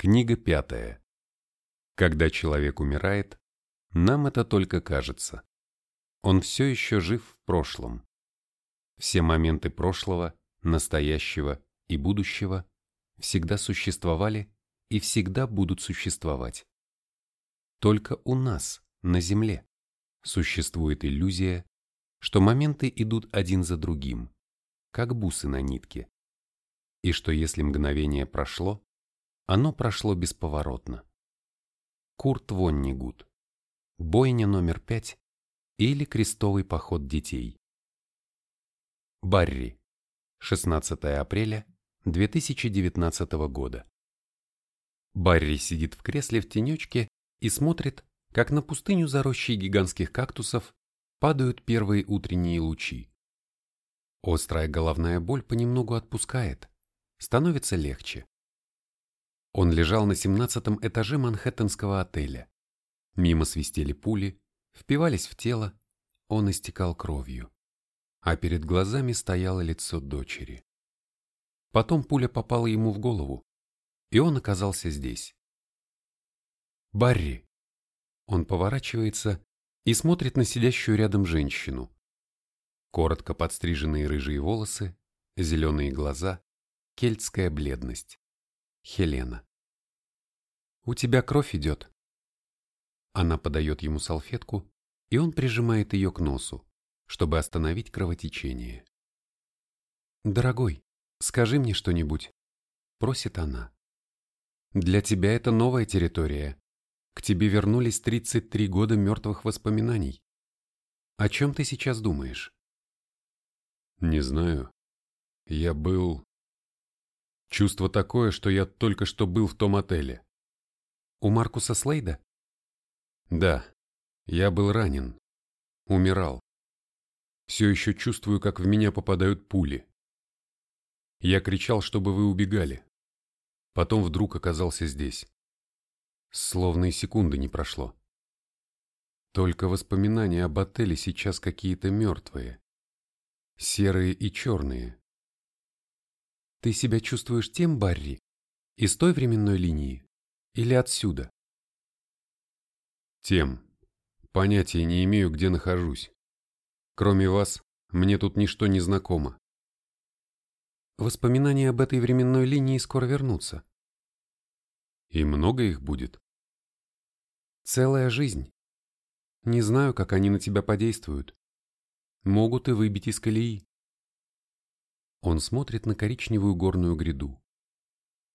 Книга пятая. Когда человек умирает, нам это только кажется. Он все еще жив в прошлом. Все моменты прошлого, настоящего и будущего всегда существовали и всегда будут существовать. Только у нас, на Земле, существует иллюзия, что моменты идут один за другим, как бусы на нитке, и что если мгновение прошло, оно прошло бесповоротно. Курт Воннигут. Бойня номер пять или крестовый поход детей. Барри. 16 апреля 2019 года. Барри сидит в кресле в тенечке и смотрит, как на пустыню за рощей гигантских кактусов падают первые утренние лучи. Острая головная боль понемногу отпускает, становится легче. Он лежал на семнадцатом этаже манхэттенского отеля. Мимо свистели пули, впивались в тело, он истекал кровью. А перед глазами стояло лицо дочери. Потом пуля попала ему в голову, и он оказался здесь. «Барри!» Он поворачивается и смотрит на сидящую рядом женщину. Коротко подстриженные рыжие волосы, зеленые глаза, кельтская бледность. Хелена. «У тебя кровь идет». Она подает ему салфетку, и он прижимает ее к носу, чтобы остановить кровотечение. «Дорогой, скажи мне что-нибудь», — просит она. «Для тебя это новая территория. К тебе вернулись 33 года мертвых воспоминаний. О чем ты сейчас думаешь?» «Не знаю. Я был...» Чувство такое, что я только что был в том отеле. У Маркуса Слейда? Да, я был ранен. Умирал. Все еще чувствую, как в меня попадают пули. Я кричал, чтобы вы убегали. Потом вдруг оказался здесь. Словно и секунды не прошло. Только воспоминания об отеле сейчас какие-то мертвые. Серые и черные. Ты себя чувствуешь тем, Барри, из той временной линии или отсюда? Тем. Понятия не имею, где нахожусь. Кроме вас, мне тут ничто не знакомо. Воспоминания об этой временной линии скоро вернутся. И много их будет? Целая жизнь. Не знаю, как они на тебя подействуют. Могут и выбить из колеи. Он смотрит на коричневую горную гряду.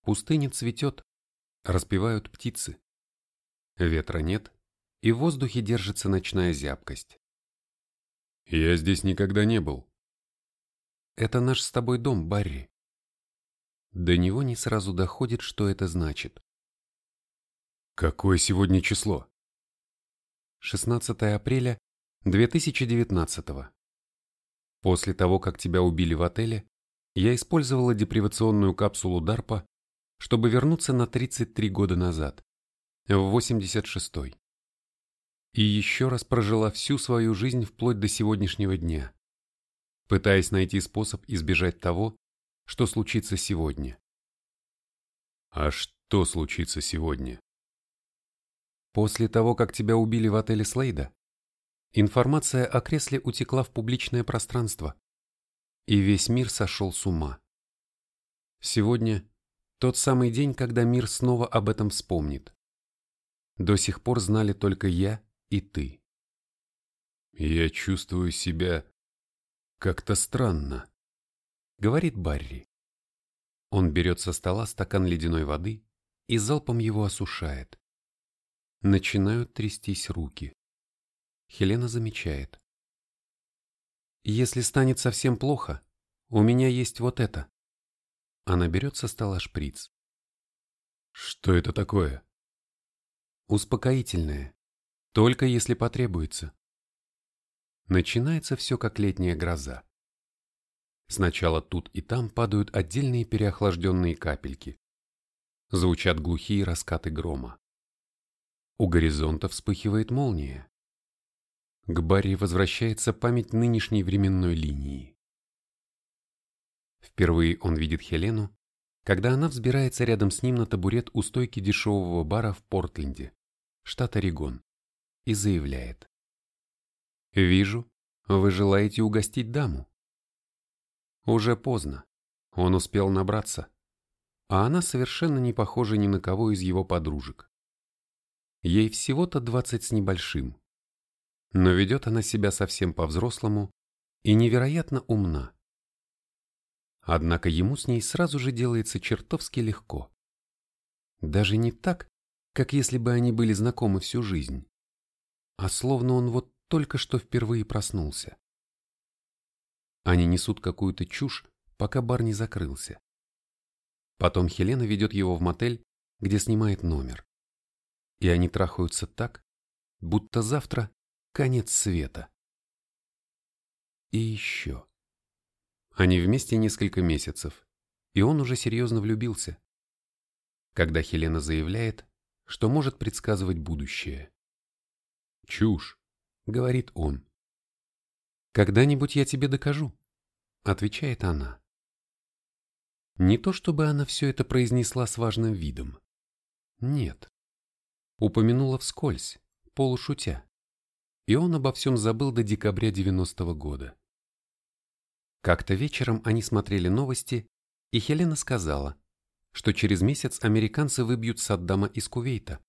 Пустыня цветет, распевают птицы. Ветра нет, и в воздухе держится ночная зябкость. Я здесь никогда не был. Это наш с тобой дом, Барри. До него не сразу доходит, что это значит. Какое сегодня число? 16 апреля 2019 После того, как тебя убили в отеле, я использовала депривационную капсулу DARPA, чтобы вернуться на 33 года назад, в 86-й. И еще раз прожила всю свою жизнь вплоть до сегодняшнего дня, пытаясь найти способ избежать того, что случится сегодня. А что случится сегодня? После того, как тебя убили в отеле Слейда, информация о кресле утекла в публичное пространство и весь мир сошел с ума. Сегодня тот самый день, когда мир снова об этом вспомнит. До сих пор знали только я и ты. Я чувствую себя как-то странно, говорит Барри. Он берет со стола стакан ледяной воды и залпом его осушает. Начинают трястись руки. Хелена замечает. Если станет совсем плохо, у меня есть вот это. Она берет со стола шприц. Что это такое? Успокоительное. Только если потребуется. Начинается все как летняя гроза. Сначала тут и там падают отдельные переохлажденные капельки. Звучат глухие раскаты грома. У горизонта вспыхивает молния. К Барри возвращается память нынешней временной линии. Впервые он видит Хелену, когда она взбирается рядом с ним на табурет у стойки дешевого бара в Портленде, штат Орегон, и заявляет. «Вижу, вы желаете угостить даму». Уже поздно, он успел набраться, а она совершенно не похожа ни на кого из его подружек. Ей всего-то двадцать с небольшим, но ведет она себя совсем по-взрослому и невероятно умна. Однако ему с ней сразу же делается чертовски легко. Даже не так, как если бы они были знакомы всю жизнь, а словно он вот только что впервые проснулся. Они несут какую-то чушь, пока бар не закрылся. Потом Хелена ведет его в мотель, где снимает номер. И они трахаются так, будто завтра конец света. И еще. Они вместе несколько месяцев, и он уже серьезно влюбился. Когда Хелена заявляет, что может предсказывать будущее. «Чушь», — говорит он. «Когда-нибудь я тебе докажу», — отвечает она. Не то чтобы она все это произнесла с важным видом. Нет. Упомянула вскользь, полушутя и он обо всем забыл до декабря 90-го года. Как-то вечером они смотрели новости, и Хелена сказала, что через месяц американцы выбьют Саддама из Кувейта,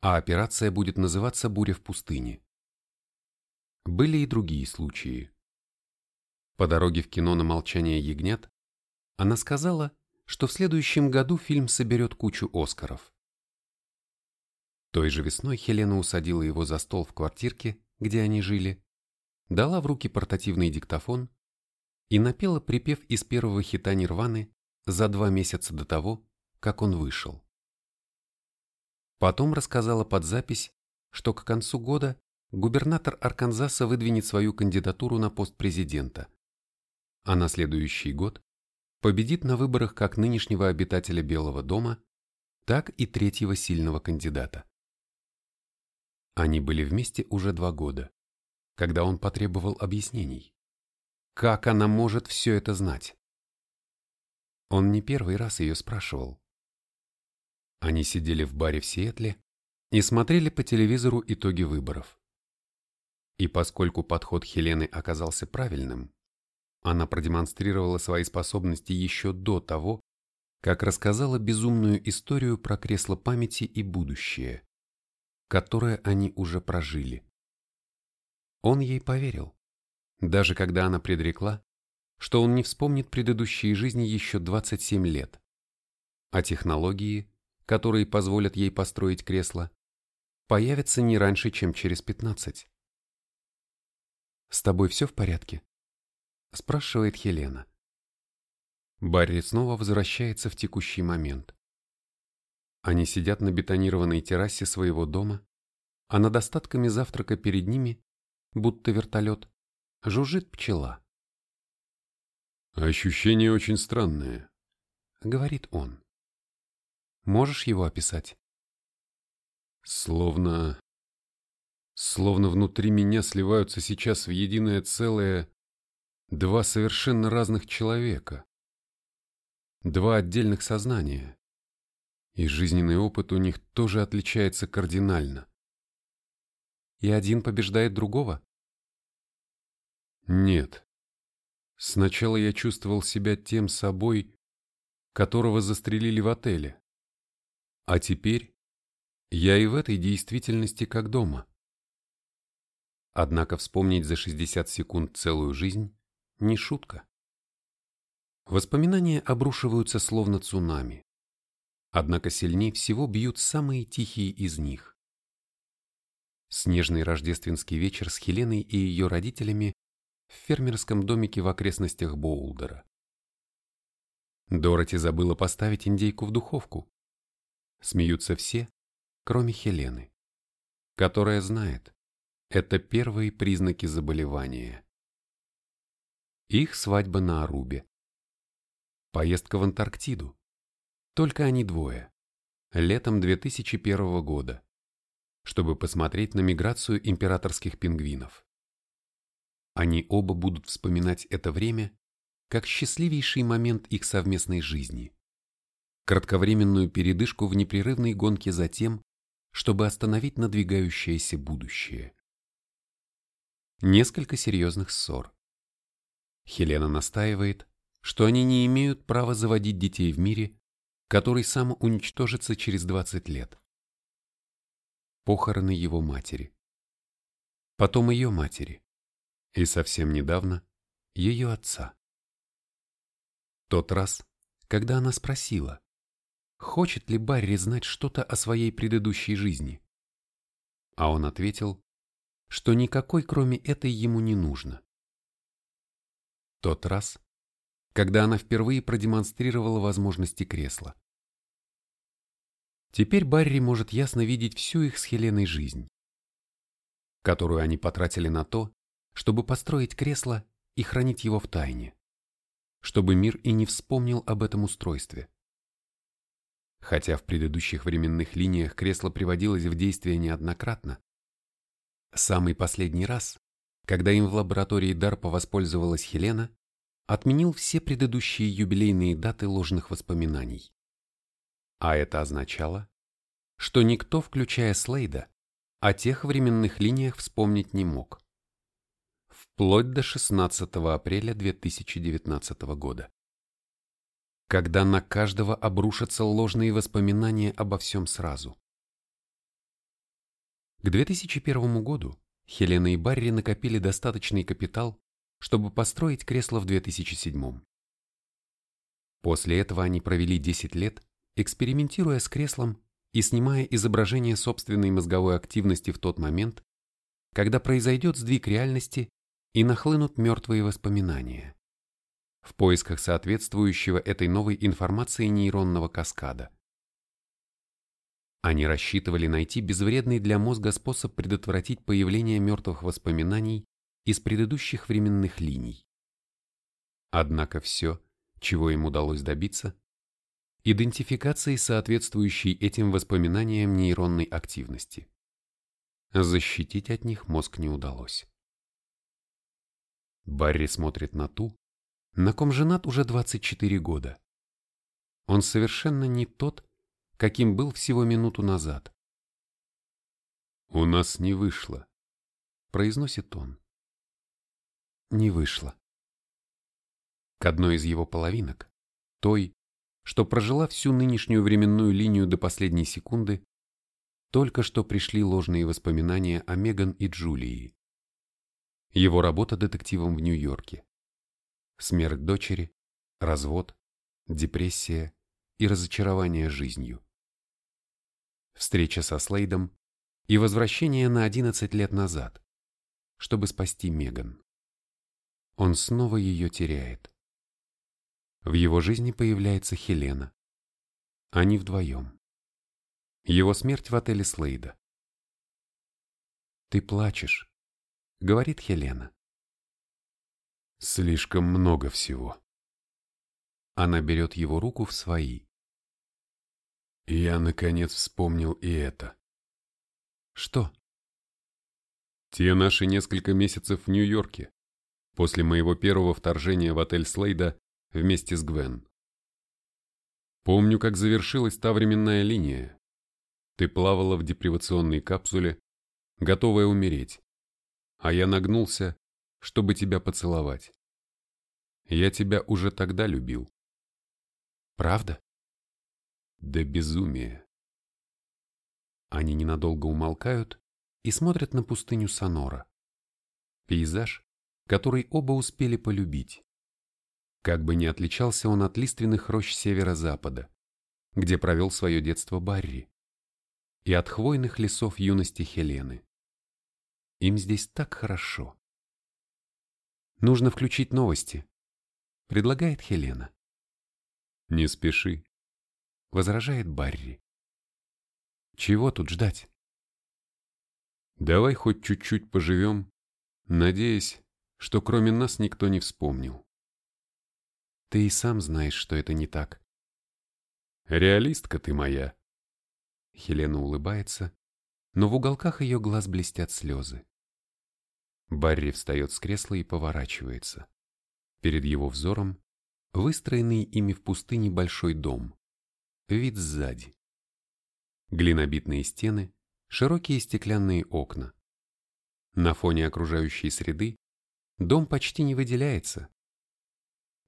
а операция будет называться «Буря в пустыне». Были и другие случаи. По дороге в кино на «Молчание ягнят» она сказала, что в следующем году фильм соберет кучу Оскаров. Той же весной Хелена усадила его за стол в квартирке, где они жили, дала в руки портативный диктофон и напела припев из первого хита Нирваны за два месяца до того, как он вышел. Потом рассказала под запись, что к концу года губернатор Арканзаса выдвинет свою кандидатуру на пост президента, а на следующий год победит на выборах как нынешнего обитателя Белого дома, так и третьего сильного кандидата. Они были вместе уже два года, когда он потребовал объяснений. Как она может все это знать? Он не первый раз ее спрашивал. Они сидели в баре в Сиэтле и смотрели по телевизору итоги выборов. И поскольку подход Хелены оказался правильным, она продемонстрировала свои способности еще до того, как рассказала безумную историю про кресло памяти и будущее которое они уже прожили. Он ей поверил, даже когда она предрекла, что он не вспомнит предыдущие жизни еще 27 лет, а технологии, которые позволят ей построить кресло, появятся не раньше, чем через 15. «С тобой все в порядке?» – спрашивает Хелена. Барри снова возвращается в текущий момент. Они сидят на бетонированной террасе своего дома, а над остатками завтрака перед ними, будто вертолет, жужжит пчела. «Ощущение очень странное», — говорит он. «Можешь его описать?» «Словно... словно внутри меня сливаются сейчас в единое целое два совершенно разных человека, два отдельных сознания и жизненный опыт у них тоже отличается кардинально. И один побеждает другого? Нет. Сначала я чувствовал себя тем собой, которого застрелили в отеле. А теперь я и в этой действительности как дома. Однако вспомнить за 60 секунд целую жизнь – не шутка. Воспоминания обрушиваются словно цунами. Однако сильнее всего бьют самые тихие из них. Снежный рождественский вечер с Хеленой и ее родителями в фермерском домике в окрестностях Боулдера. Дороти забыла поставить индейку в духовку. Смеются все, кроме Хелены, которая знает, это первые признаки заболевания. Их свадьба на Арубе. Поездка в Антарктиду. Только они двое. Летом 2001 года. Чтобы посмотреть на миграцию императорских пингвинов. Они оба будут вспоминать это время как счастливейший момент их совместной жизни. кратковременную передышку в непрерывной гонке за тем, чтобы остановить надвигающееся будущее. Несколько серьезных ссор. Хелена настаивает, что они не имеют права заводить детей в мире, который сам уничтожится через 20 лет. Похороны его матери. Потом ее матери. И совсем недавно ее отца. Тот раз, когда она спросила, хочет ли Барри знать что-то о своей предыдущей жизни. А он ответил, что никакой кроме этой ему не нужно. Тот раз, когда она впервые продемонстрировала возможности кресла. Теперь Барри может ясно видеть всю их с Хеленой жизнь, которую они потратили на то, чтобы построить кресло и хранить его в тайне, чтобы мир и не вспомнил об этом устройстве. Хотя в предыдущих временных линиях кресло приводилось в действие неоднократно, самый последний раз, когда им в лаборатории Дарпа воспользовалась Хелена, отменил все предыдущие юбилейные даты ложных воспоминаний. А это означало, что никто, включая Слейда, о тех временных линиях вспомнить не мог. Вплоть до 16 апреля 2019 года. Когда на каждого обрушатся ложные воспоминания обо всем сразу. К 2001 году Хелена и Барри накопили достаточный капитал, чтобы построить кресло в 2007. После этого они провели 10 лет, экспериментируя с креслом и снимая изображение собственной мозговой активности в тот момент, когда произойдет сдвиг реальности и нахлынут мертвые воспоминания, в поисках соответствующего этой новой информации нейронного каскада. Они рассчитывали найти безвредный для мозга способ предотвратить появление мертвых воспоминаний из предыдущих временных линий. Однако все, чего им удалось добиться, идентификации соответствующей этим воспоминаниям нейронной активности. Защитить от них мозг не удалось. Барри смотрит на ту, на ком женат уже 24 года. Он совершенно не тот, каким был всего минуту назад. «У нас не вышло», — произносит он. Не вышло. К одной из его половинок, той, что прожила всю нынешнюю временную линию до последней секунды, только что пришли ложные воспоминания о Меган и Джулии. Его работа детективом в Нью-Йорке. Смерть дочери, развод, депрессия и разочарование жизнью встреча со Слейдом и возвращение на 11 лет назад, чтобы спасти Меган. Он снова ее теряет. В его жизни появляется Хелена. Они вдвоем. Его смерть в отеле Слейда. «Ты плачешь», — говорит Хелена. «Слишком много всего». Она берет его руку в свои. Я, наконец, вспомнил и это. Что? Те наши несколько месяцев в Нью-Йорке, после моего первого вторжения в отель Слейда вместе с Гвен. Помню, как завершилась та временная линия. Ты плавала в депривационной капсуле, готовая умереть, а я нагнулся, чтобы тебя поцеловать. Я тебя уже тогда любил. Правда? до безумия. Они ненадолго умолкают и смотрят на пустыню Сонора. Пейзаж, который оба успели полюбить. Как бы ни отличался он от лиственных рощ северо-запада, где провел свое детство Барри, и от хвойных лесов юности Хелены. Им здесь так хорошо. Нужно включить новости, предлагает Хелена. Не спеши, возражает Барри. Чего тут ждать? Давай хоть чуть-чуть поживем, надеясь, что кроме нас никто не вспомнил. Ты и сам знаешь, что это не так. Реалистка ты моя. Хелена улыбается, но в уголках ее глаз блестят слезы. Барри встает с кресла и поворачивается. Перед его взором выстроенный ими в пустыне большой дом Вид сзади. Глинобитные стены, широкие стеклянные окна. На фоне окружающей среды дом почти не выделяется.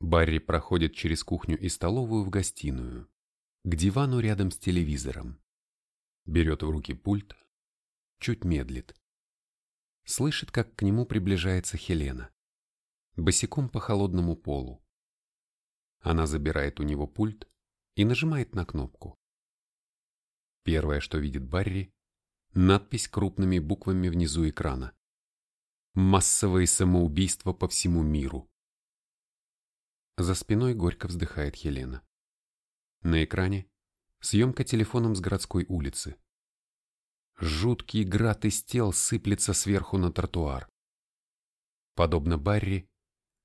Барри проходит через кухню и столовую в гостиную, к дивану рядом с телевизором. Берет в руки пульт, чуть медлит. Слышит, как к нему приближается Хелена. Босиком по холодному полу. Она забирает у него пульт и нажимает на кнопку. Первое, что видит Барри, надпись крупными буквами внизу экрана. Массовые самоубийства по всему миру. За спиной горько вздыхает Хелена. На экране съемка телефоном с городской улицы. Жуткий град из тел сыплется сверху на тротуар. Подобно Барри,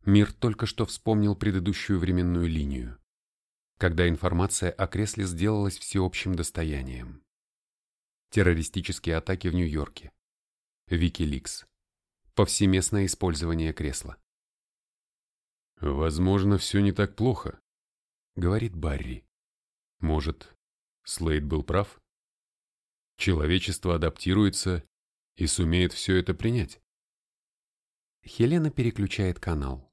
мир только что вспомнил предыдущую временную линию когда информация о кресле сделалась всеобщим достоянием. Террористические атаки в Нью-Йорке. Викиликс. Повсеместное использование кресла. «Возможно, все не так плохо», — говорит Барри. «Может, Слейд был прав? Человечество адаптируется и сумеет все это принять». Хелена переключает канал.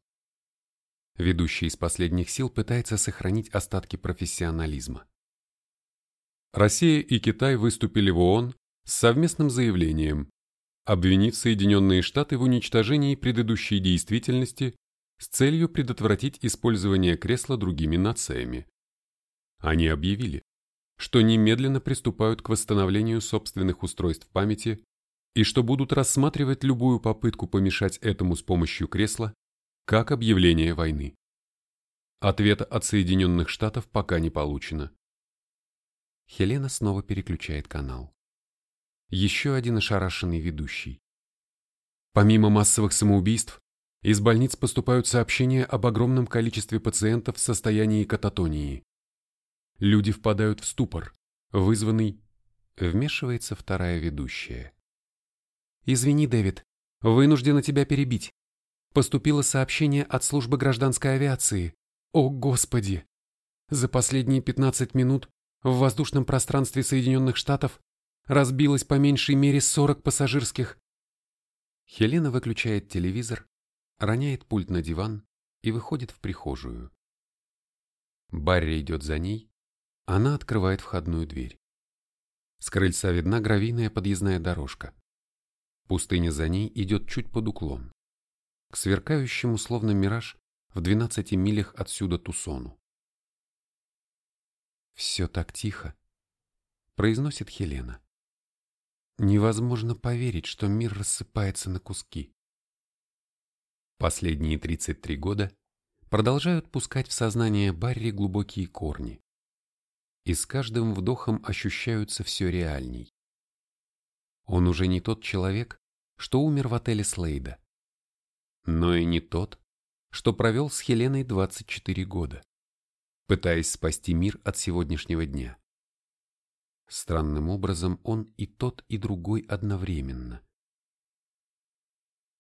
Ведущий из последних сил пытается сохранить остатки профессионализма. Россия и Китай выступили в ООН с совместным заявлением, обвинив Соединенные Штаты в уничтожении предыдущей действительности с целью предотвратить использование кресла другими нациями. Они объявили, что немедленно приступают к восстановлению собственных устройств памяти и что будут рассматривать любую попытку помешать этому с помощью кресла как объявление войны. Ответа от Соединенных Штатов пока не получено. Хелена снова переключает канал. Еще один ошарашенный ведущий. Помимо массовых самоубийств, из больниц поступают сообщения об огромном количестве пациентов в состоянии кататонии. Люди впадают в ступор, вызванный... Вмешивается вторая ведущая. «Извини, Дэвид, вынуждена тебя перебить поступило сообщение от службы гражданской авиации. О, Господи! За последние 15 минут в воздушном пространстве Соединенных Штатов разбилось по меньшей мере 40 пассажирских. Хелена выключает телевизор, роняет пульт на диван и выходит в прихожую. Барри идет за ней, она открывает входную дверь. С крыльца видна гравийная подъездная дорожка. Пустыня за ней идет чуть под уклон к сверкающему словно мираж в двенадцати милях отсюда Тусону. «Все так тихо», — произносит Хелена. «Невозможно поверить, что мир рассыпается на куски». Последние 33 года продолжают пускать в сознание Барри глубокие корни. И с каждым вдохом ощущаются все реальней. Он уже не тот человек, что умер в отеле Слейда но и не тот, что провел с Хеленой 24 года, пытаясь спасти мир от сегодняшнего дня. Странным образом он и тот, и другой одновременно.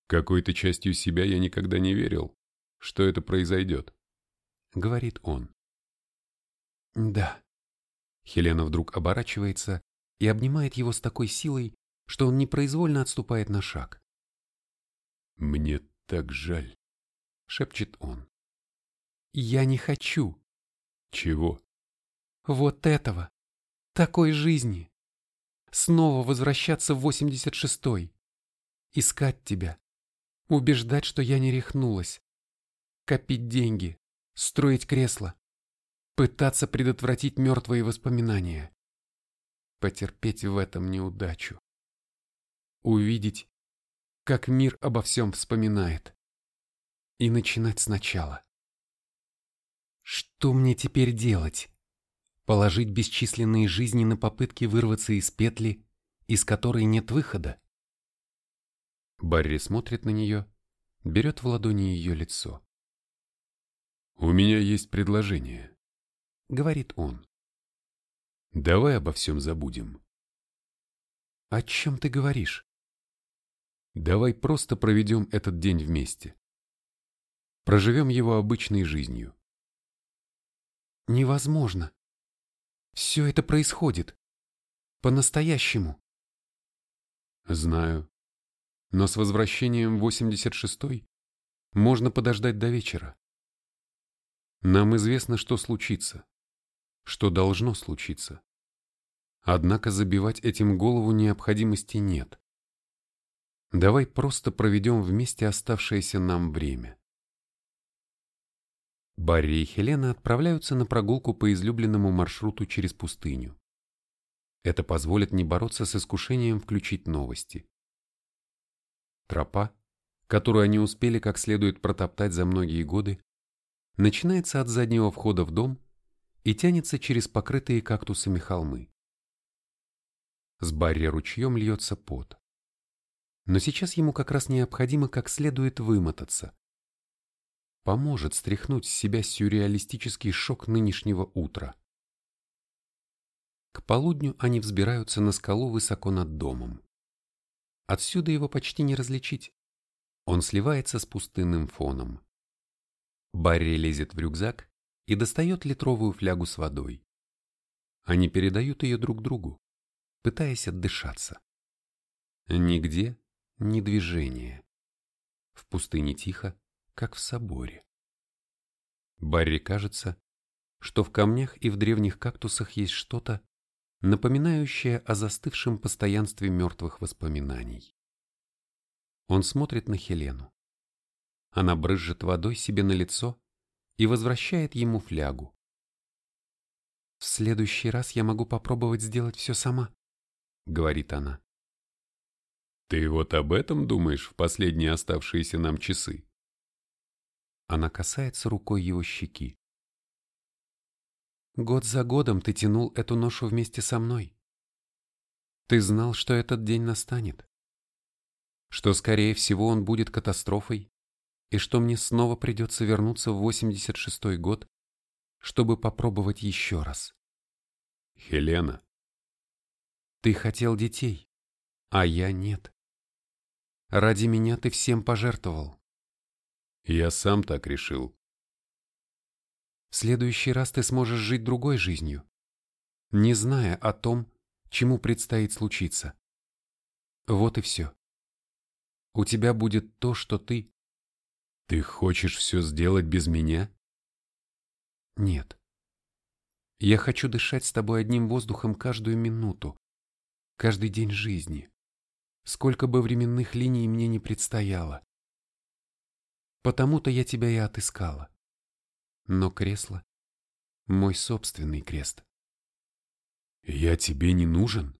«Какой-то частью себя я никогда не верил, что это произойдет», — говорит он. «Да». Хелена вдруг оборачивается и обнимает его с такой силой, что он непроизвольно отступает на шаг. «Мне так жаль, шепчет он. Я не хочу. Чего? Вот этого. Такой жизни. Снова возвращаться в 86-й. Искать тебя. Убеждать, что я не рехнулась. Копить деньги. Строить кресло. Пытаться предотвратить мертвые воспоминания. Потерпеть в этом неудачу. Увидеть, как мир обо всем вспоминает. И начинать сначала. Что мне теперь делать? Положить бесчисленные жизни на попытки вырваться из петли, из которой нет выхода? Барри смотрит на нее, берет в ладони ее лицо. «У меня есть предложение», — говорит он. «Давай обо всем забудем». «О чем ты говоришь?» Давай просто проведем этот день вместе. Проживем его обычной жизнью. Невозможно. Все это происходит. По-настоящему. Знаю. Но с возвращением в 86-й можно подождать до вечера. Нам известно, что случится, что должно случиться. Однако забивать этим голову необходимости нет. Давай просто проведем вместе оставшееся нам время. Барри и Хелена отправляются на прогулку по излюбленному маршруту через пустыню. Это позволит не бороться с искушением включить новости. Тропа, которую они успели как следует протоптать за многие годы, начинается от заднего входа в дом и тянется через покрытые кактусами холмы. С Барри ручьем льется пот. Но сейчас ему как раз необходимо как следует вымотаться поможет стряхнуть с себя сюрреалистический шок нынешнего утра. К полудню они взбираются на скалу высоко над домом. Отсюда его почти не различить. Он сливается с пустынным фоном. Барри лезет в рюкзак и достает литровую флягу с водой. Они передают ее друг другу, пытаясь отдышаться. Нигде ни движения. В пустыне тихо, как в соборе. Барри кажется, что в камнях и в древних кактусах есть что-то, напоминающее о застывшем постоянстве мертвых воспоминаний. Он смотрит на Хелену. Она брызжет водой себе на лицо и возвращает ему флягу. «В следующий раз я могу попробовать сделать все сама», — говорит она. «Ты вот об этом думаешь в последние оставшиеся нам часы?» Она касается рукой его щеки. Год за годом ты тянул эту ношу вместе со мной. Ты знал, что этот день настанет. Что, скорее всего, он будет катастрофой, и что мне снова придется вернуться в 86-й год, чтобы попробовать еще раз. Хелена. Ты хотел детей, а я нет. Ради меня ты всем пожертвовал. Я сам так решил. В следующий раз ты сможешь жить другой жизнью, не зная о том, чему предстоит случиться. Вот и все. У тебя будет то, что ты... Ты хочешь все сделать без меня? Нет. Я хочу дышать с тобой одним воздухом каждую минуту, каждый день жизни, сколько бы временных линий мне не предстояло. Потому-то я тебя и отыскала. Но кресло — мой собственный крест. Я тебе не нужен?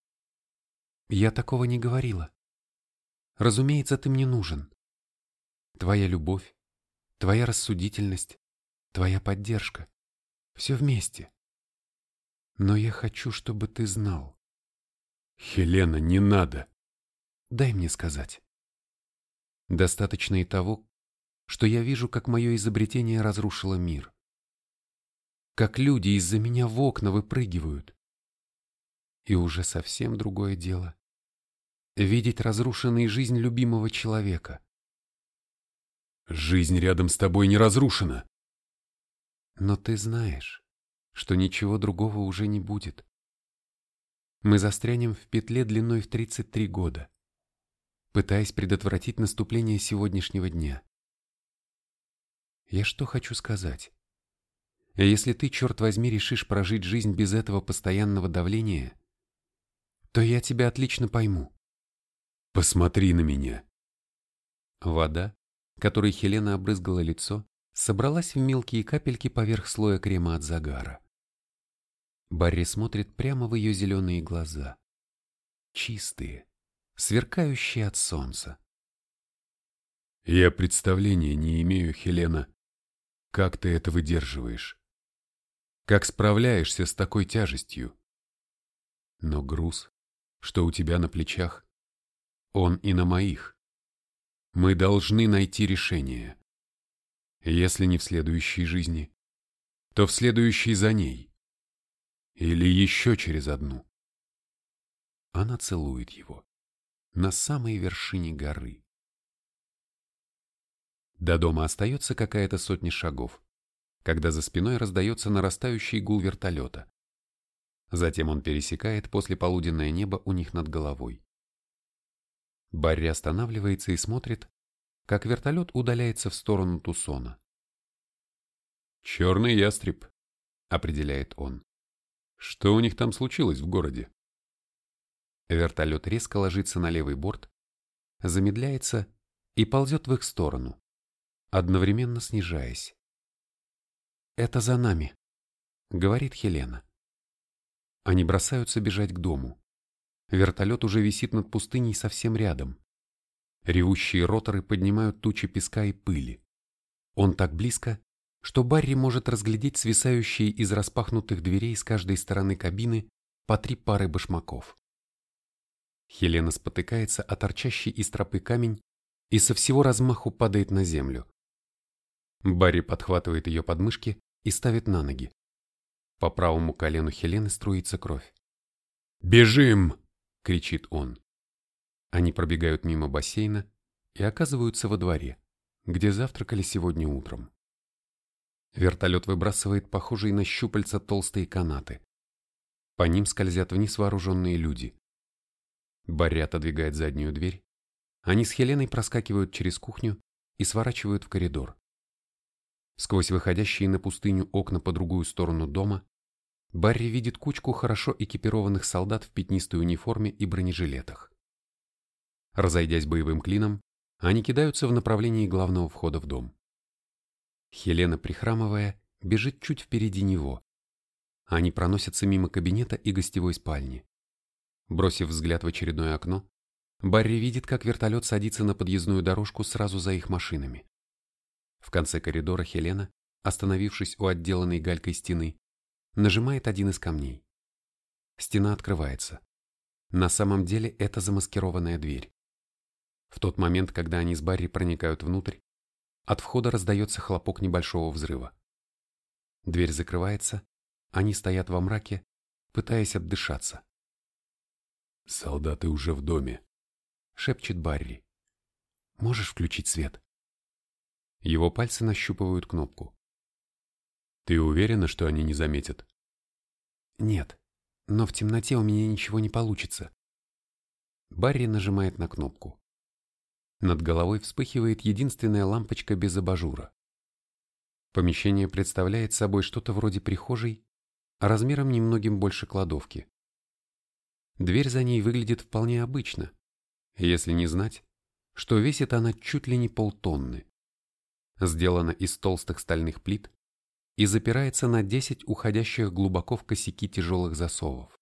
Я такого не говорила. Разумеется, ты мне нужен. Твоя любовь, твоя рассудительность, твоя поддержка. Все вместе. Но я хочу, чтобы ты знал. Хелена, не надо. Дай мне сказать. Достаточно и того, что я вижу, как мое изобретение разрушило мир. Как люди из-за меня в окна выпрыгивают. И уже совсем другое дело. Видеть разрушенной жизнь любимого человека. Жизнь рядом с тобой не разрушена. Но ты знаешь, что ничего другого уже не будет. Мы застрянем в петле длиной в 33 года, пытаясь предотвратить наступление сегодняшнего дня. Я что хочу сказать? Если ты, черт возьми, решишь прожить жизнь без этого постоянного давления, то я тебя отлично пойму. Посмотри на меня. Вода, которой Хелена обрызгала лицо, собралась в мелкие капельки поверх слоя крема от загара. Барри смотрит прямо в ее зеленые глаза. Чистые, сверкающие от солнца. Я представления не имею, Хелена, как ты это выдерживаешь? Как справляешься с такой тяжестью? Но груз, что у тебя на плечах, он и на моих. Мы должны найти решение. Если не в следующей жизни, то в следующей за ней. Или еще через одну. Она целует его на самой вершине горы. До дома остается какая-то сотня шагов, когда за спиной раздается нарастающий гул вертолета. Затем он пересекает послеполуденное небо у них над головой. Барри останавливается и смотрит, как вертолет удаляется в сторону Тусона. «Черный ястреб», — определяет он. «Что у них там случилось в городе?» Вертолет резко ложится на левый борт, замедляется и ползет в их сторону, одновременно снижаясь. «Это за нами», — говорит Хелена. Они бросаются бежать к дому. Вертолет уже висит над пустыней совсем рядом. Ревущие роторы поднимают тучи песка и пыли. Он так близко, что Барри может разглядеть свисающие из распахнутых дверей с каждой стороны кабины по три пары башмаков. Хелена спотыкается о торчащий из тропы камень и со всего размаху падает на землю. Барри подхватывает ее подмышки и ставит на ноги. По правому колену Хелены струится кровь. «Бежим!» — кричит он. Они пробегают мимо бассейна и оказываются во дворе, где завтракали сегодня утром. Вертолет выбрасывает похожие на щупальца толстые канаты. По ним скользят вниз вооруженные люди. Барри отодвигает заднюю дверь. Они с Хеленой проскакивают через кухню и сворачивают в коридор. Сквозь выходящие на пустыню окна по другую сторону дома Барри видит кучку хорошо экипированных солдат в пятнистой униформе и бронежилетах. Разойдясь боевым клином, они кидаются в направлении главного входа в дом. Хелена, прихрамывая, бежит чуть впереди него. Они проносятся мимо кабинета и гостевой спальни. Бросив взгляд в очередное окно, Барри видит, как вертолет садится на подъездную дорожку сразу за их машинами. В конце коридора Хелена, остановившись у отделанной галькой стены, нажимает один из камней. Стена открывается. На самом деле это замаскированная дверь. В тот момент, когда они с Барри проникают внутрь, от входа раздается хлопок небольшого взрыва. Дверь закрывается, они стоят во мраке, пытаясь отдышаться. «Солдаты уже в доме», — шепчет Барри. «Можешь включить свет?» Его пальцы нащупывают кнопку. «Ты уверена, что они не заметят?» «Нет, но в темноте у меня ничего не получится». Барри нажимает на кнопку. Над головой вспыхивает единственная лампочка без абажура. Помещение представляет собой что-то вроде прихожей, размером немногим больше кладовки. Дверь за ней выглядит вполне обычно, если не знать, что весит она чуть ли не полтонны сделана из толстых стальных плит и запирается на 10 уходящих глубоко в косяки тяжелых засовов.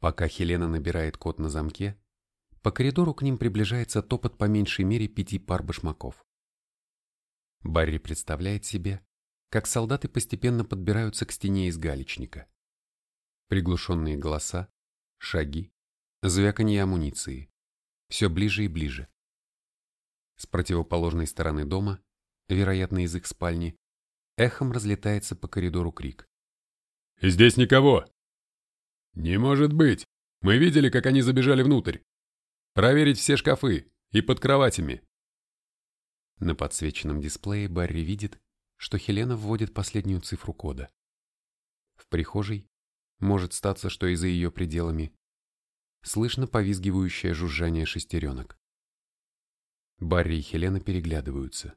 Пока Хелена набирает код на замке, по коридору к ним приближается топот по меньшей мере пяти пар башмаков. Барри представляет себе, как солдаты постепенно подбираются к стене из галечника. Приглушенные голоса, шаги, звяканье амуниции. Все ближе и ближе. С противоположной стороны дома, вероятно из их спальни, эхом разлетается по коридору крик. «Здесь никого!» «Не может быть! Мы видели, как они забежали внутрь! Проверить все шкафы и под кроватями!» На подсвеченном дисплее Барри видит, что Хелена вводит последнюю цифру кода. В прихожей, может статься, что и за ее пределами, слышно повизгивающее жужжание шестеренок. Барри и Хелена переглядываются.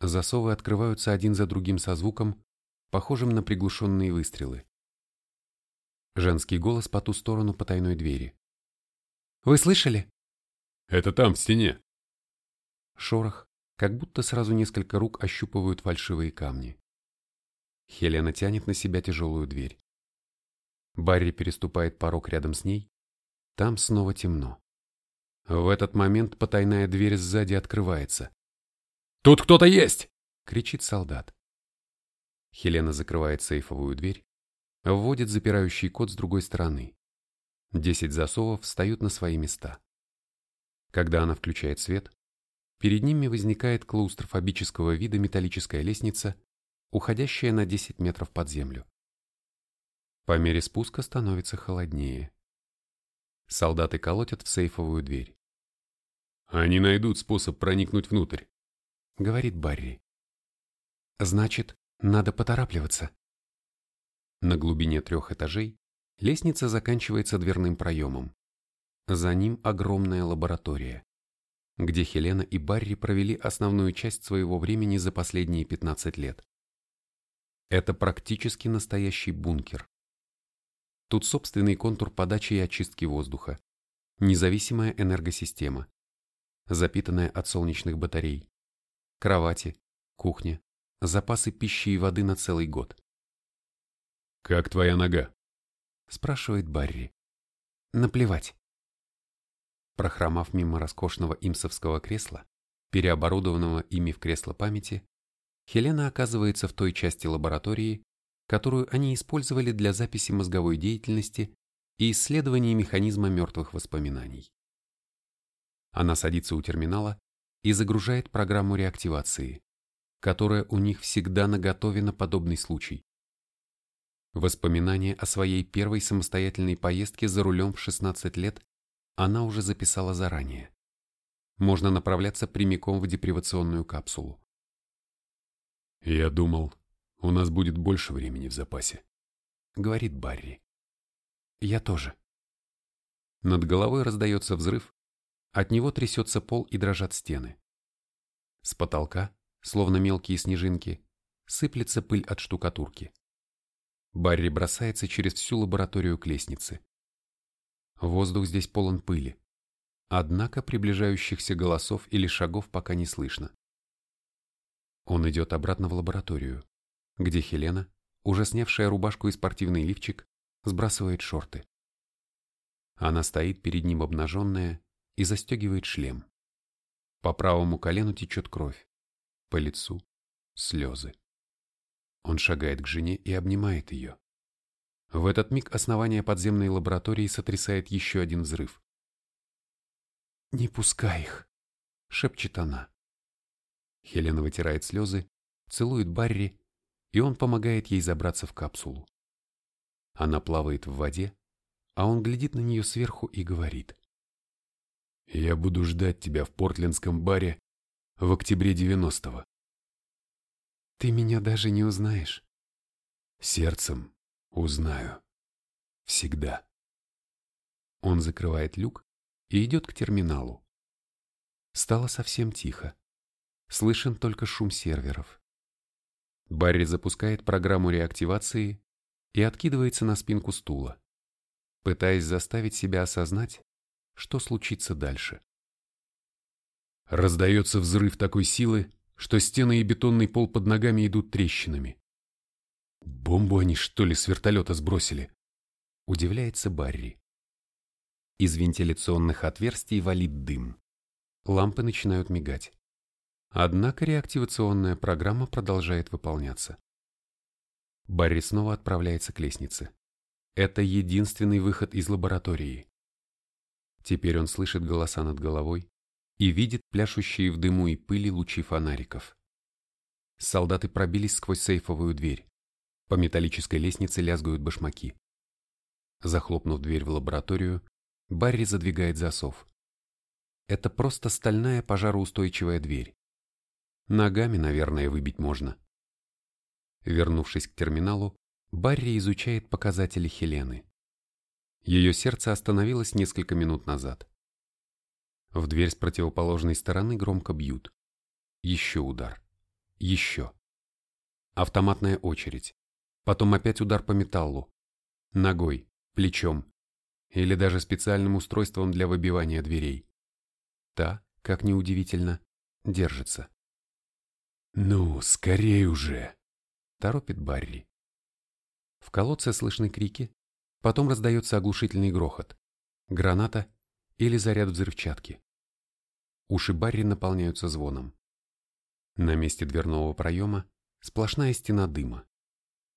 Засовы открываются один за другим со звуком, похожим на приглушенные выстрелы. Женский голос по ту сторону потайной двери. «Вы слышали?» «Это там, в стене». Шорох, как будто сразу несколько рук ощупывают фальшивые камни. Хелена тянет на себя тяжелую дверь. Барри переступает порог рядом с ней. Там снова темно. В этот момент потайная дверь сзади открывается. «Тут кто-то есть!» — кричит солдат. Хелена закрывает сейфовую дверь, вводит запирающий код с другой стороны. Десять засовов встают на свои места. Когда она включает свет, перед ними возникает клаустрофобического вида металлическая лестница, уходящая на 10 метров под землю. По мере спуска становится холоднее. Солдаты колотят в сейфовую дверь. Они найдут способ проникнуть внутрь, говорит Барри. Значит, надо поторапливаться. На глубине трех этажей лестница заканчивается дверным проемом. За ним огромная лаборатория, где Хелена и Барри провели основную часть своего времени за последние 15 лет. Это практически настоящий бункер. Тут собственный контур подачи и очистки воздуха, независимая энергосистема, запитанная от солнечных батарей, кровати, кухня, запасы пищи и воды на целый год. «Как твоя нога?» – спрашивает Барри. «Наплевать». Прохромав мимо роскошного имсовского кресла, переоборудованного ими в кресло памяти, Хелена оказывается в той части лаборатории, которую они использовали для записи мозговой деятельности и исследования механизма мертвых воспоминаний. Она садится у терминала и загружает программу реактивации, которая у них всегда наготове на подобный случай. Воспоминания о своей первой самостоятельной поездке за рулем в 16 лет она уже записала заранее. Можно направляться прямиком в депривационную капсулу. «Я думал, у нас будет больше времени в запасе», — говорит Барри. «Я тоже». Над головой раздается взрыв, от него трясется пол и дрожат стены. С потолка, словно мелкие снежинки, сыплется пыль от штукатурки. Барри бросается через всю лабораторию к лестнице. Воздух здесь полон пыли. Однако приближающихся голосов или шагов пока не слышно. Он идет обратно в лабораторию, где Хелена, уже снявшая рубашку и спортивный лифчик, сбрасывает шорты. Она стоит перед ним обнаженная и застегивает шлем. По правому колену течет кровь, по лицу слезы. Он шагает к жене и обнимает ее. В этот миг основание подземной лаборатории сотрясает еще один взрыв. «Не пускай их!» — шепчет она. Хелена вытирает слезы, целует Барри, и он помогает ей забраться в капсулу. Она плавает в воде, а он глядит на нее сверху и говорит. «Я буду ждать тебя в портлендском баре в октябре 90-го». «Ты меня даже не узнаешь». «Сердцем узнаю. Всегда». Он закрывает люк и идет к терминалу. Стало совсем тихо. Слышен только шум серверов. Барри запускает программу реактивации и откидывается на спинку стула, пытаясь заставить себя осознать, что случится дальше. Раздается взрыв такой силы, что стены и бетонный пол под ногами идут трещинами. Бомбу они, что ли, с вертолета сбросили? Удивляется Барри. Из вентиляционных отверстий валит дым. Лампы начинают мигать. Однако реактивационная программа продолжает выполняться. Барри снова отправляется к лестнице. Это единственный выход из лаборатории. Теперь он слышит голоса над головой и видит пляшущие в дыму и пыли лучи фонариков. Солдаты пробились сквозь сейфовую дверь. По металлической лестнице лязгают башмаки. Захлопнув дверь в лабораторию, Барри задвигает засов. Это просто стальная пожароустойчивая дверь. Ногами, наверное, выбить можно. Вернувшись к терминалу, Барри изучает показатели Хелены. Ее сердце остановилось несколько минут назад. В дверь с противоположной стороны громко бьют. Еще удар. Еще. Автоматная очередь. Потом опять удар по металлу. Ногой, плечом. Или даже специальным устройством для выбивания дверей. Та, как ни удивительно, держится. «Ну, скорее уже!» – торопит Барри. В колодце слышны крики, потом раздается оглушительный грохот. Граната или заряд взрывчатки. Уши Барри наполняются звоном. На месте дверного проема сплошная стена дыма.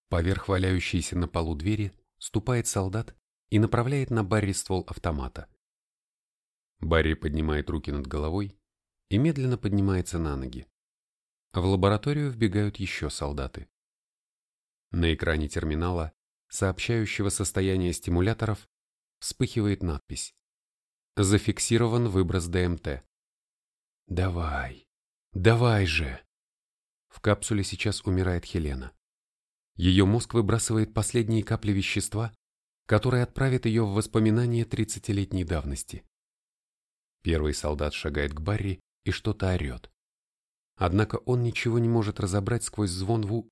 Поверх валяющейся на полу двери ступает солдат и направляет на Барри ствол автомата. Барри поднимает руки над головой и медленно поднимается на ноги. В лабораторию вбегают еще солдаты. На экране терминала, сообщающего состояние стимуляторов, вспыхивает надпись. Зафиксирован выброс ДМТ. Давай, давай же. В капсуле сейчас умирает Хелена. Ее мозг выбрасывает последние капли вещества, которые отправят ее в воспоминания 30-летней давности. Первый солдат шагает к Барри и что-то орет. Однако он ничего не может разобрать сквозь звон в у...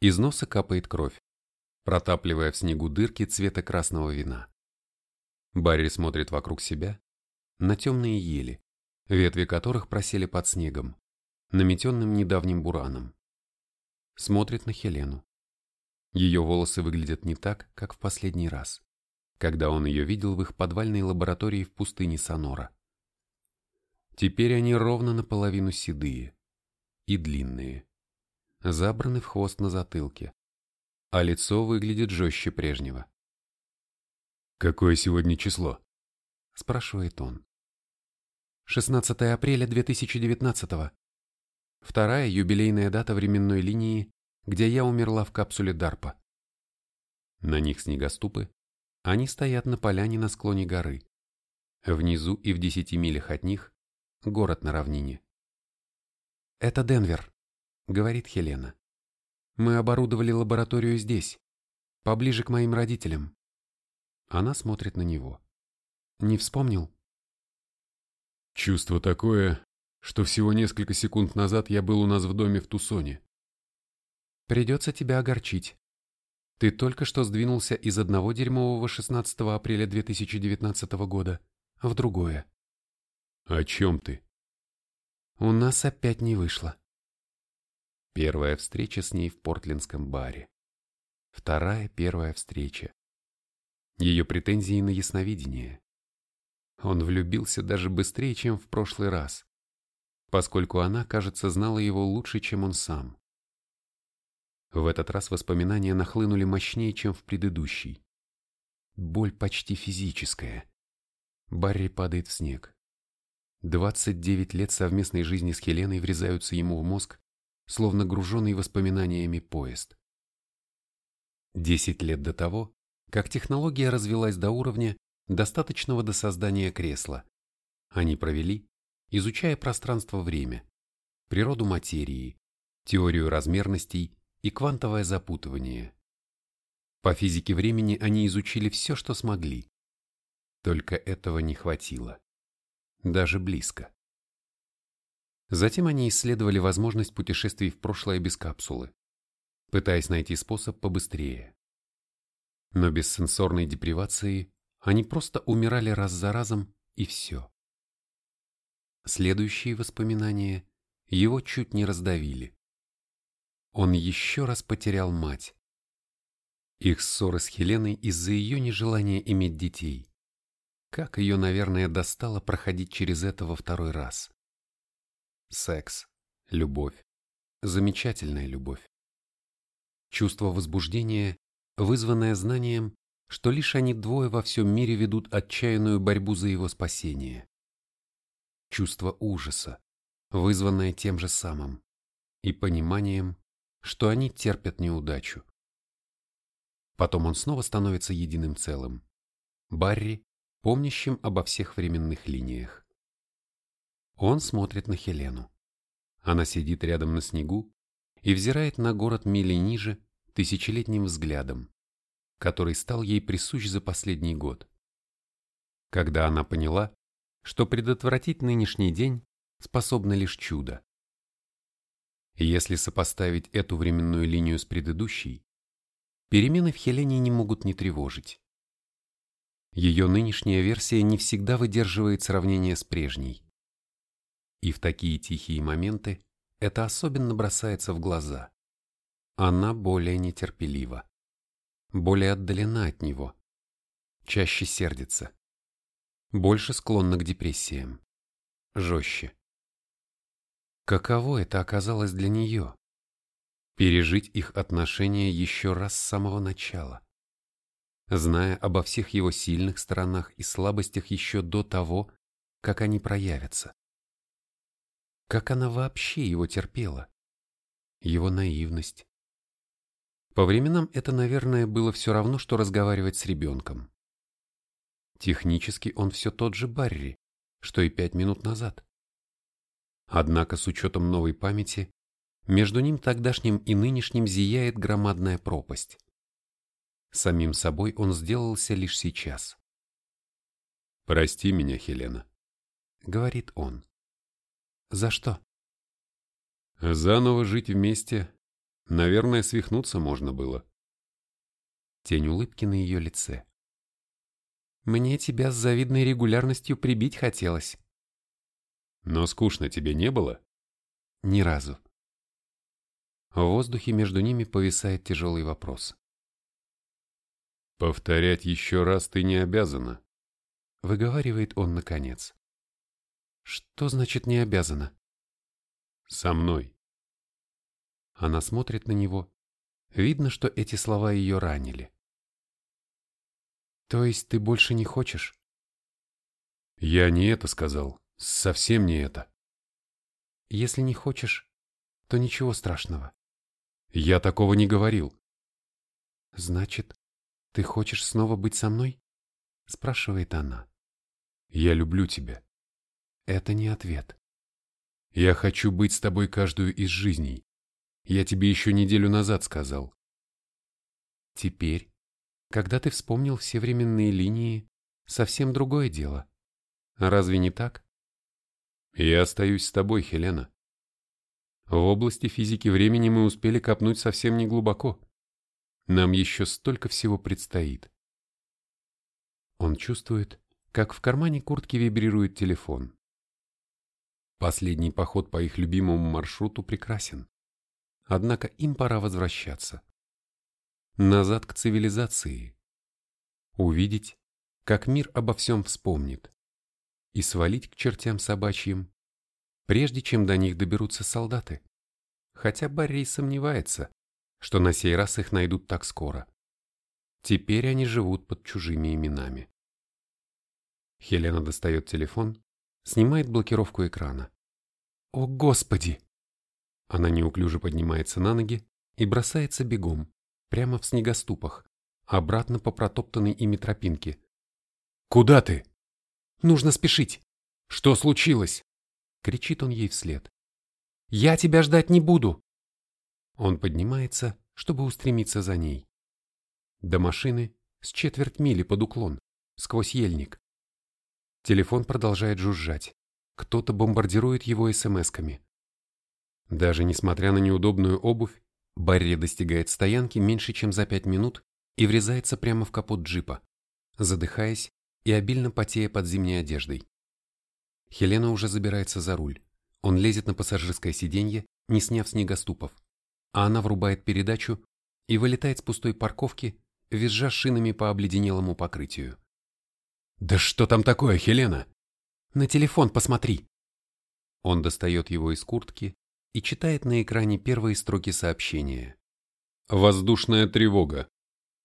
Из носа капает кровь, протапливая в снегу дырки цвета красного вина. Барри смотрит вокруг себя, на темные ели, ветви которых просели под снегом, наметенным недавним бураном. Смотрит на Хелену. Ее волосы выглядят не так, как в последний раз, когда он ее видел в их подвальной лаборатории в пустыне Сонора. Теперь они ровно наполовину седые и длинные, забраны в хвост на затылке, а лицо выглядит жестче прежнего. «Какое сегодня число?» – спрашивает он. 16 апреля 2019 Вторая юбилейная дата временной линии, где я умерла в капсуле Дарпа. На них снегоступы, они стоят на поляне на склоне горы. Внизу и в десяти милях от них – город на равнине. «Это Денвер», — говорит Хелена. «Мы оборудовали лабораторию здесь, поближе к моим родителям». Она смотрит на него. «Не вспомнил?» Чувство такое, что всего несколько секунд назад я был у нас в доме в Тусоне. Придется тебя огорчить. Ты только что сдвинулся из одного дерьмового 16 апреля 2019 года в другое. О чем ты? У нас опять не вышло. Первая встреча с ней в портлендском баре. Вторая первая встреча. Ее претензии на ясновидение. Он влюбился даже быстрее, чем в прошлый раз, поскольку она, кажется, знала его лучше, чем он сам. В этот раз воспоминания нахлынули мощнее, чем в предыдущий. Боль почти физическая. Барри падает в снег. 29 лет совместной жизни с Хеленой врезаются ему в мозг, словно груженный воспоминаниями поезд. Десять лет до того, как технология развилась до уровня, достаточного до создания кресла, они провели, изучая пространство-время, природу материи, теорию размерностей и квантовое запутывание. По физике времени они изучили все, что смогли. Только этого не хватило даже близко. Затем они исследовали возможность путешествий в прошлое без капсулы, пытаясь найти способ побыстрее. Но без сенсорной депривации они просто умирали раз за разом и все. Следующие воспоминания его чуть не раздавили. Он еще раз потерял мать. Их ссоры с Хеленой из-за ее нежелания иметь детей. Как ее, наверное, достало проходить через это во второй раз. Секс, любовь, замечательная любовь. Чувство возбуждения, вызванное знанием, что лишь они двое во всем мире ведут отчаянную борьбу за его спасение. Чувство ужаса, вызванное тем же самым, и пониманием, что они терпят неудачу. Потом он снова становится единым целым. Барри помнящим обо всех временных линиях. Он смотрит на Хелену. Она сидит рядом на снегу и взирает на город мили ниже тысячелетним взглядом, который стал ей присущ за последний год. Когда она поняла, что предотвратить нынешний день способно лишь чудо. Если сопоставить эту временную линию с предыдущей, перемены в Хелене не могут не тревожить. Ее нынешняя версия не всегда выдерживает сравнение с прежней. И в такие тихие моменты это особенно бросается в глаза. Она более нетерпелива, более отдалена от него, чаще сердится, больше склонна к депрессиям, жестче. Каково это оказалось для нее? Пережить их отношения еще раз с самого начала зная обо всех его сильных сторонах и слабостях еще до того, как они проявятся. Как она вообще его терпела? Его наивность. По временам это, наверное, было все равно, что разговаривать с ребенком. Технически он все тот же Барри, что и пять минут назад. Однако с учетом новой памяти, Между ним тогдашним и нынешним зияет громадная пропасть. Самим собой он сделался лишь сейчас. «Прости меня, Хелена», — говорит он. «За что?» «Заново жить вместе. Наверное, свихнуться можно было». Тень улыбки на ее лице. «Мне тебя с завидной регулярностью прибить хотелось». «Но скучно тебе не было?» «Ни разу». В воздухе между ними повисает тяжелый вопрос. «Повторять еще раз ты не обязана», — выговаривает он наконец. «Что значит не обязана?» «Со мной». Она смотрит на него. Видно, что эти слова ее ранили. «То есть ты больше не хочешь?» «Я не это сказал. Совсем не это». «Если не хочешь, то ничего страшного». «Я такого не говорил». «Значит, «Ты хочешь снова быть со мной?» — спрашивает она. «Я люблю тебя». Это не ответ. «Я хочу быть с тобой каждую из жизней. Я тебе еще неделю назад сказал». Теперь, когда ты вспомнил все временные линии, совсем другое дело. Разве не так? Я остаюсь с тобой, Хелена. В области физики времени мы успели копнуть совсем не глубоко. Нам еще столько всего предстоит. Он чувствует, как в кармане куртки вибрирует телефон. Последний поход по их любимому маршруту прекрасен. Однако им пора возвращаться. Назад к цивилизации. Увидеть, как мир обо всем вспомнит. И свалить к чертям собачьим, прежде чем до них доберутся солдаты. Хотя Барри сомневается, что на сей раз их найдут так скоро. Теперь они живут под чужими именами. Хелена достает телефон, снимает блокировку экрана. «О, Господи!» Она неуклюже поднимается на ноги и бросается бегом, прямо в снегоступах, обратно по протоптанной ими тропинке. «Куда ты?» «Нужно спешить!» «Что случилось?» — кричит он ей вслед. «Я тебя ждать не буду!» Он поднимается, чтобы устремиться за ней. До машины с четверть мили под уклон, сквозь ельник. Телефон продолжает жужжать. Кто-то бомбардирует его смс-ками. Даже несмотря на неудобную обувь, Барри достигает стоянки меньше, чем за пять минут и врезается прямо в капот джипа, задыхаясь и обильно потея под зимней одеждой. Хелена уже забирается за руль. Он лезет на пассажирское сиденье, не сняв снегоступов а она врубает передачу и вылетает с пустой парковки, визжа шинами по обледенелому покрытию. «Да что там такое, Хелена?» «На телефон посмотри!» Он достает его из куртки и читает на экране первые строки сообщения. «Воздушная тревога.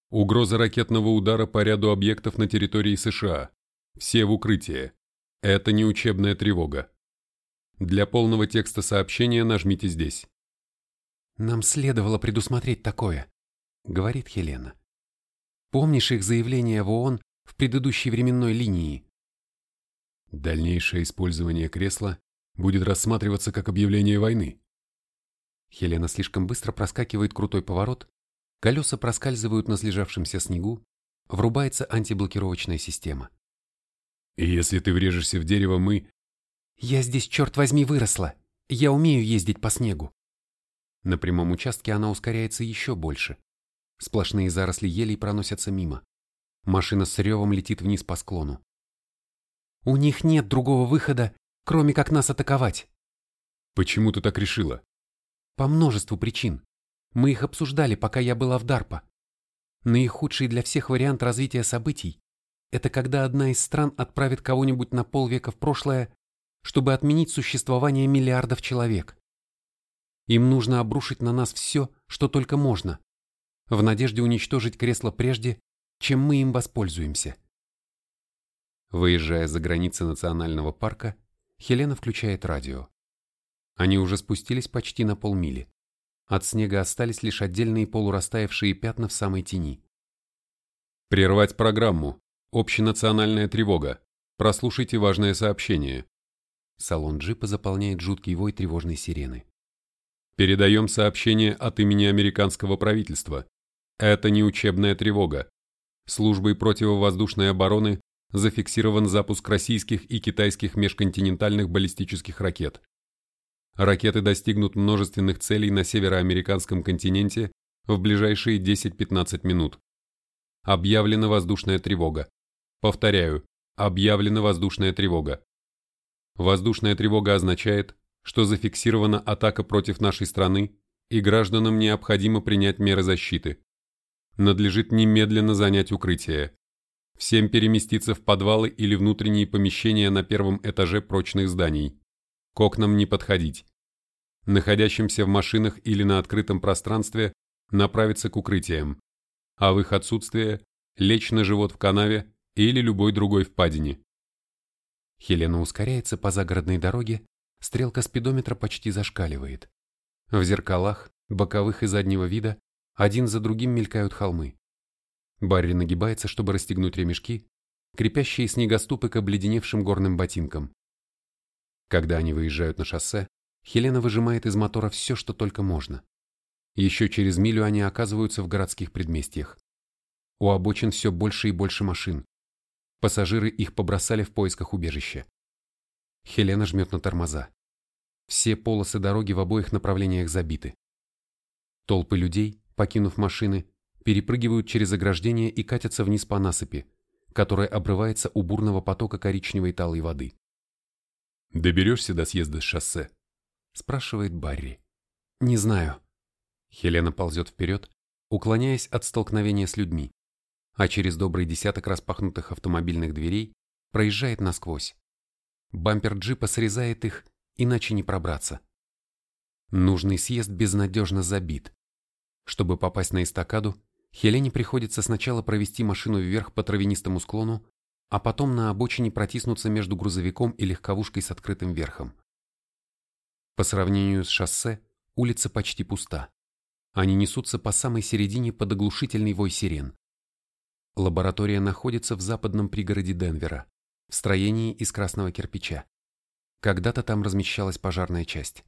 Угроза ракетного удара по ряду объектов на территории США. Все в укрытие. Это не учебная тревога. Для полного текста сообщения нажмите здесь. «Нам следовало предусмотреть такое», — говорит Хелена. «Помнишь их заявление в ООН в предыдущей временной линии?» Дальнейшее использование кресла будет рассматриваться как объявление войны. Хелена слишком быстро проскакивает крутой поворот, колеса проскальзывают на слежавшемся снегу, врубается антиблокировочная система. И если ты врежешься в дерево, мы... Я здесь, черт возьми, выросла. Я умею ездить по снегу. На прямом участке она ускоряется еще больше. Сплошные заросли елей проносятся мимо. Машина с ревом летит вниз по склону. «У них нет другого выхода, кроме как нас атаковать». «Почему ты так решила?» «По множеству причин. Мы их обсуждали, пока я была в Дарпа. Наихудший для всех вариант развития событий – это когда одна из стран отправит кого-нибудь на полвека в прошлое, чтобы отменить существование миллиардов человек. Им нужно обрушить на нас все, что только можно, в надежде уничтожить кресло прежде, чем мы им воспользуемся. Выезжая за границы национального парка, Хелена включает радио. Они уже спустились почти на полмили. От снега остались лишь отдельные полурастаявшие пятна в самой тени. «Прервать программу. Общенациональная тревога. Прослушайте важное сообщение». Салон джипа заполняет жуткий вой тревожной сирены. Передаем сообщение от имени американского правительства. Это не учебная тревога. Службой противовоздушной обороны зафиксирован запуск российских и китайских межконтинентальных баллистических ракет. Ракеты достигнут множественных целей на североамериканском континенте в ближайшие 10-15 минут. Объявлена воздушная тревога. Повторяю, объявлена воздушная тревога. Воздушная тревога означает, что зафиксирована атака против нашей страны, и гражданам необходимо принять меры защиты. Надлежит немедленно занять укрытие. Всем переместиться в подвалы или внутренние помещения на первом этаже прочных зданий. К окнам не подходить. Находящимся в машинах или на открытом пространстве направиться к укрытиям, а в их отсутствие лечь на живот в канаве или любой другой впадине. Хелена ускоряется по загородной дороге, стрелка спидометра почти зашкаливает. В зеркалах, боковых и заднего вида, один за другим мелькают холмы. Барри нагибается, чтобы расстегнуть ремешки, крепящие снегоступы к обледеневшим горным ботинкам. Когда они выезжают на шоссе, Хелена выжимает из мотора все, что только можно. Еще через милю они оказываются в городских предместьях. У обочин все больше и больше машин. Пассажиры их побросали в поисках убежища. Хелена жмет на тормоза. Все полосы дороги в обоих направлениях забиты. Толпы людей, покинув машины, перепрыгивают через ограждение и катятся вниз по насыпи, которая обрывается у бурного потока коричневой талой воды. «Доберешься до съезда с шоссе?» – спрашивает Барри. «Не знаю», Хелена ползет вперед, уклоняясь от столкновения с людьми, а через добрый десяток распахнутых автомобильных дверей проезжает насквозь. Бампер джипа срезает их, иначе не пробраться. Нужный съезд безнадежно забит. Чтобы попасть на эстакаду, Хелене приходится сначала провести машину вверх по травянистому склону, а потом на обочине протиснуться между грузовиком и легковушкой с открытым верхом. По сравнению с шоссе, улица почти пуста. Они несутся по самой середине под оглушительный вой сирен. Лаборатория находится в западном пригороде Денвера, в строении из красного кирпича. Когда-то там размещалась пожарная часть.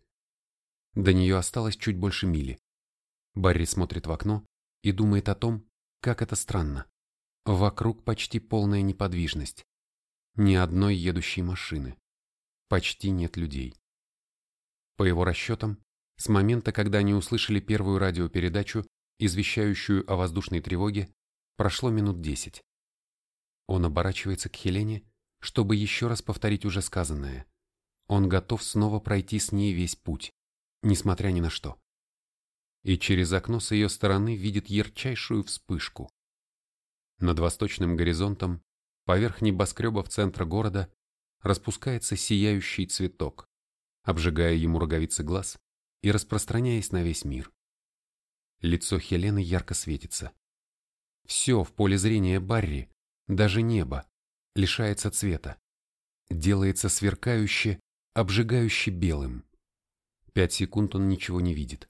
До нее осталось чуть больше мили. Барри смотрит в окно и думает о том, как это странно. Вокруг почти полная неподвижность. Ни одной едущей машины. Почти нет людей. По его расчетам, с момента, когда они услышали первую радиопередачу, извещающую о воздушной тревоге, прошло минут десять. Он оборачивается к Хелене, чтобы еще раз повторить уже сказанное. Он готов снова пройти с ней весь путь, несмотря ни на что. И через окно с ее стороны видит ярчайшую вспышку. Над восточным горизонтом, поверх небоскребов центра города, распускается сияющий цветок, обжигая ему роговицы глаз и распространяясь на весь мир. Лицо Хелены ярко светится. Все в поле зрения Барри, даже небо, лишается цвета, делается сверкающе, обжигающе белым. Пять секунд он ничего не видит.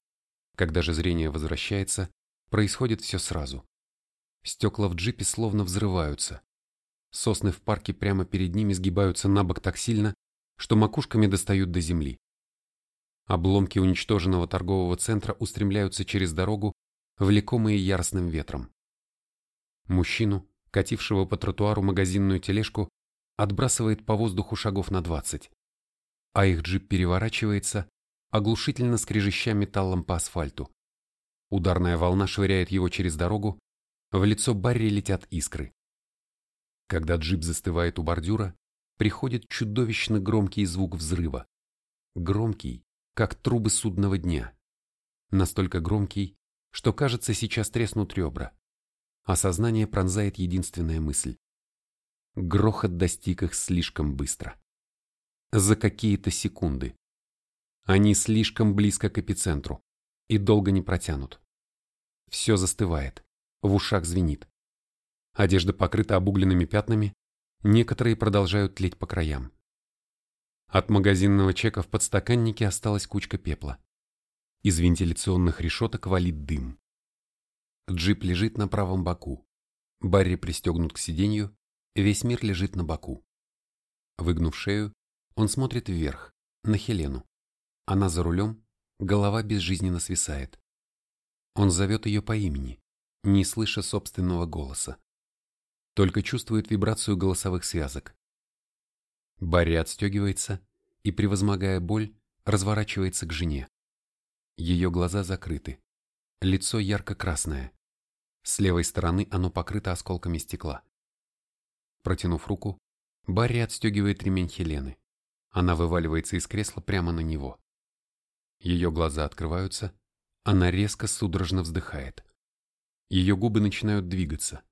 Когда же зрение возвращается, происходит все сразу. Стекла в джипе словно взрываются. Сосны в парке прямо перед ними сгибаются на бок так сильно, что макушками достают до земли. Обломки уничтоженного торгового центра устремляются через дорогу, влекомые яростным ветром. Мужчину, катившего по тротуару магазинную тележку, отбрасывает по воздуху шагов на двадцать, а их джип переворачивается, оглушительно скрежеща металлом по асфальту. Ударная волна швыряет его через дорогу, в лицо Барри летят искры. Когда джип застывает у бордюра, приходит чудовищно громкий звук взрыва. Громкий, как трубы судного дня. Настолько громкий, что кажется сейчас треснут ребра. А сознание пронзает единственная мысль. Грохот достиг их слишком быстро. За какие-то секунды. Они слишком близко к эпицентру и долго не протянут. Все застывает, в ушах звенит. Одежда покрыта обугленными пятнами, некоторые продолжают тлеть по краям. От магазинного чека в подстаканнике осталась кучка пепла. Из вентиляционных решеток валит дым. Джип лежит на правом боку. Барри пристегнут к сиденью, весь мир лежит на боку. Выгнув шею, он смотрит вверх, на Хелену. Она за рулем, голова безжизненно свисает. Он зовет ее по имени, не слыша собственного голоса. Только чувствует вибрацию голосовых связок. Барри отстегивается и, превозмогая боль, разворачивается к жене. Ее глаза закрыты, лицо ярко-красное. С левой стороны оно покрыто осколками стекла. Протянув руку, Барри отстегивает ремень Хелены. Она вываливается из кресла прямо на него. Ее глаза открываются, она резко судорожно вздыхает. Ее губы начинают двигаться.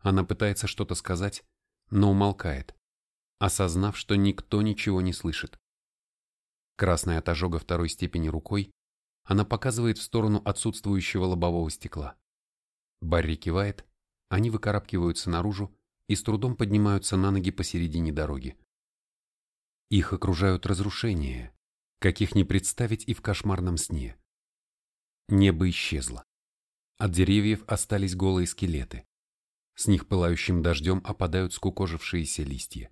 Она пытается что-то сказать, но умолкает, осознав, что никто ничего не слышит. Красная от ожога второй степени рукой, она показывает в сторону отсутствующего лобового стекла. Барри кивает, они выкарабкиваются наружу и с трудом поднимаются на ноги посередине дороги. Их окружают разрушения, каких не представить и в кошмарном сне. Небо исчезло. От деревьев остались голые скелеты. С них пылающим дождем опадают скукожившиеся листья.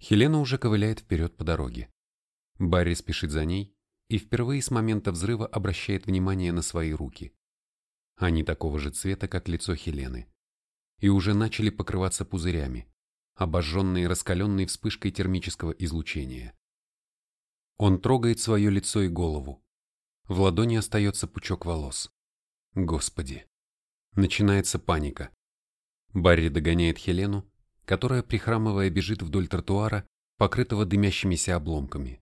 Хелена уже ковыляет вперед по дороге. Барри спешит за ней и впервые с момента взрыва обращает внимание на свои руки. Они такого же цвета, как лицо Хелены и уже начали покрываться пузырями, обожженные раскаленной вспышкой термического излучения. Он трогает свое лицо и голову. В ладони остается пучок волос. Господи. Начинается паника. Барри догоняет Хелену, которая, прихрамывая, бежит вдоль тротуара, покрытого дымящимися обломками.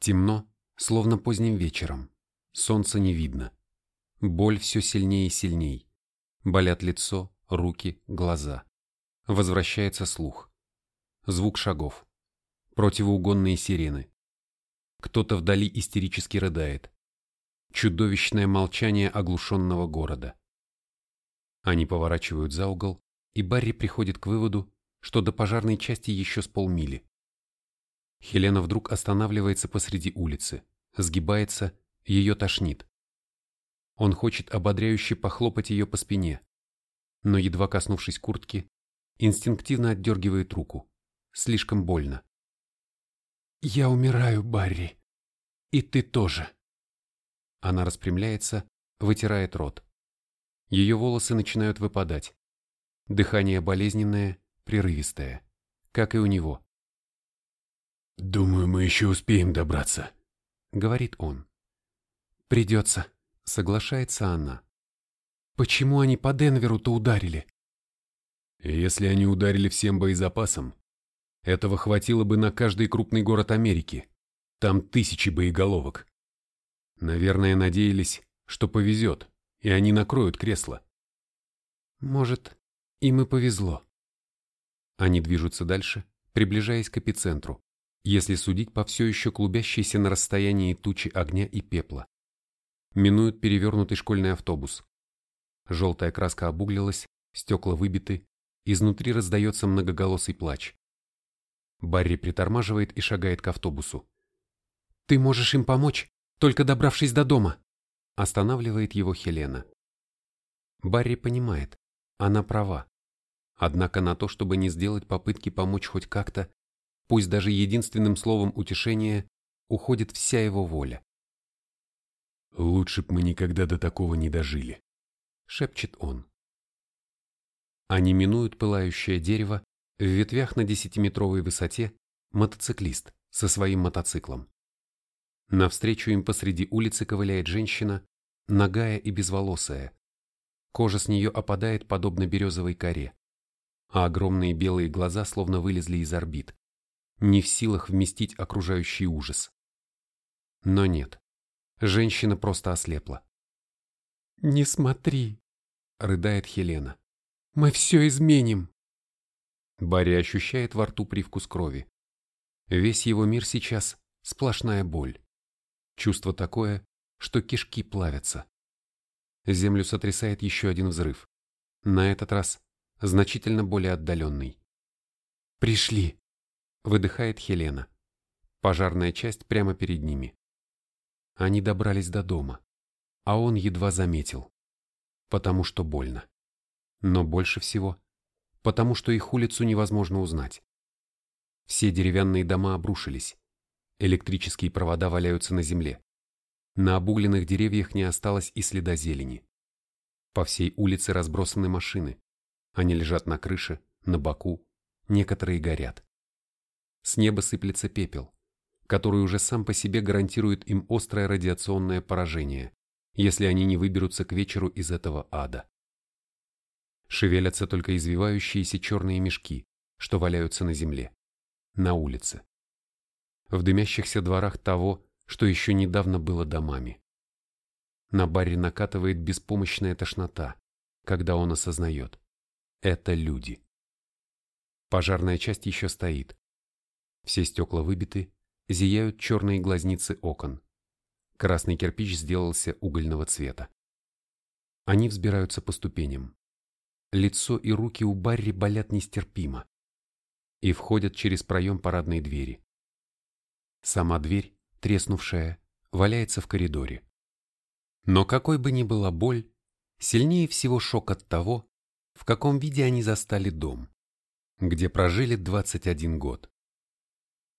Темно, словно поздним вечером. Солнца не видно. Боль все сильнее и сильней. Болят лицо, руки, глаза. Возвращается слух. Звук шагов. Противоугонные сирены. Кто-то вдали истерически рыдает. Чудовищное молчание оглушенного города. Они поворачивают за угол, и Барри приходит к выводу, что до пожарной части еще с полмили. Хелена вдруг останавливается посреди улицы, сгибается, ее тошнит. Он хочет ободряюще похлопать ее по спине, но, едва коснувшись куртки, инстинктивно отдергивает руку. Слишком больно. «Я умираю, Барри. И ты тоже». Она распрямляется, вытирает рот. Ее волосы начинают выпадать. Дыхание болезненное, прерывистое, как и у него. «Думаю, мы еще успеем добраться», — говорит он. «Придется», Соглашается она. Почему они по Денверу-то ударили? Если они ударили всем боезапасом, этого хватило бы на каждый крупный город Америки. Там тысячи боеголовок. Наверное, надеялись, что повезет, и они накроют кресло. Может, им и повезло. Они движутся дальше, приближаясь к эпицентру, если судить по все еще клубящейся на расстоянии тучи огня и пепла минуют перевернутый школьный автобус. Желтая краска обуглилась, стекла выбиты, изнутри раздается многоголосый плач. Барри притормаживает и шагает к автобусу. «Ты можешь им помочь, только добравшись до дома!» Останавливает его Хелена. Барри понимает, она права. Однако на то, чтобы не сделать попытки помочь хоть как-то, пусть даже единственным словом утешения, уходит вся его воля. «Лучше б мы никогда до такого не дожили», — шепчет он. Они минуют пылающее дерево, в ветвях на десятиметровой высоте мотоциклист со своим мотоциклом. Навстречу им посреди улицы ковыляет женщина, нагая и безволосая. Кожа с нее опадает подобно березовой коре, а огромные белые глаза словно вылезли из орбит, не в силах вместить окружающий ужас. Но нет, Женщина просто ослепла. «Не смотри», — рыдает Хелена. «Мы все изменим». Барри ощущает во рту привкус крови. Весь его мир сейчас — сплошная боль. Чувство такое, что кишки плавятся. Землю сотрясает еще один взрыв. На этот раз значительно более отдаленный. «Пришли!» — выдыхает Хелена. Пожарная часть прямо перед ними. Они добрались до дома, а он едва заметил. Потому что больно. Но больше всего, потому что их улицу невозможно узнать. Все деревянные дома обрушились. Электрические провода валяются на земле. На обугленных деревьях не осталось и следа зелени. По всей улице разбросаны машины. Они лежат на крыше, на боку, некоторые горят. С неба сыплется пепел, который уже сам по себе гарантирует им острое радиационное поражение, если они не выберутся к вечеру из этого ада. Шевелятся только извивающиеся черные мешки, что валяются на земле, на улице. В дымящихся дворах того, что еще недавно было домами. На Барри накатывает беспомощная тошнота, когда он осознает – это люди. Пожарная часть еще стоит. Все стекла выбиты, зияют черные глазницы окон. Красный кирпич сделался угольного цвета. Они взбираются по ступеням. Лицо и руки у Барри болят нестерпимо. И входят через проем парадной двери. Сама дверь, треснувшая, валяется в коридоре. Но какой бы ни была боль, сильнее всего шок от того, в каком виде они застали дом где прожили 21 год.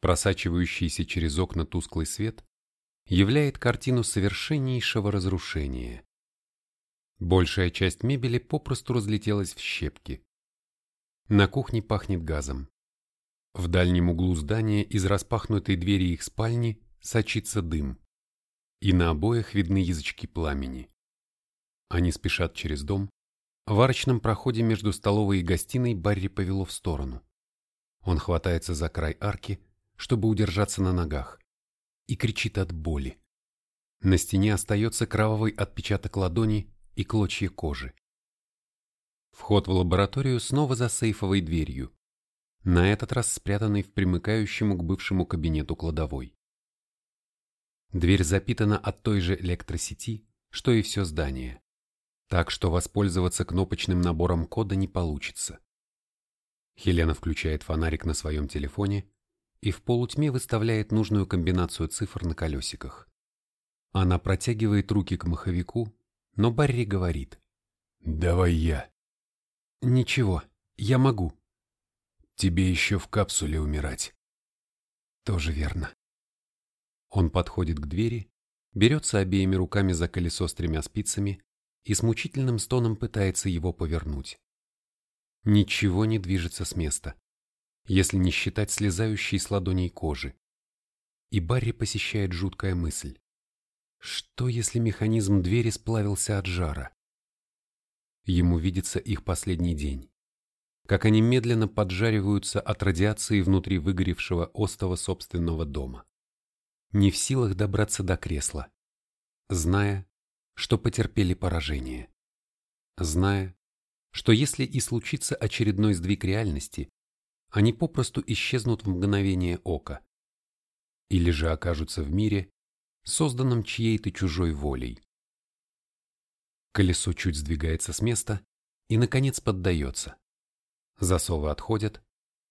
Просачивающийся через окна тусклый свет являет картину совершеннейшего разрушения. Большая часть мебели попросту разлетелась в щепки. На кухне пахнет газом. В дальнем углу здания из распахнутой двери их спальни сочится дым. И на обоях видны язычки пламени. Они спешат через дом, в арочном проходе между столовой и гостиной Барри повело в сторону. Он хватается за край арки, чтобы удержаться на ногах, и кричит от боли. На стене остается кровавый отпечаток ладони и клочья кожи. Вход в лабораторию снова за сейфовой дверью, на этот раз спрятанный в примыкающему к бывшему кабинету кладовой. Дверь запитана от той же электросети, что и все здание так что воспользоваться кнопочным набором кода не получится. Хелена включает фонарик на своем телефоне и в полутьме выставляет нужную комбинацию цифр на колесиках. Она протягивает руки к маховику, но Барри говорит. «Давай я». «Ничего, я могу». «Тебе еще в капсуле умирать». «Тоже верно». Он подходит к двери, берется обеими руками за колесо с тремя спицами и с мучительным стоном пытается его повернуть. Ничего не движется с места, если не считать слезающей с ладоней кожи. И Барри посещает жуткая мысль. Что, если механизм двери сплавился от жара? Ему видится их последний день. Как они медленно поджариваются от радиации внутри выгоревшего остова собственного дома. Не в силах добраться до кресла, зная, что потерпели поражение. Зная, что если и случится очередной сдвиг реальности, они попросту исчезнут в мгновение ока. Или же окажутся в мире, созданном чьей-то чужой волей. Колесо чуть сдвигается с места и, наконец, поддается. Засовы отходят,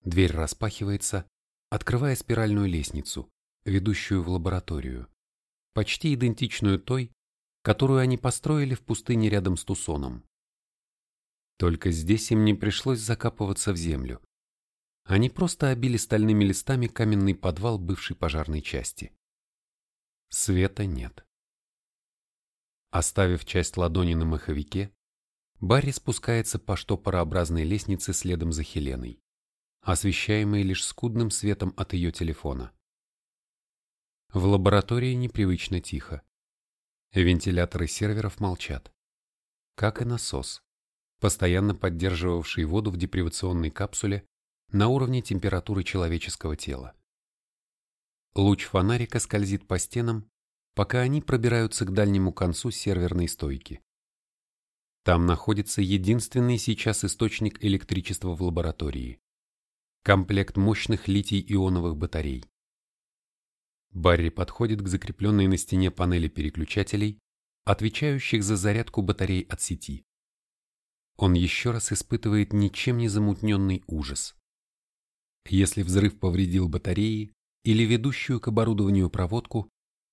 дверь распахивается, открывая спиральную лестницу, ведущую в лабораторию, почти идентичную той, которую они построили в пустыне рядом с Тусоном. Только здесь им не пришлось закапываться в землю. Они просто обили стальными листами каменный подвал бывшей пожарной части. Света нет. Оставив часть ладони на маховике, Барри спускается по штопорообразной лестнице следом за Хеленой, освещаемой лишь скудным светом от ее телефона. В лаборатории непривычно тихо. Вентиляторы серверов молчат. Как и насос, постоянно поддерживавший воду в депривационной капсуле на уровне температуры человеческого тела. Луч фонарика скользит по стенам, пока они пробираются к дальнему концу серверной стойки. Там находится единственный сейчас источник электричества в лаборатории – комплект мощных литий-ионовых батарей. Барри подходит к закрепленной на стене панели переключателей, отвечающих за зарядку батарей от сети. Он еще раз испытывает ничем не замутненный ужас. Если взрыв повредил батареи или ведущую к оборудованию проводку,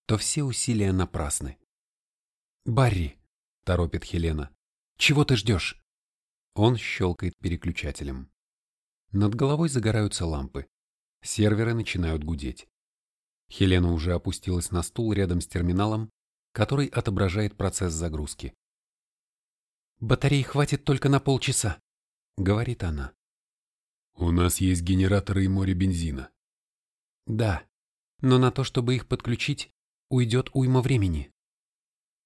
то все усилия напрасны. «Барри!» – торопит Хелена. «Чего ты ждешь?» Он щелкает переключателем. Над головой загораются лампы. Серверы начинают гудеть. Хелена уже опустилась на стул рядом с терминалом, который отображает процесс загрузки. «Батареи хватит только на полчаса», — говорит она. «У нас есть генераторы и море бензина». «Да, но на то, чтобы их подключить, уйдет уйма времени».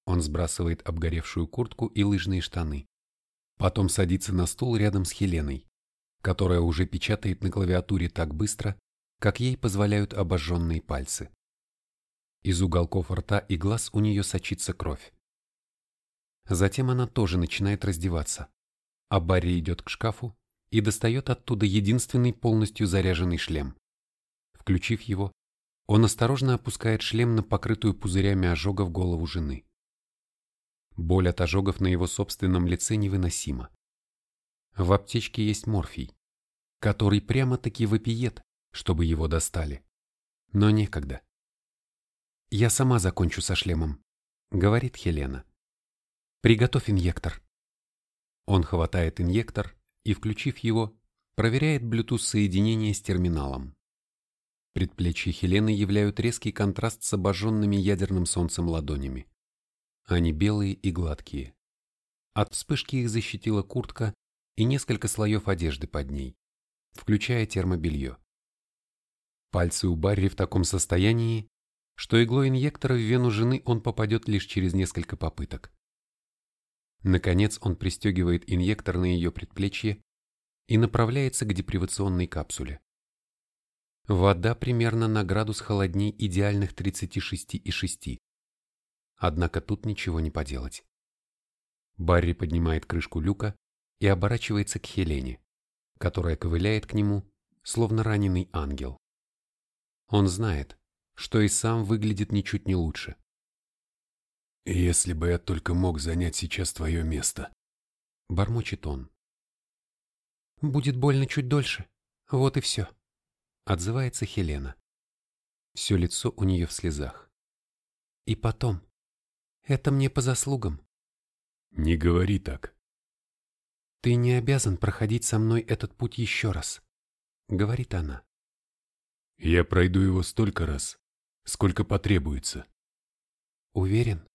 Он сбрасывает обгоревшую куртку и лыжные штаны. Потом садится на стул рядом с Хеленой, которая уже печатает на клавиатуре так быстро, как ей позволяют обожженные пальцы. Из уголков рта и глаз у нее сочится кровь. Затем она тоже начинает раздеваться, а Барри идет к шкафу и достает оттуда единственный полностью заряженный шлем. Включив его, он осторожно опускает шлем на покрытую пузырями ожогов голову жены. Боль от ожогов на его собственном лице невыносима. В аптечке есть морфий, который прямо-таки вопиет, чтобы его достали. Но некогда. «Я сама закончу со шлемом», — говорит Хелена. «Приготовь инъектор». Он хватает инъектор и, включив его, проверяет Bluetooth-соединение с терминалом. Предплечья Хелены являют резкий контраст с обожженными ядерным солнцем ладонями. Они белые и гладкие. От вспышки их защитила куртка и несколько слоев одежды под ней, включая термобелье. Пальцы у Барри в таком состоянии, что иглой инъектора в вену жены он попадет лишь через несколько попыток. Наконец он пристегивает инъектор на ее предплечье и направляется к депривационной капсуле. Вода примерно на градус холодней идеальных 36,6. Однако тут ничего не поделать. Барри поднимает крышку люка и оборачивается к Хелене, которая ковыляет к нему, словно раненый ангел. Он знает, что и сам выглядит ничуть не лучше. «Если бы я только мог занять сейчас твое место», — бормочет он. «Будет больно чуть дольше, вот и все», — отзывается Хелена. Все лицо у нее в слезах. «И потом, это мне по заслугам». «Не говори так». «Ты не обязан проходить со мной этот путь еще раз», — говорит она. Я пройду его столько раз, сколько потребуется. Уверен?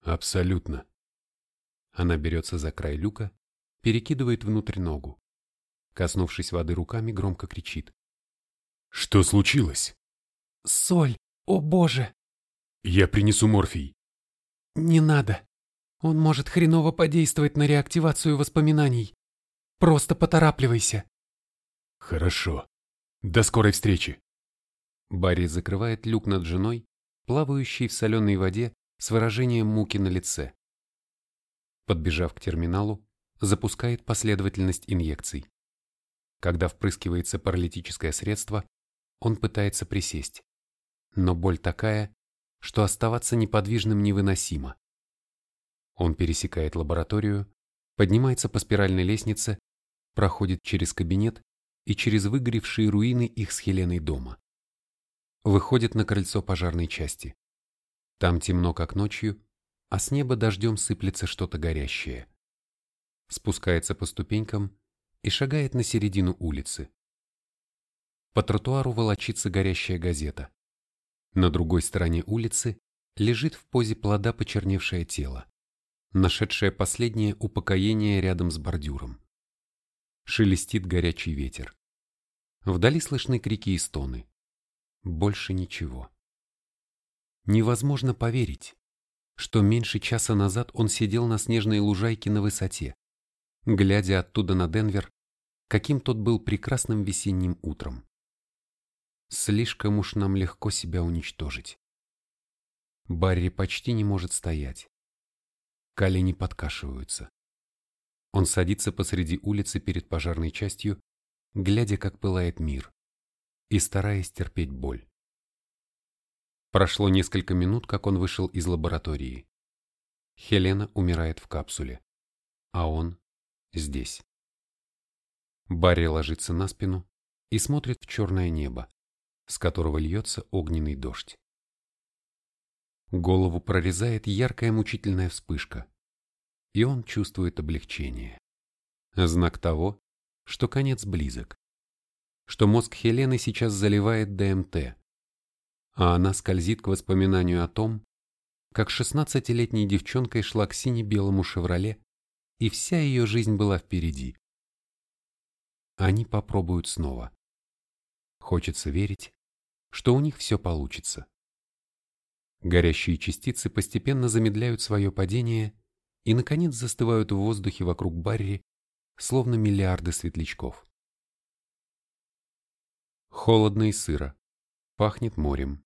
Абсолютно. Она берется за край люка, перекидывает внутрь ногу. Коснувшись воды руками, громко кричит. Что случилось? Соль! О боже! Я принесу морфий. Не надо. Он может хреново подействовать на реактивацию воспоминаний. Просто поторапливайся. Хорошо. До скорой встречи. Барри закрывает люк над женой, плавающей в соленой воде с выражением муки на лице. Подбежав к терминалу, запускает последовательность инъекций. Когда впрыскивается паралитическое средство, он пытается присесть. Но боль такая, что оставаться неподвижным невыносимо. Он пересекает лабораторию, поднимается по спиральной лестнице, проходит через кабинет и через выгоревшие руины их с Хеленой дома. Выходит на крыльцо пожарной части. Там темно, как ночью, а с неба дождем сыплется что-то горящее. Спускается по ступенькам и шагает на середину улицы. По тротуару волочится горящая газета. На другой стороне улицы лежит в позе плода почерневшее тело, нашедшее последнее упокоение рядом с бордюром. Шелестит горячий ветер. Вдали слышны крики и стоны. Больше ничего. Невозможно поверить, что меньше часа назад он сидел на снежной лужайке на высоте, глядя оттуда на Денвер, каким тот был прекрасным весенним утром. Слишком уж нам легко себя уничтожить. Барри почти не может стоять. Колени подкашиваются. Он садится посреди улицы перед пожарной частью, глядя, как пылает мир, и стараясь терпеть боль. Прошло несколько минут, как он вышел из лаборатории. Хелена умирает в капсуле, а он здесь. Барри ложится на спину и смотрит в черное небо, с которого льется огненный дождь. Голову прорезает яркая мучительная вспышка и он чувствует облегчение. Знак того, что конец близок. Что мозг Хелены сейчас заливает ДМТ. а она скользит к воспоминанию о том, как шестнадцатилетней девчонкой шла к сине-белому «Шевроле», и вся ее жизнь была впереди. Они попробуют снова. Хочется верить, что у них все получится. Горящие частицы постепенно замедляют свое падение и, наконец, застывают в воздухе вокруг Барри, словно миллиарды светлячков. Холодно и сыро, пахнет морем.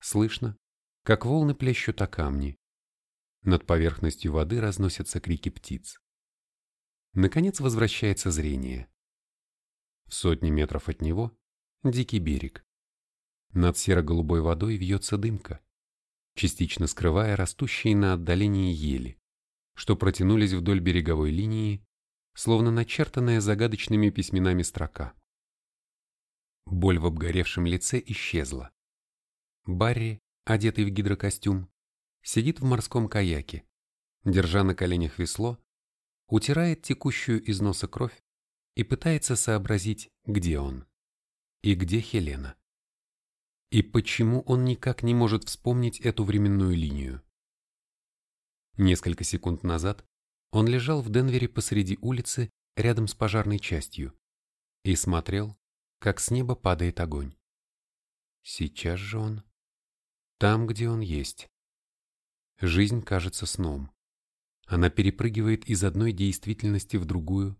Слышно, как волны плещут о камни. Над поверхностью воды разносятся крики птиц. Наконец возвращается зрение. В сотни метров от него – дикий берег. Над серо-голубой водой вьется дымка, частично скрывая растущие на отдалении ели, что протянулись вдоль береговой линии, словно начертанная загадочными письменами строка. Боль в обгоревшем лице исчезла. Барри, одетый в гидрокостюм, сидит в морском каяке, держа на коленях весло, утирает текущую из носа кровь и пытается сообразить, где он и где Хелена. И почему он никак не может вспомнить эту временную линию. Несколько секунд назад он лежал в Денвере посреди улицы рядом с пожарной частью и смотрел, как с неба падает огонь. Сейчас же он там, где он есть. Жизнь кажется сном. Она перепрыгивает из одной действительности в другую.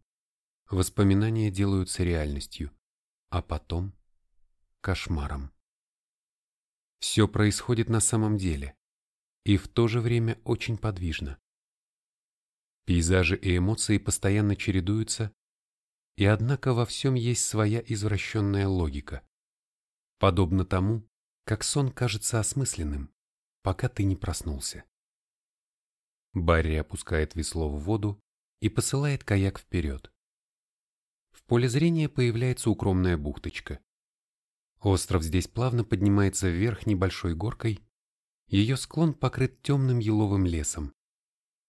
Воспоминания делаются реальностью, а потом – кошмаром. Все происходит на самом деле и в то же время очень подвижно. Пейзажи и эмоции постоянно чередуются, и однако во всем есть своя извращенная логика. Подобно тому, как сон кажется осмысленным, пока ты не проснулся. Барри опускает весло в воду и посылает каяк вперед. В поле зрения появляется укромная бухточка. Остров здесь плавно поднимается вверх небольшой горкой, ее склон покрыт темным еловым лесом,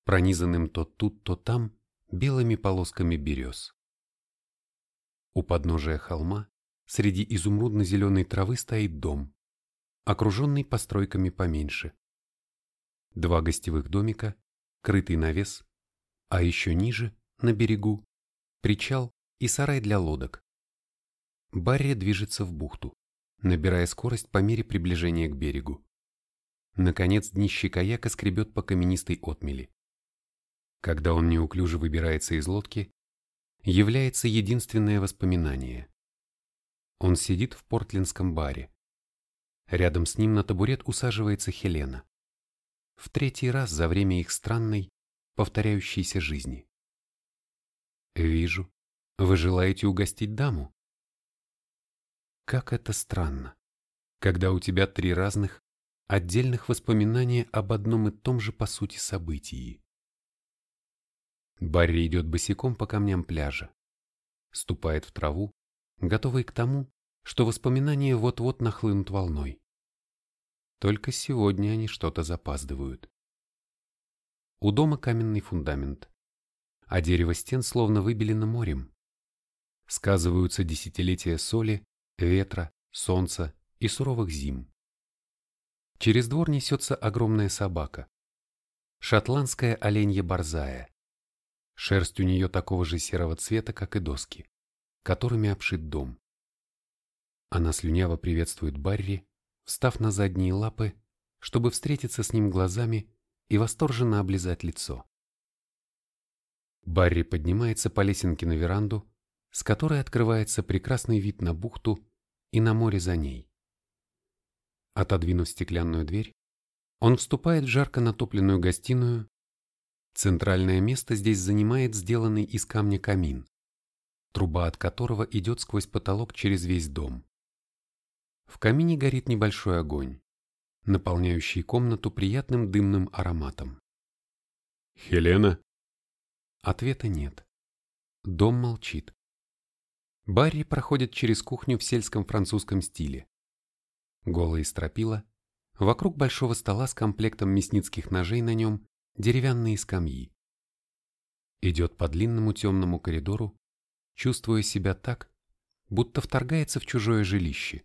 пронизанным то тут, то там белыми полосками берез. У подножия холма среди изумрудно-зеленой травы стоит дом окруженный постройками поменьше. Два гостевых домика, крытый навес, а еще ниже, на берегу, причал и сарай для лодок. Барри движется в бухту, набирая скорость по мере приближения к берегу. Наконец днище каяка скребет по каменистой отмели. Когда он неуклюже выбирается из лодки, является единственное воспоминание. Он сидит в портлинском баре, Рядом с ним на табурет усаживается Хелена. В третий раз за время их странной, повторяющейся жизни. «Вижу, вы желаете угостить даму?» Как это странно, когда у тебя три разных, отдельных воспоминания об одном и том же по сути событии. Барри идет босиком по камням пляжа, ступает в траву, готовый к тому, что воспоминания вот-вот нахлынут волной. Только сегодня они что-то запаздывают. У дома каменный фундамент, а дерево стен словно выбелено морем. Сказываются десятилетия соли, ветра, солнца и суровых зим. Через двор несется огромная собака. Шотландская оленья борзая. Шерсть у нее такого же серого цвета, как и доски, которыми обшит дом. Она слюняво приветствует Барри, встав на задние лапы, чтобы встретиться с ним глазами и восторженно облизать лицо. Барри поднимается по лесенке на веранду, с которой открывается прекрасный вид на бухту и на море за ней. Отодвинув стеклянную дверь, он вступает в жарко натопленную гостиную. Центральное место здесь занимает сделанный из камня камин, труба от которого идет сквозь потолок через весь дом. В камине горит небольшой огонь, наполняющий комнату приятным дымным ароматом. «Хелена?» Ответа нет. Дом молчит. Барри проходит через кухню в сельском французском стиле. Голые стропила, вокруг большого стола с комплектом мясницких ножей на нем деревянные скамьи. Идет по длинному темному коридору, чувствуя себя так, будто вторгается в чужое жилище.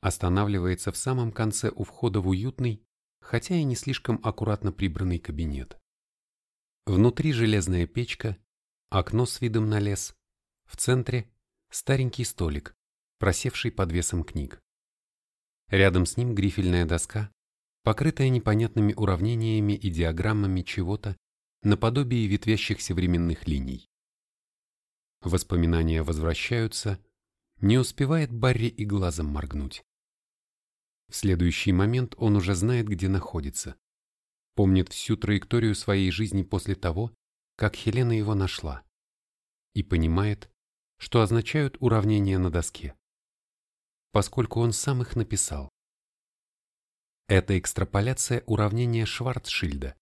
останавливается в самом конце у входа в уютный, хотя и не слишком аккуратно прибранный кабинет. Внутри железная печка, окно с видом на лес, в центре старенький столик, просевший под весом книг. Рядом с ним грифельная доска, покрытая непонятными уравнениями и диаграммами чего-то, наподобие ветвящихся временных линий. Воспоминания возвращаются, не успевает Барри и глазом моргнуть. В следующий момент он уже знает, где находится. Помнит всю траекторию своей жизни после того, как Хелена его нашла. И понимает, что означают уравнения на доске. Поскольку он сам их написал. Это экстраполяция уравнения Шварцшильда,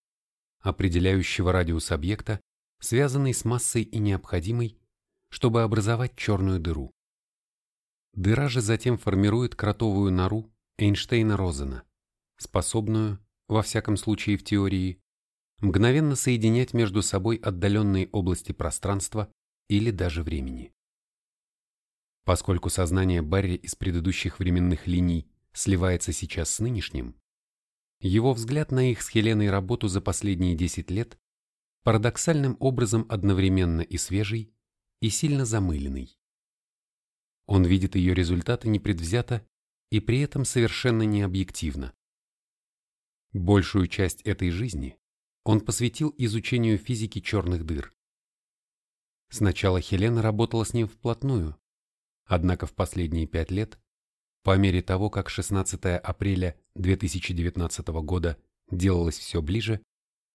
определяющего радиус объекта, связанный с массой и необходимой, чтобы образовать черную дыру. Дыра же затем формирует кротовую нору Эйнштейна-Розена, способную, во всяком случае в теории, мгновенно соединять между собой отдаленные области пространства или даже времени. Поскольку сознание Барри из предыдущих временных линий сливается сейчас с нынешним, его взгляд на их с Хеленой работу за последние 10 лет парадоксальным образом одновременно и свежий, и сильно замыленный. Он видит ее результаты непредвзято и при этом совершенно необъективно. Большую часть этой жизни он посвятил изучению физики черных дыр. Сначала Хелена работала с ним вплотную, однако в последние пять лет, по мере того, как 16 апреля 2019 года делалось все ближе,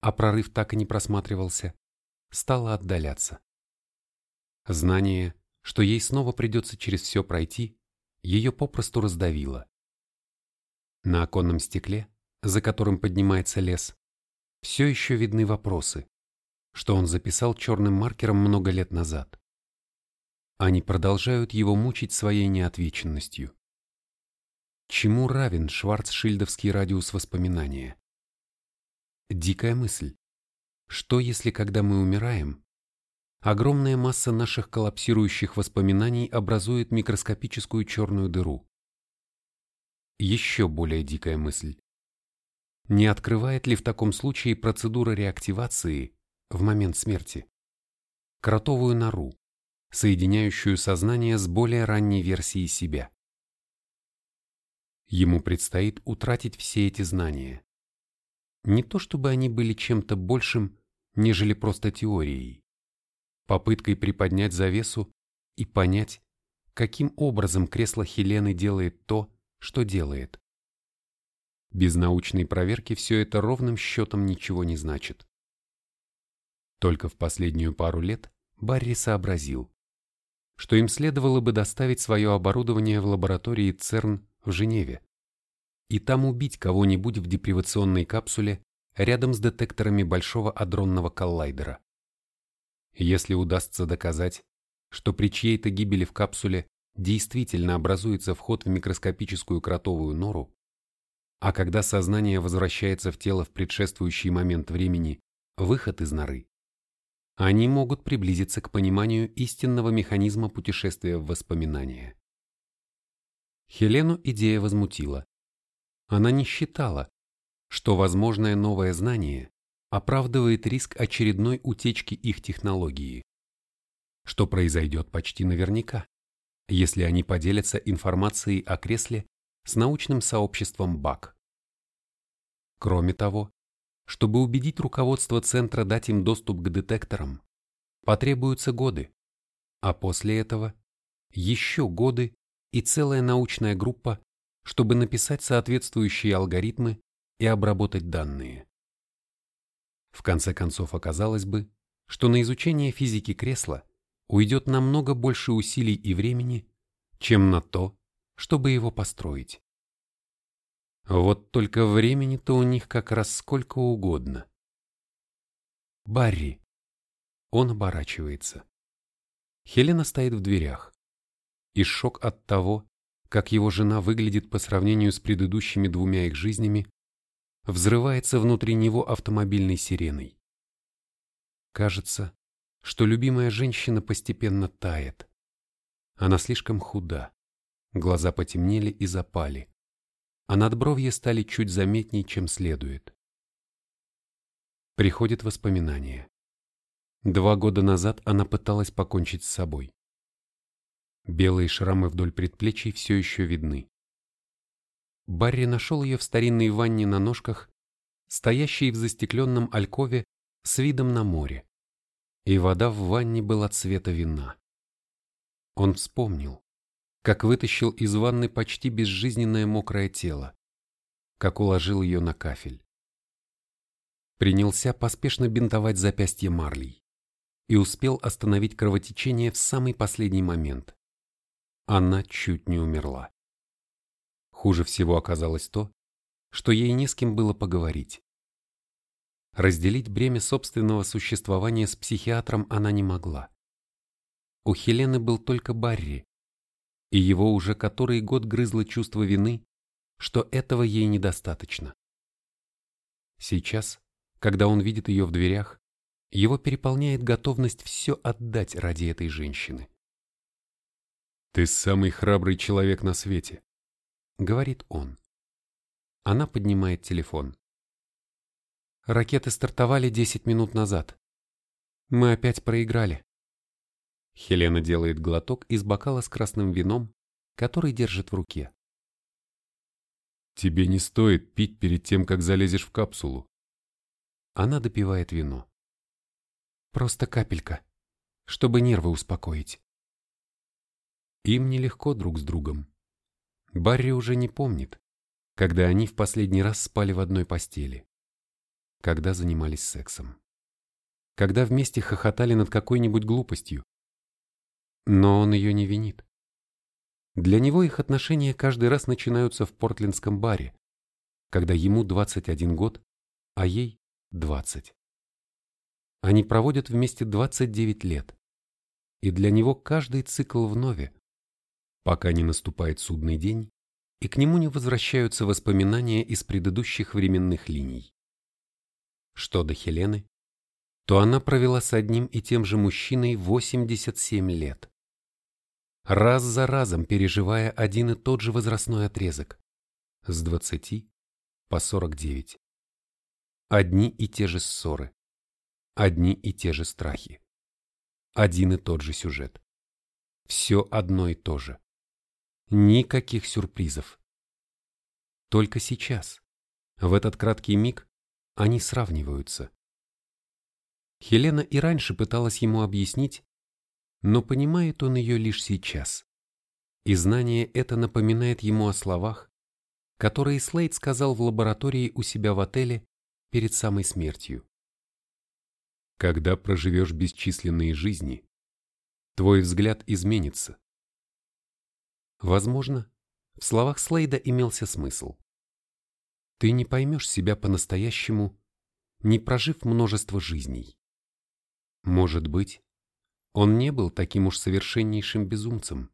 а прорыв так и не просматривался, стала отдаляться. Знание, что ей снова придется через все пройти, ее попросту раздавило. На оконном стекле, за которым поднимается лес, все еще видны вопросы, что он записал черным маркером много лет назад. Они продолжают его мучить своей неотвеченностью. Чему равен шварцшильдовский радиус воспоминания? Дикая мысль. Что если, когда мы умираем, огромная масса наших коллапсирующих воспоминаний образует микроскопическую черную дыру. Еще более дикая мысль. Не открывает ли в таком случае процедура реактивации в момент смерти кротовую нору, соединяющую сознание с более ранней версией себя? Ему предстоит утратить все эти знания. Не то чтобы они были чем-то большим, нежели просто теорией попыткой приподнять завесу и понять, каким образом кресло Хелены делает то, что делает. Без научной проверки все это ровным счетом ничего не значит. Только в последнюю пару лет Барри сообразил, что им следовало бы доставить свое оборудование в лаборатории ЦЕРН в Женеве и там убить кого-нибудь в депривационной капсуле рядом с детекторами Большого адронного коллайдера. Если удастся доказать, что при чьей-то гибели в капсуле действительно образуется вход в микроскопическую кротовую нору, а когда сознание возвращается в тело в предшествующий момент времени, выход из норы, они могут приблизиться к пониманию истинного механизма путешествия в воспоминания. Хелену идея возмутила. Она не считала, что возможное новое знание оправдывает риск очередной утечки их технологии, что произойдет почти наверняка, если они поделятся информацией о кресле с научным сообществом БАК. Кроме того, чтобы убедить руководство центра дать им доступ к детекторам, потребуются годы, а после этого еще годы и целая научная группа, чтобы написать соответствующие алгоритмы и обработать данные. В конце концов оказалось бы, что на изучение физики кресла уйдет намного больше усилий и времени, чем на то, чтобы его построить. Вот только времени-то у них как раз сколько угодно. Барри. Он оборачивается. Хелена стоит в дверях. И шок от того, как его жена выглядит по сравнению с предыдущими двумя их жизнями, взрывается внутри него автомобильной сиреной. Кажется, что любимая женщина постепенно тает. Она слишком худа, Глаза потемнели и запали, а надбровья стали чуть заметней, чем следует. Приходит воспоминание. Два года назад она пыталась покончить с собой. Белые шрамы вдоль предплечий все еще видны. Барри нашел ее в старинной ванне на ножках, стоящей в застекленном алькове с видом на море. И вода в ванне была цвета вина. Он вспомнил, как вытащил из ванны почти безжизненное мокрое тело, как уложил ее на кафель. Принялся поспешно бинтовать запястье марлей и успел остановить кровотечение в самый последний момент. Она чуть не умерла. Хуже всего оказалось то, что ей не с кем было поговорить. Разделить бремя собственного существования с психиатром она не могла. У Хелены был только Барри, и его уже который год грызло чувство вины, что этого ей недостаточно. Сейчас, когда он видит ее в дверях, его переполняет готовность все отдать ради этой женщины. «Ты самый храбрый человек на свете», — говорит он. Она поднимает телефон. Ракеты стартовали 10 минут назад. Мы опять проиграли. Хелена делает глоток из бокала с красным вином, который держит в руке. Тебе не стоит пить перед тем, как залезешь в капсулу. Она допивает вино. Просто капелька, чтобы нервы успокоить. Им нелегко друг с другом. Барри уже не помнит, когда они в последний раз спали в одной постели, когда занимались сексом, когда вместе хохотали над какой-нибудь глупостью. Но он ее не винит. Для него их отношения каждый раз начинаются в портлендском баре, когда ему 21 год, а ей 20. Они проводят вместе 29 лет, и для него каждый цикл вновь, пока не наступает судный день, и к нему не возвращаются воспоминания из предыдущих временных линий. Что до Хелены, то она провела с одним и тем же мужчиной 87 лет. Раз за разом переживая один и тот же возрастной отрезок с 20 по 49. Одни и те же ссоры, одни и те же страхи, один и тот же сюжет. Все одно и то же. Никаких сюрпризов. Только сейчас, в этот краткий миг, они сравниваются. Хелена и раньше пыталась ему объяснить, но понимает он ее лишь сейчас. И знание это напоминает ему о словах, которые Слейд сказал в лаборатории у себя в отеле перед самой смертью. Когда проживешь бесчисленные жизни, твой взгляд изменится. Возможно, в словах Слейда имелся смысл. Ты не поймешь себя по-настоящему, не прожив множество жизней. Может быть, он не был таким уж совершеннейшим безумцем.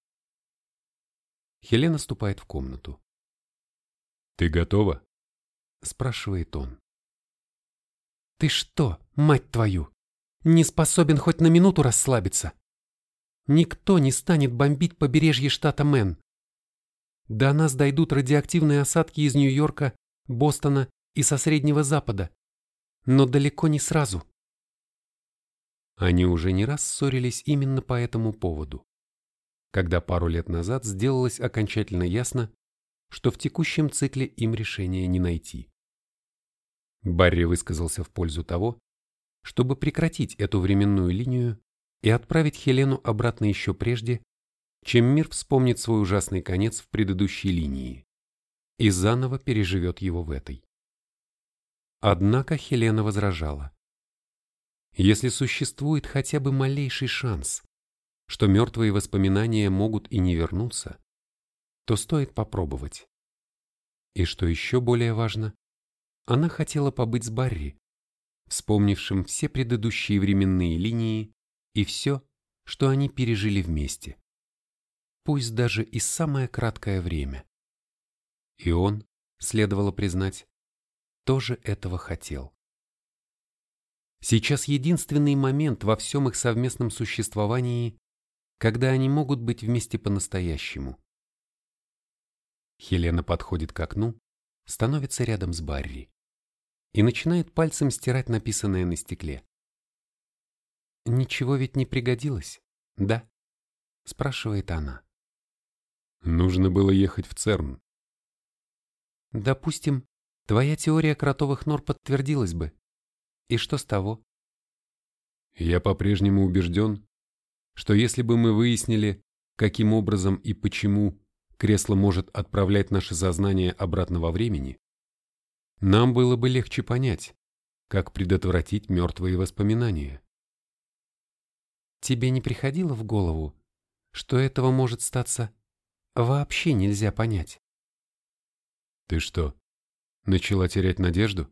Хелена ступает в комнату. «Ты готова?» – спрашивает он. «Ты что, мать твою, не способен хоть на минуту расслабиться?» Никто не станет бомбить побережье штата Мэн. До нас дойдут радиоактивные осадки из Нью-Йорка, Бостона и со Среднего Запада. Но далеко не сразу. Они уже не раз ссорились именно по этому поводу. Когда пару лет назад сделалось окончательно ясно, что в текущем цикле им решения не найти. Барри высказался в пользу того, чтобы прекратить эту временную линию и отправить Хелену обратно еще прежде, чем мир вспомнит свой ужасный конец в предыдущей линии и заново переживет его в этой. Однако Хелена возражала. Если существует хотя бы малейший шанс, что мертвые воспоминания могут и не вернуться, то стоит попробовать. И что еще более важно, она хотела побыть с Барри, вспомнившим все предыдущие временные линии и все, что они пережили вместе. Пусть даже и самое краткое время. И он, следовало признать, тоже этого хотел. Сейчас единственный момент во всем их совместном существовании, когда они могут быть вместе по-настоящему. Хелена подходит к окну, становится рядом с Барри и начинает пальцем стирать написанное на стекле. «Ничего ведь не пригодилось, да?» – спрашивает она. Нужно было ехать в ЦЕРН. Допустим, твоя теория кротовых нор подтвердилась бы. И что с того? Я по-прежнему убежден, что если бы мы выяснили, каким образом и почему кресло может отправлять наше сознание обратно во времени, нам было бы легче понять, как предотвратить мертвые воспоминания. Тебе не приходило в голову, что этого может статься вообще нельзя понять? Ты что, начала терять надежду?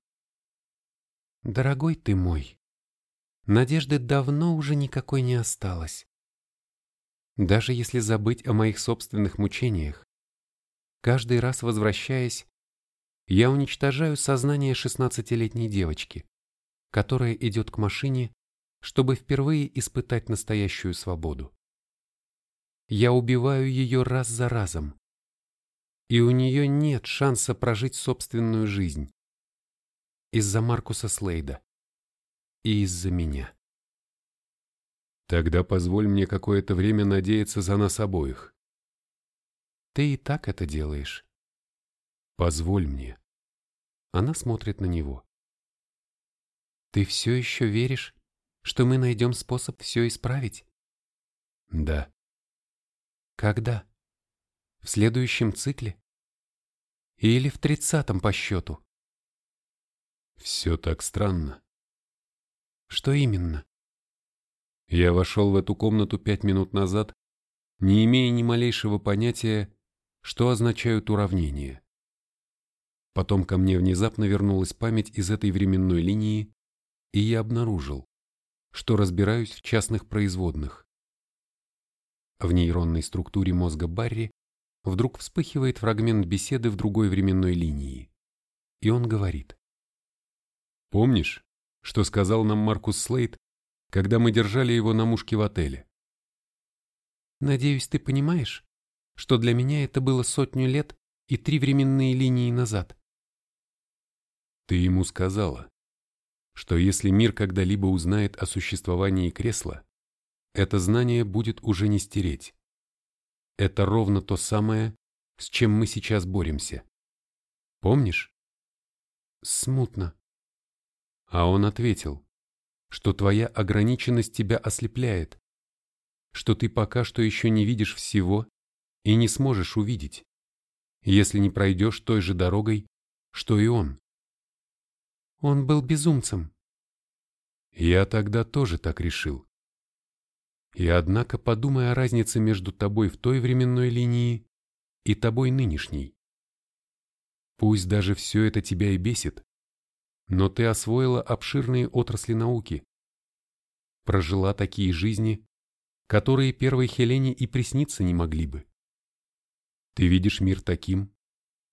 Дорогой ты мой, надежды давно уже никакой не осталось. Даже если забыть о моих собственных мучениях, каждый раз возвращаясь, я уничтожаю сознание шестнадцатилетней девочки, которая идет к машине, чтобы впервые испытать настоящую свободу. Я убиваю ее раз за разом, и у нее нет шанса прожить собственную жизнь. Из-за Маркуса Слейда и из-за меня. Тогда позволь мне какое-то время надеяться за нас обоих. Ты и так это делаешь. Позволь мне. Она смотрит на него. Ты все еще веришь, что мы найдем способ все исправить? Да. Когда? В следующем цикле? Или в тридцатом по счету? Все так странно. Что именно? Я вошел в эту комнату пять минут назад, не имея ни малейшего понятия, что означают уравнения. Потом ко мне внезапно вернулась память из этой временной линии, и я обнаружил, что разбираюсь в частных производных. В нейронной структуре мозга Барри вдруг вспыхивает фрагмент беседы в другой временной линии, и он говорит. «Помнишь, что сказал нам Маркус Слейд когда мы держали его на мушке в отеле. Надеюсь, ты понимаешь, что для меня это было сотню лет и три временные линии назад. Ты ему сказала, что если мир когда-либо узнает о существовании кресла, это знание будет уже не стереть. Это ровно то самое, с чем мы сейчас боремся. Помнишь? Смутно. А он ответил, что твоя ограниченность тебя ослепляет, что ты пока что еще не видишь всего и не сможешь увидеть, если не пройдешь той же дорогой, что и он. Он был безумцем. Я тогда тоже так решил. И однако подумай о разнице между тобой в той временной линии и тобой нынешней. Пусть даже все это тебя и бесит, но ты освоила обширные отрасли науки. Прожила такие жизни, которые первой Хелене и присниться не могли бы. Ты видишь мир таким,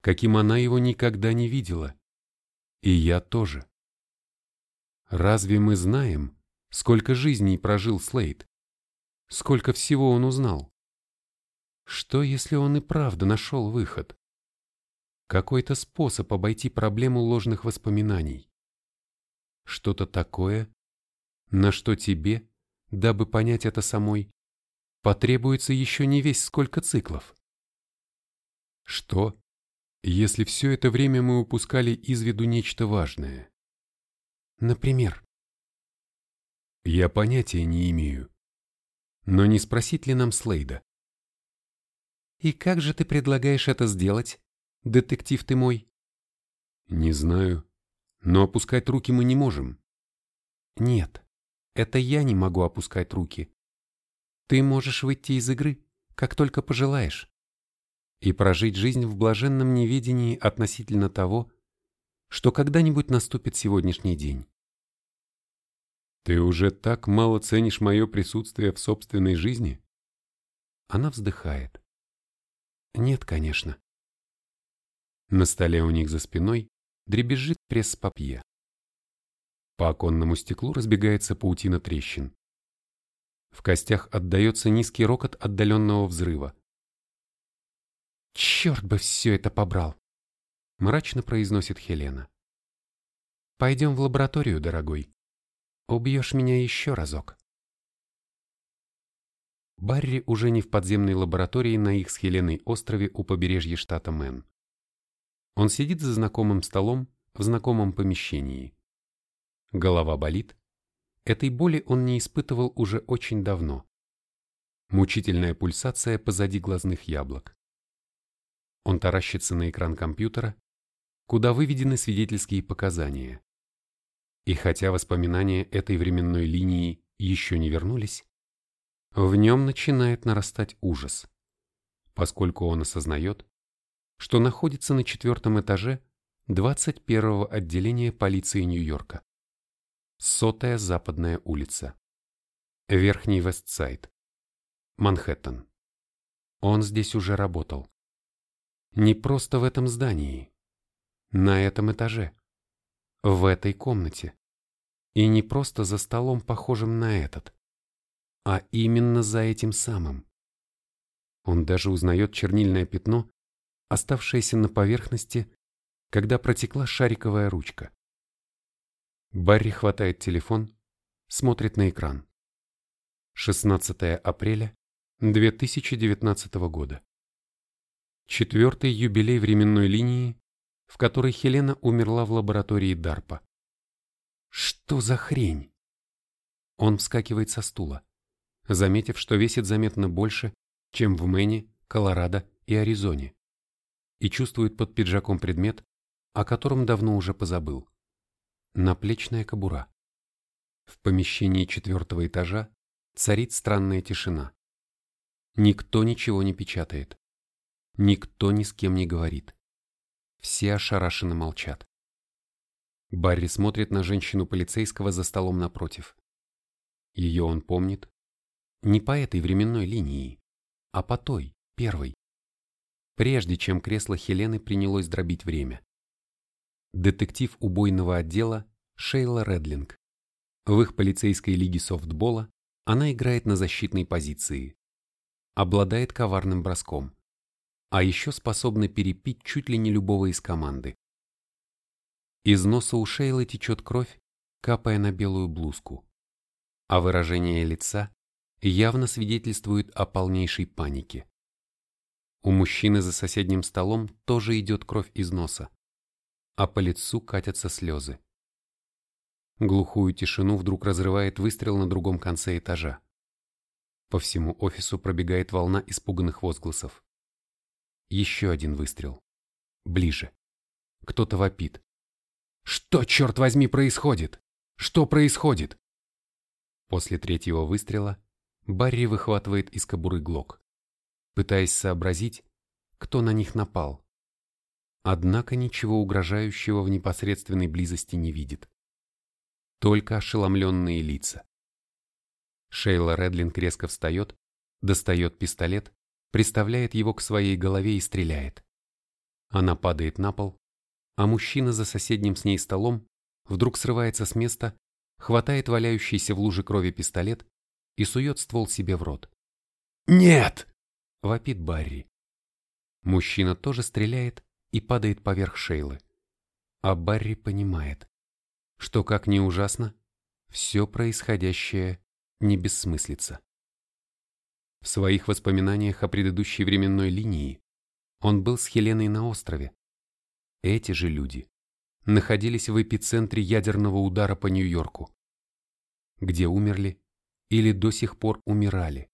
каким она его никогда не видела. И я тоже. Разве мы знаем, сколько жизней прожил Слейд? Сколько всего он узнал? Что, если он и правда нашел выход? Какой-то способ обойти проблему ложных воспоминаний. Что-то такое, на что тебе, дабы понять это самой, потребуется еще не весь сколько циклов. Что, если все это время мы упускали из виду нечто важное? Например, я понятия не имею. Но не спросить ли нам Слейда? И как же ты предлагаешь это сделать? Детектив ты мой? Не знаю, но опускать руки мы не можем. Нет, это я не могу опускать руки. Ты можешь выйти из игры, как только пожелаешь, и прожить жизнь в блаженном неведении относительно того, что когда-нибудь наступит сегодняшний день. Ты уже так мало ценишь мое присутствие в собственной жизни? Она вздыхает. Нет, конечно. На столе у них за спиной дребезжит пресс-папье. По оконному стеклу разбегается паутина трещин. В костях отдается низкий рокот отдаленного взрыва. Черт бы все это побрал! Мрачно произносит Хелена. Пойдем в лабораторию, дорогой. Убьешь меня еще разок. Барри уже не в подземной лаборатории на их с Хеленой острове у побережья штата Мэн. Он сидит за знакомым столом в знакомом помещении. Голова болит. Этой боли он не испытывал уже очень давно. Мучительная пульсация позади глазных яблок. Он таращится на экран компьютера, куда выведены свидетельские показания. И хотя воспоминания этой временной линии еще не вернулись, в нем начинает нарастать ужас, поскольку он осознает, что находится на четвертом этаже 21-го отделения полиции Нью-Йорка. Сотая западная улица. Верхний Вестсайд. Манхэттен. Он здесь уже работал. Не просто в этом здании. На этом этаже. В этой комнате. И не просто за столом, похожим на этот. А именно за этим самым. Он даже узнает чернильное пятно, оставшееся на поверхности, когда протекла шариковая ручка. Барри хватает телефон, смотрит на экран. 16 апреля 2019 года. Четвертый юбилей временной линии, в которой Хелена умерла в лаборатории Дарпа. Что за хрень? Он вскакивает со стула, заметив, что весит заметно больше, чем в Мэне, Колорадо и Аризоне, и чувствует под пиджаком предмет, о котором давно уже позабыл. Наплечная кобура. В помещении четвертого этажа царит странная тишина. Никто ничего не печатает. Никто ни с кем не говорит. Все ошарашенно молчат. Барри смотрит на женщину полицейского за столом напротив. Ее он помнит. Не по этой временной линии, а по той, первой. Прежде чем кресло Хелены принялось дробить время. Детектив убойного отдела Шейла Редлинг. В их полицейской лиге софтбола она играет на защитной позиции. Обладает коварным броском. А еще способна перепить чуть ли не любого из команды. Из носа у Шейлы течет кровь, капая на белую блузку. А выражение лица явно свидетельствует о полнейшей панике. У мужчины за соседним столом тоже идет кровь из носа, а по лицу катятся слезы. Глухую тишину вдруг разрывает выстрел на другом конце этажа. По всему офису пробегает волна испуганных возгласов. Еще один выстрел. Ближе. Кто-то вопит. Что, черт возьми, происходит? Что происходит? После третьего выстрела Барри выхватывает из кобуры глок, пытаясь сообразить, кто на них напал. Однако ничего угрожающего в непосредственной близости не видит. Только ошеломленные лица. Шейла Редлинг резко встает, достает пистолет, приставляет его к своей голове и стреляет. Она падает на пол, а мужчина за соседним с ней столом вдруг срывается с места, хватает валяющийся в луже крови пистолет и сует ствол себе в рот. «Нет!» — вопит Барри. Мужчина тоже стреляет и падает поверх Шейлы. А Барри понимает, что, как ни ужасно, все происходящее не бессмыслица. В своих воспоминаниях о предыдущей временной линии он был с Хеленой на острове, эти же люди находились в эпицентре ядерного удара по Нью-Йорку, где умерли или до сих пор умирали,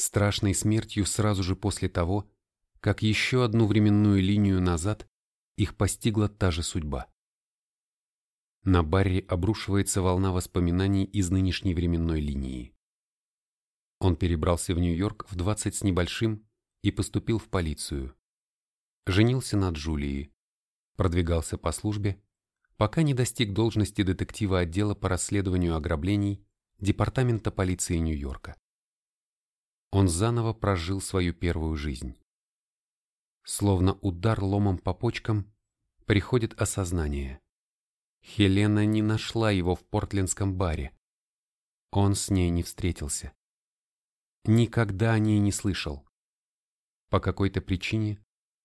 страшной смертью сразу же после того, как еще одну временную линию назад их постигла та же судьба. На Барри обрушивается волна воспоминаний из нынешней временной линии. Он перебрался в Нью-Йорк в 20 с небольшим и поступил в полицию. Женился на Джулии, продвигался по службе, пока не достиг должности детектива отдела по расследованию ограблений Департамента полиции Нью-Йорка. Он заново прожил свою первую жизнь. Словно удар ломом по почкам, приходит осознание. Хелена не нашла его в портлендском баре. Он с ней не встретился. Никогда о ней не слышал. По какой-то причине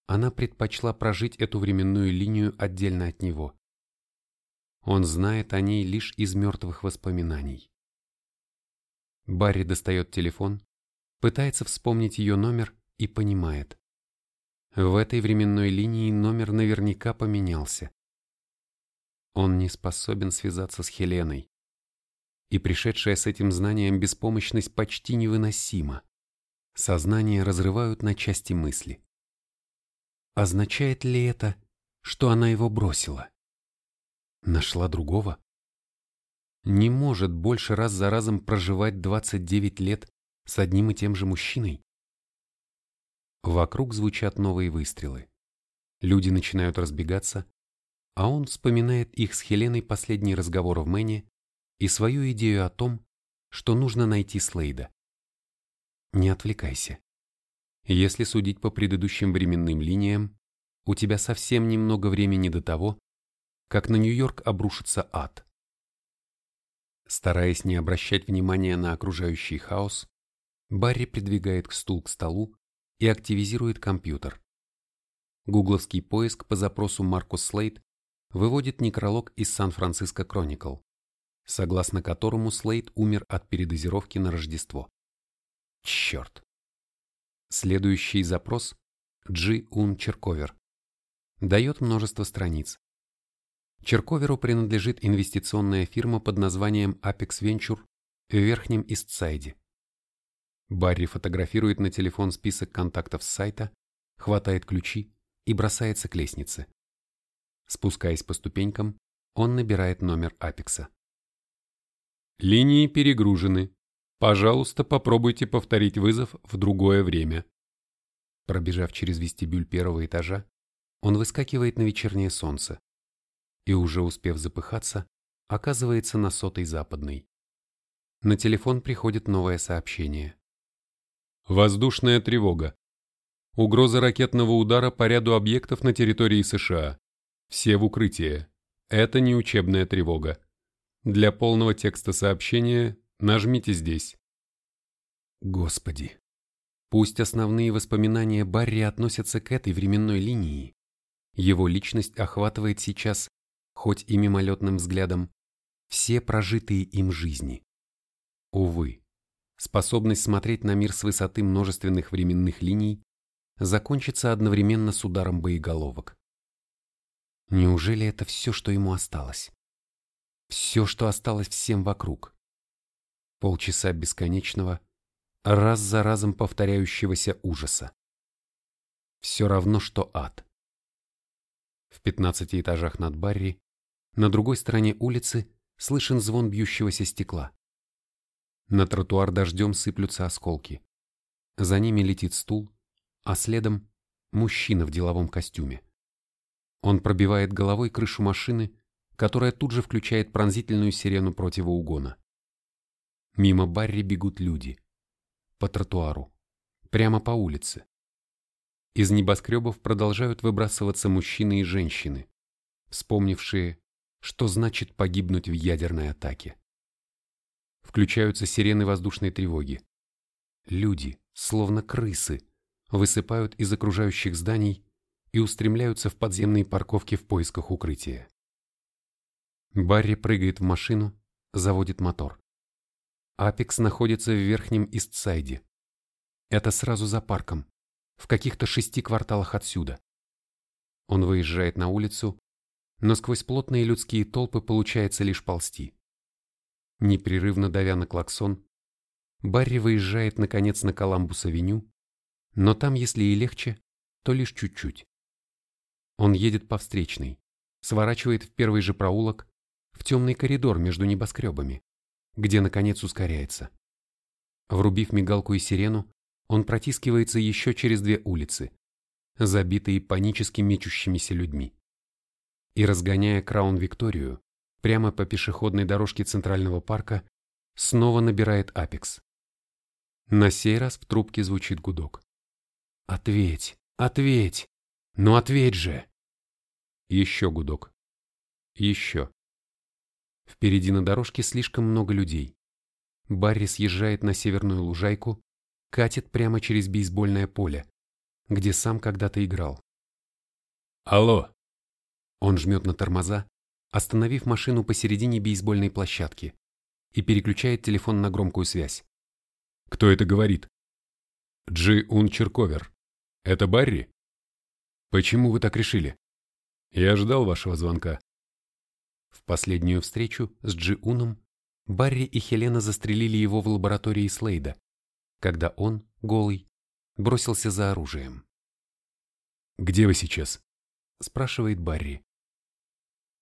она предпочла прожить эту временную линию отдельно от него. Он знает о ней лишь из мертвых воспоминаний. Барри достает телефон, пытается вспомнить ее номер и понимает. В этой временной линии номер наверняка поменялся. Он не способен связаться с Хеленой. И пришедшая с этим знанием беспомощность почти невыносима. Сознание разрывают на части мысли. Означает ли это, что она его бросила? Нашла другого? Не может больше раз за разом проживать 29 лет с одним и тем же мужчиной. Вокруг звучат новые выстрелы. Люди начинают разбегаться, а он вспоминает их с Хеленой последний разговор в Мэне и свою идею о том, что нужно найти Слейда. Не отвлекайся. Если судить по предыдущим временным линиям, у тебя совсем немного времени до того, как на Нью-Йорк обрушится ад. Стараясь не обращать внимания на окружающий хаос, Барри придвигает к стул к столу и активизирует компьютер. Гугловский поиск по запросу Маркус Слейд выводит некролог из Сан-Франциско Кроникл, согласно которому Слейд умер от передозировки на Рождество. Черт. Следующий запрос Джи Ун Черковер дает множество страниц. Черковеру принадлежит инвестиционная фирма под названием Apex Venture в Верхнем Истсайде. Барри фотографирует на телефон список контактов с сайта, хватает ключи и бросается к лестнице. Спускаясь по ступенькам, он набирает номер Апекса. Линии перегружены. Пожалуйста, попробуйте повторить вызов в другое время. Пробежав через вестибюль первого этажа, он выскакивает на вечернее солнце и, уже успев запыхаться, оказывается на сотой западной. На телефон приходит новое сообщение. Воздушная тревога. Угроза ракетного удара по ряду объектов на территории США. Все в укрытие. Это не учебная тревога. Для полного текста сообщения нажмите здесь. Господи. Пусть основные воспоминания Барри относятся к этой временной линии. Его личность охватывает сейчас, хоть и мимолетным взглядом, все прожитые им жизни. Увы, способность смотреть на мир с высоты множественных временных линий закончится одновременно с ударом боеголовок. Неужели это все, что ему осталось? Все, что осталось всем вокруг. Полчаса бесконечного, раз за разом повторяющегося ужаса. Все равно, что ад. В пятнадцати этажах над Барри, на другой стороне улицы, слышен звон бьющегося стекла. На тротуар дождем сыплются осколки. За ними летит стул, а следом мужчина в деловом костюме. Он пробивает головой крышу машины, которая тут же включает пронзительную сирену противоугона. Мимо Барри бегут люди. По тротуару. Прямо по улице. Из небоскребов продолжают выбрасываться мужчины и женщины, вспомнившие, что значит погибнуть в ядерной атаке. Включаются сирены воздушной тревоги. Люди, словно крысы, высыпают из окружающих зданий и устремляются в подземные парковки в поисках укрытия. Барри прыгает в машину, заводит мотор. Апекс находится в верхнем Истсайде. Это сразу за парком, в каких-то шести кварталах отсюда. Он выезжает на улицу, но сквозь плотные людские толпы получается лишь ползти. Непрерывно давя на клаксон, Барри выезжает наконец на Коламбус-авеню, но там, если и легче, то лишь чуть-чуть. Он едет по встречной, сворачивает в первый же проулок, в темный коридор между небоскребами, где, наконец, ускоряется. Врубив мигалку и сирену, он протискивается еще через две улицы, забитые панически мечущимися людьми. И, разгоняя Краун-Викторию, прямо по пешеходной дорожке Центрального парка, снова набирает Апекс. На сей раз в трубке звучит гудок. «Ответь! Ответь! Ну ответь же!» Еще гудок. Еще. Впереди на дорожке слишком много людей. Барри съезжает на северную лужайку, катит прямо через бейсбольное поле, где сам когда-то играл. Алло. Он жмет на тормоза, остановив машину посередине бейсбольной площадки и переключает телефон на громкую связь. Кто это говорит? Джи Ун Черковер. Это Барри? Почему вы так решили? Я ждал вашего звонка. В последнюю встречу с Джи Уном Барри и Хелена застрелили его в лаборатории Слейда, когда он, голый, бросился за оружием. «Где вы сейчас?» – спрашивает Барри.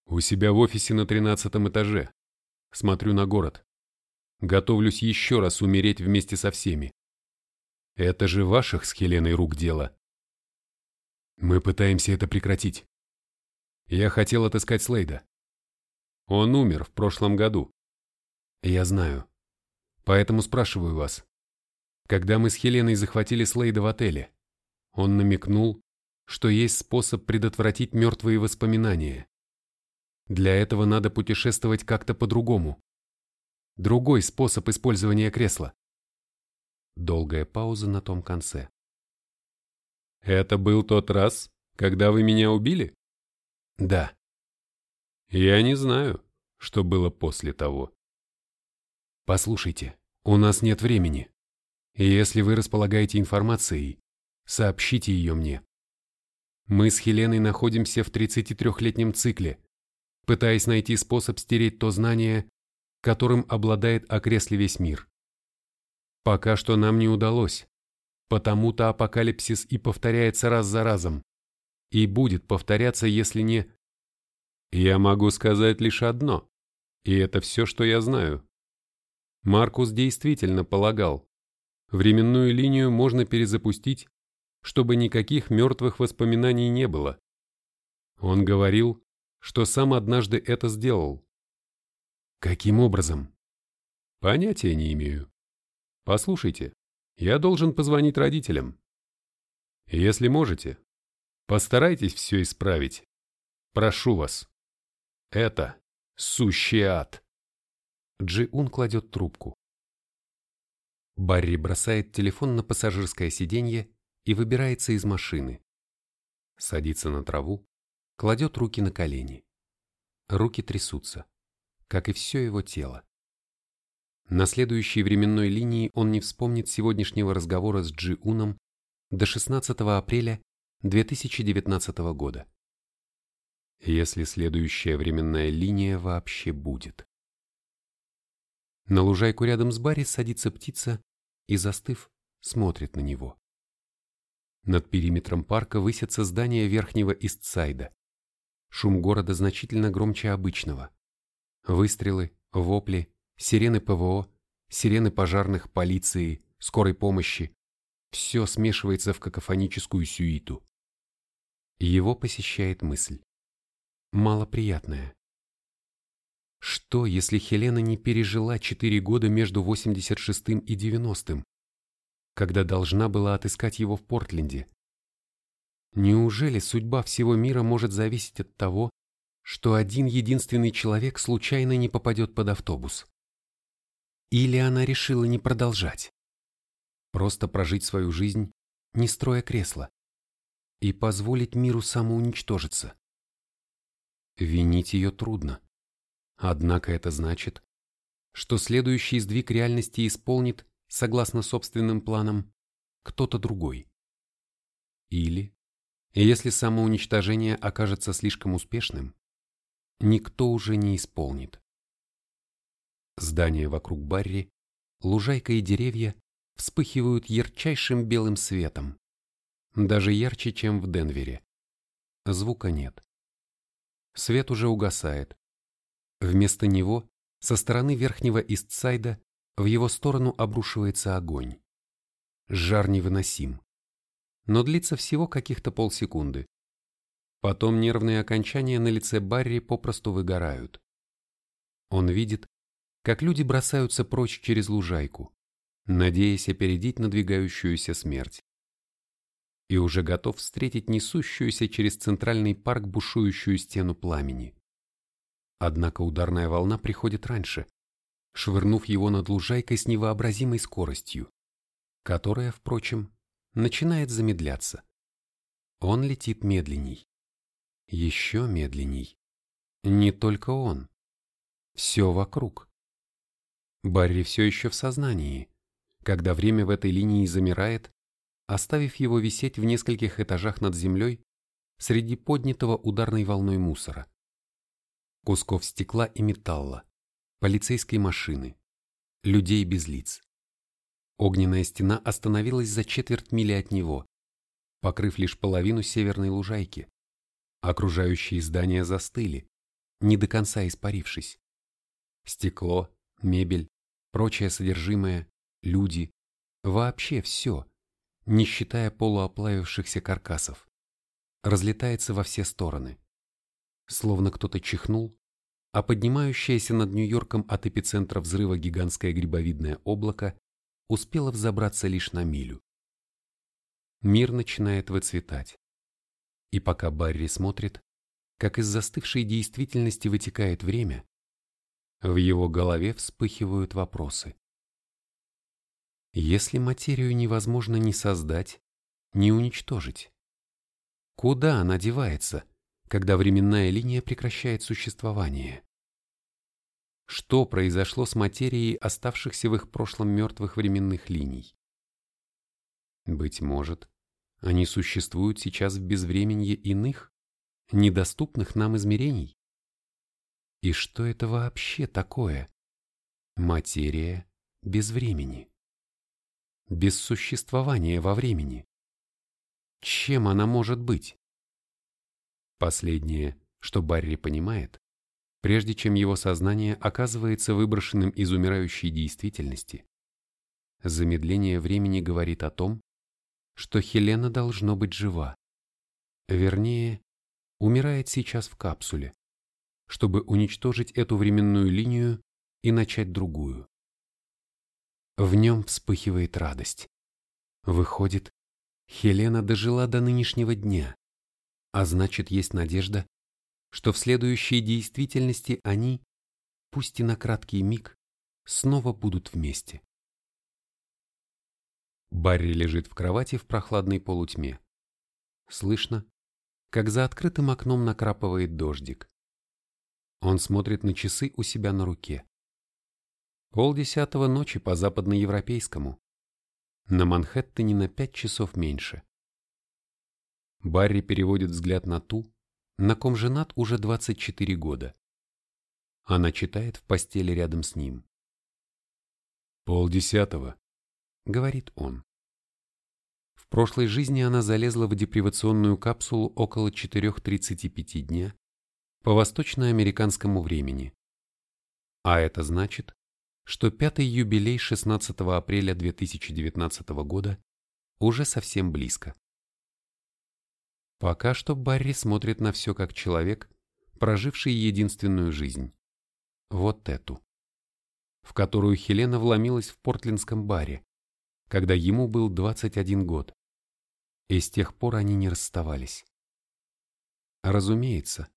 «У себя в офисе на тринадцатом этаже. Смотрю на город. Готовлюсь еще раз умереть вместе со всеми. Это же ваших с Хеленой рук дело. Мы пытаемся это прекратить. Я хотел отыскать Слейда. Он умер в прошлом году. Я знаю. Поэтому спрашиваю вас. Когда мы с Хеленой захватили Слейда в отеле, он намекнул, что есть способ предотвратить мертвые воспоминания. Для этого надо путешествовать как-то по-другому. Другой способ использования кресла. Долгая пауза на том конце. Это был тот раз, когда вы меня убили? Да. Я не знаю, что было после того. Послушайте, у нас нет времени. И если вы располагаете информацией, сообщите ее мне. Мы с Хеленой находимся в 33-летнем цикле, пытаясь найти способ стереть то знание, которым обладает окресле весь мир. Пока что нам не удалось, потому-то апокалипсис и повторяется раз за разом, и будет повторяться, если не... Я могу сказать лишь одно, и это все, что я знаю. Маркус действительно полагал, временную линию можно перезапустить, чтобы никаких мертвых воспоминаний не было. Он говорил, что сам однажды это сделал. Каким образом? Понятия не имею. Послушайте, я должен позвонить родителям. Если можете, постарайтесь все исправить. Прошу вас. Это сущий ад. Джи-Ун кладет трубку. Барри бросает телефон на пассажирское сиденье и выбирается из машины. Садится на траву, кладет руки на колени. Руки трясутся, как и все его тело. На следующей временной линии он не вспомнит сегодняшнего разговора с Джи Уном до 16 апреля 2019 года. Если следующая временная линия вообще будет. На лужайку рядом с Барри садится птица и, застыв, смотрит на него. Над периметром парка высятся здания верхнего Истсайда. Шум города значительно громче обычного. Выстрелы, вопли, сирены ПВО, сирены пожарных, полиции, скорой помощи. Все смешивается в какофоническую сюиту. Его посещает мысль. Малоприятная. Что, если Хелена не пережила четыре года между 86-м и 90-м, когда должна была отыскать его в Портленде? Неужели судьба всего мира может зависеть от того, что один единственный человек случайно не попадет под автобус? Или она решила не продолжать? Просто прожить свою жизнь, не строя кресла, и позволить миру самоуничтожиться? Винить ее трудно. Однако это значит, что следующий сдвиг реальности исполнит, согласно собственным планам, кто-то другой. Или, если самоуничтожение окажется слишком успешным, никто уже не исполнит. Здания вокруг Барри, лужайка и деревья вспыхивают ярчайшим белым светом, даже ярче, чем в Денвере. Звука нет. Свет уже угасает, Вместо него, со стороны верхнего Истсайда, в его сторону обрушивается огонь. Жар невыносим. Но длится всего каких-то полсекунды. Потом нервные окончания на лице Барри попросту выгорают. Он видит, как люди бросаются прочь через лужайку, надеясь опередить надвигающуюся смерть. И уже готов встретить несущуюся через центральный парк бушующую стену пламени. Однако ударная волна приходит раньше, швырнув его над лужайкой с невообразимой скоростью, которая, впрочем, начинает замедляться. Он летит медленней. Еще медленней. Не только он. Все вокруг. Барри все еще в сознании, когда время в этой линии замирает, оставив его висеть в нескольких этажах над землей среди поднятого ударной волной мусора. Кусков стекла и металла, полицейской машины, людей без лиц. Огненная стена остановилась за четверть мили от него, покрыв лишь половину северной лужайки. Окружающие здания застыли, не до конца испарившись. Стекло, мебель, прочее содержимое, люди, вообще все, не считая полуоплавившихся каркасов, разлетается во все стороны. Словно кто-то чихнул, а поднимающееся над Нью-Йорком от эпицентра взрыва гигантское грибовидное облако успела взобраться лишь на милю. Мир начинает выцветать. И пока Барри смотрит, как из застывшей действительности вытекает время, в его голове вспыхивают вопросы. Если материю невозможно ни создать, ни уничтожить, куда она девается, когда временная линия прекращает существование? Что произошло с материей оставшихся в их прошлом мертвых временных линий. Быть может, они существуют сейчас в безвременье иных, недоступных нам измерений? И что это вообще такое? Материя без времени. Без существования во времени. Чем она может быть? Последнее, что Барри понимает, прежде чем его сознание оказывается выброшенным из умирающей действительности. Замедление времени говорит о том, что Хелена должно быть жива. Вернее, умирает сейчас в капсуле, чтобы уничтожить эту временную линию и начать другую. В нем вспыхивает радость. Выходит, Хелена дожила до нынешнего дня, а значит, есть надежда, что в следующей действительности они, пусть и на краткий миг, снова будут вместе. Барри лежит в кровати в прохладной полутьме. Слышно, как за открытым окном накрапывает дождик. Он смотрит на часы у себя на руке. Полдесятого ночи по западноевропейскому. На Манхэттене на пять часов меньше. Барри переводит взгляд на ту, на ком женат уже 24 года. Она читает в постели рядом с ним. «Полдесятого», — говорит он. В прошлой жизни она залезла в депривационную капсулу около 4.35 дня по восточноамериканскому времени. А это значит, что пятый юбилей 16 апреля 2019 года уже совсем близко. Пока что Барри смотрит на все как человек, проживший единственную жизнь. Вот эту. В которую Хелена вломилась в портлендском баре, когда ему был 21 год. И с тех пор они не расставались. Разумеется,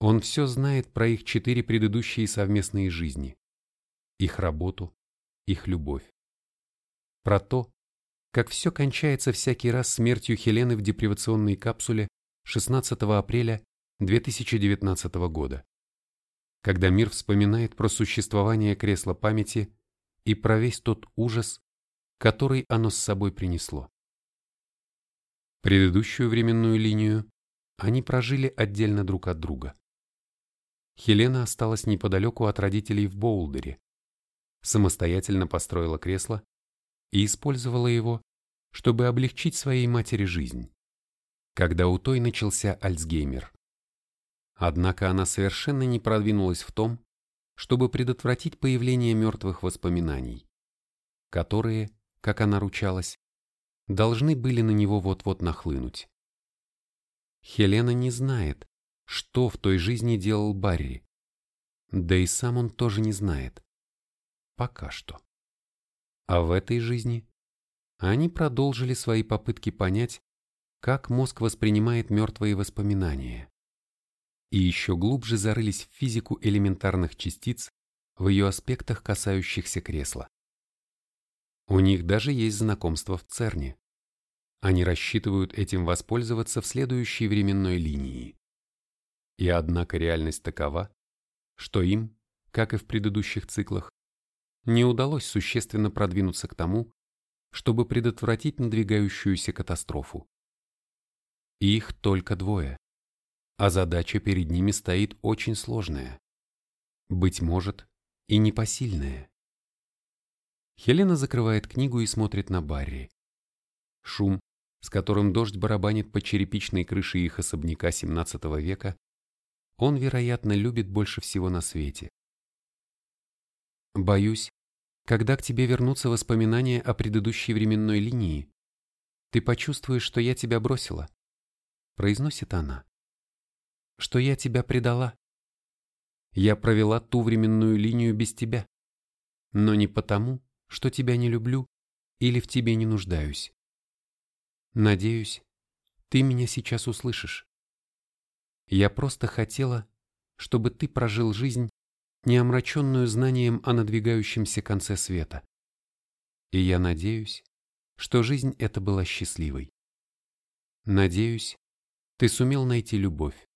он все знает про их четыре предыдущие совместные жизни. Их работу, их любовь. Про то, как все кончается всякий раз смертью Хелены в депривационной капсуле 16 апреля 2019 года, когда мир вспоминает про существование кресла памяти и про весь тот ужас, который оно с собой принесло. Предыдущую временную линию они прожили отдельно друг от друга. Хелена осталась неподалеку от родителей в Боулдере, самостоятельно построила кресло и использовала его, чтобы облегчить своей матери жизнь, когда у той начался Альцгеймер. Однако она совершенно не продвинулась в том, чтобы предотвратить появление мертвых воспоминаний, которые, как она ручалась, должны были на него вот-вот нахлынуть. Хелена не знает, что в той жизни делал Барри, да и сам он тоже не знает. Пока что. А в этой жизни они продолжили свои попытки понять, как мозг воспринимает мертвые воспоминания. И еще глубже зарылись в физику элементарных частиц в ее аспектах, касающихся кресла. У них даже есть знакомство в ЦЕРНе. Они рассчитывают этим воспользоваться в следующей временной линии. И однако реальность такова, что им, как и в предыдущих циклах, не удалось существенно продвинуться к тому, чтобы предотвратить надвигающуюся катастрофу. Их только двое, а задача перед ними стоит очень сложная. Быть может, и непосильная. Хелена закрывает книгу и смотрит на Барри. Шум, с которым дождь барабанит по черепичной крыше их особняка XVII века, он, вероятно, любит больше всего на свете. Боюсь, когда к тебе вернутся воспоминания о предыдущей временной линии, ты почувствуешь, что я тебя бросила, произносит она. Что я тебя предала. Я провела ту временную линию без тебя, но не потому, что тебя не люблю или в тебе не нуждаюсь. Надеюсь, ты меня сейчас услышишь. Я просто хотела, чтобы ты прожил жизнь, не омраченную знанием о надвигающемся конце света. И я надеюсь, что жизнь эта была счастливой. Надеюсь, ты сумел найти любовь.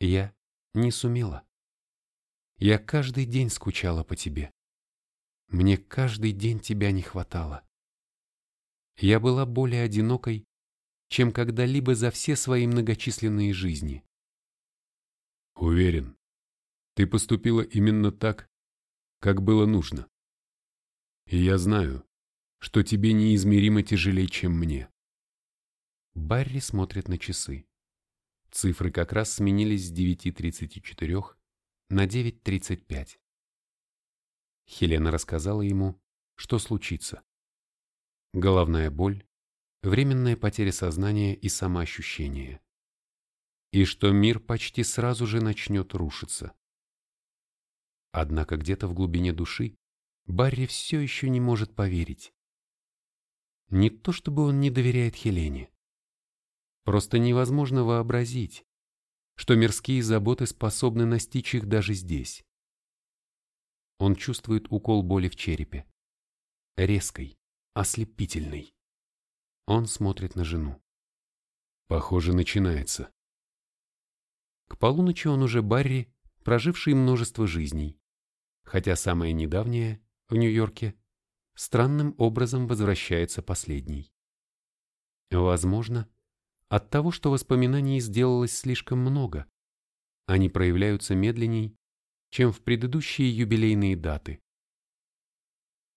Я не сумела. Я каждый день скучала по тебе. Мне каждый день тебя не хватало. Я была более одинокой, чем когда-либо за все свои многочисленные жизни. Уверен, ты поступила именно так, как было нужно. И я знаю, что тебе неизмеримо тяжелее, чем мне. Барри смотрит на часы. Цифры как раз сменились с 9.34 на 9.35. Хелена рассказала ему, что случится. Головная боль, временная потеря сознания и самоощущения. И что мир почти сразу же начнет рушиться. Однако где-то в глубине души Барри все еще не может поверить. Не то чтобы он не доверяет Хелене. Просто невозможно вообразить, что мирские заботы способны настичь их даже здесь. Он чувствует укол боли в черепе. Резкой, ослепительной. Он смотрит на жену. Похоже, начинается. К полуночи он уже Барри, проживший множество жизней, хотя самое недавнее, в Нью-Йорке, странным образом возвращается последний. Возможно, от того, что воспоминаний сделалось слишком много, они проявляются медленней, чем в предыдущие юбилейные даты.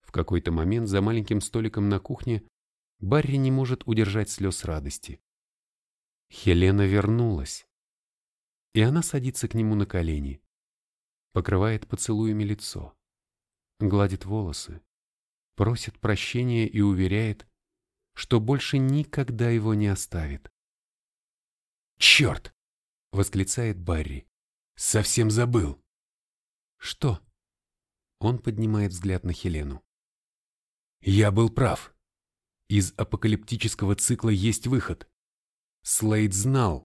В какой-то момент за маленьким столиком на кухне Барри не может удержать слез радости. Хелена вернулась. И она садится к нему на колени, покрывает поцелуями лицо, гладит волосы, просит прощения и уверяет, что больше никогда его не оставит. «Черт!» — восклицает Барри. «Совсем забыл!» «Что?» Он поднимает взгляд на Хелену. «Я был прав. Из апокалиптического цикла есть выход. Слейд знал,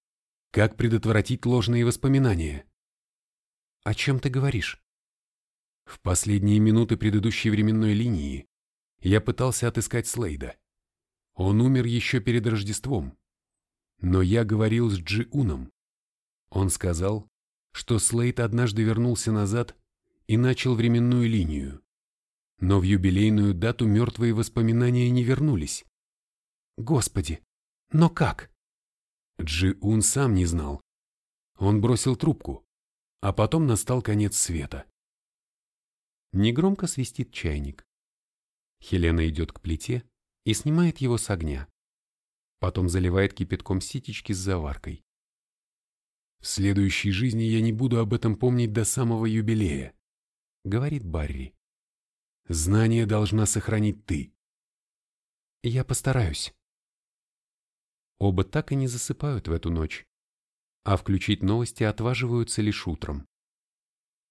как предотвратить ложные воспоминания». «О чем ты говоришь?» В последние минуты предыдущей временной линии я пытался отыскать Слейда. Он умер еще перед Рождеством. Но я говорил с Джиуном. Он сказал, что Слейд однажды вернулся назад и начал временную линию. Но в юбилейную дату мертвые воспоминания не вернулись. Господи, но как? Джи-Ун сам не знал. Он бросил трубку, а потом настал конец света. Негромко свистит чайник. Хелена идет к плите и снимает его с огня. Потом заливает кипятком ситечки с заваркой. В следующей жизни я не буду об этом помнить до самого юбилея. — говорит Барри. «Знание должна сохранить ты». «Я постараюсь». Оба так и не засыпают в эту ночь, а включить новости отваживаются лишь утром.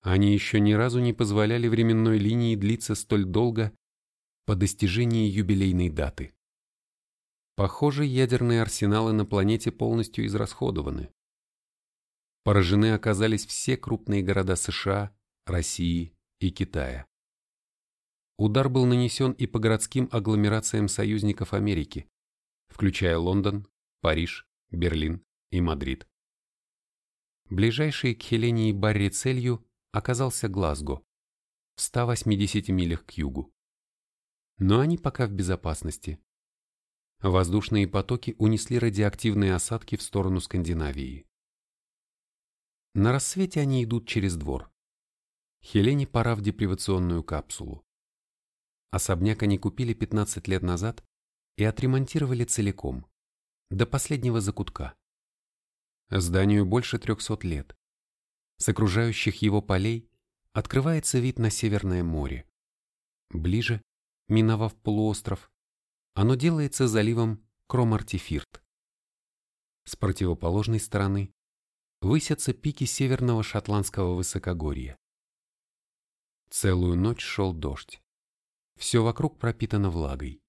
Они еще ни разу не позволяли временной линии длиться столь долго по достижении юбилейной даты. Похоже, ядерные арсеналы на планете полностью израсходованы. Поражены оказались все крупные города США, России и Китая. Удар был нанесен и по городским агломерациям союзников Америки, включая Лондон, Париж, Берлин и Мадрид. Ближайшей к Хелене и Барри целью оказался Глазго, в 180 милях к югу. Но они пока в безопасности. Воздушные потоки унесли радиоактивные осадки в сторону Скандинавии. На рассвете они идут через двор. Хелене пора в депривационную капсулу. Особняк они купили 15 лет назад и отремонтировали целиком, до последнего закутка. Зданию больше 300 лет. С окружающих его полей открывается вид на Северное море. Ближе, миновав полуостров, оно делается заливом Кромартифирт. С противоположной стороны высятся пики северного шотландского высокогорья. Целую ночь шел дождь. Все вокруг пропитано влагой.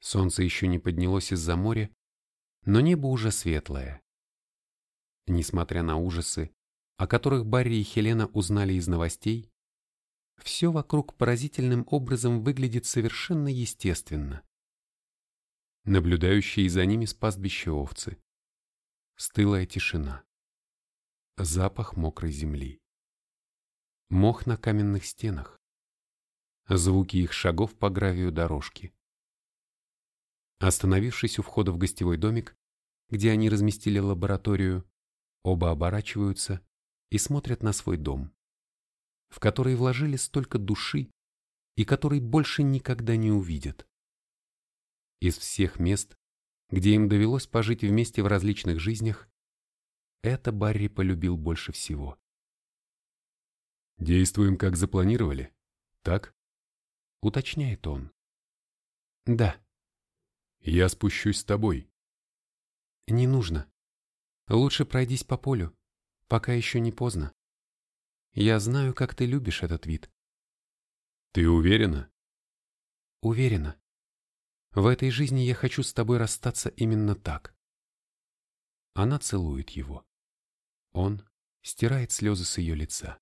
Солнце еще не поднялось из-за моря, но небо уже светлое. Несмотря на ужасы, о которых Барри и Хелена узнали из новостей, все вокруг поразительным образом выглядит совершенно естественно наблюдающие за ними с пастбища овцы. Стылая тишина. Запах мокрой земли. Мох на каменных стенах. Звуки их шагов по гравию дорожки. Остановившись у входа в гостевой домик, где они разместили лабораторию, оба оборачиваются и смотрят на свой дом, в который вложили столько души и который больше никогда не увидят. Из всех мест, где им довелось пожить вместе в различных жизнях, это Барри полюбил больше всего. «Действуем, как запланировали, так?» — уточняет он. «Да». «Я спущусь с тобой». «Не нужно. Лучше пройдись по полю, пока еще не поздно. Я знаю, как ты любишь этот вид». «Ты уверена?» «Уверена. В этой жизни я хочу с тобой расстаться именно так. Она целует его. Он стирает слезы с ее лица.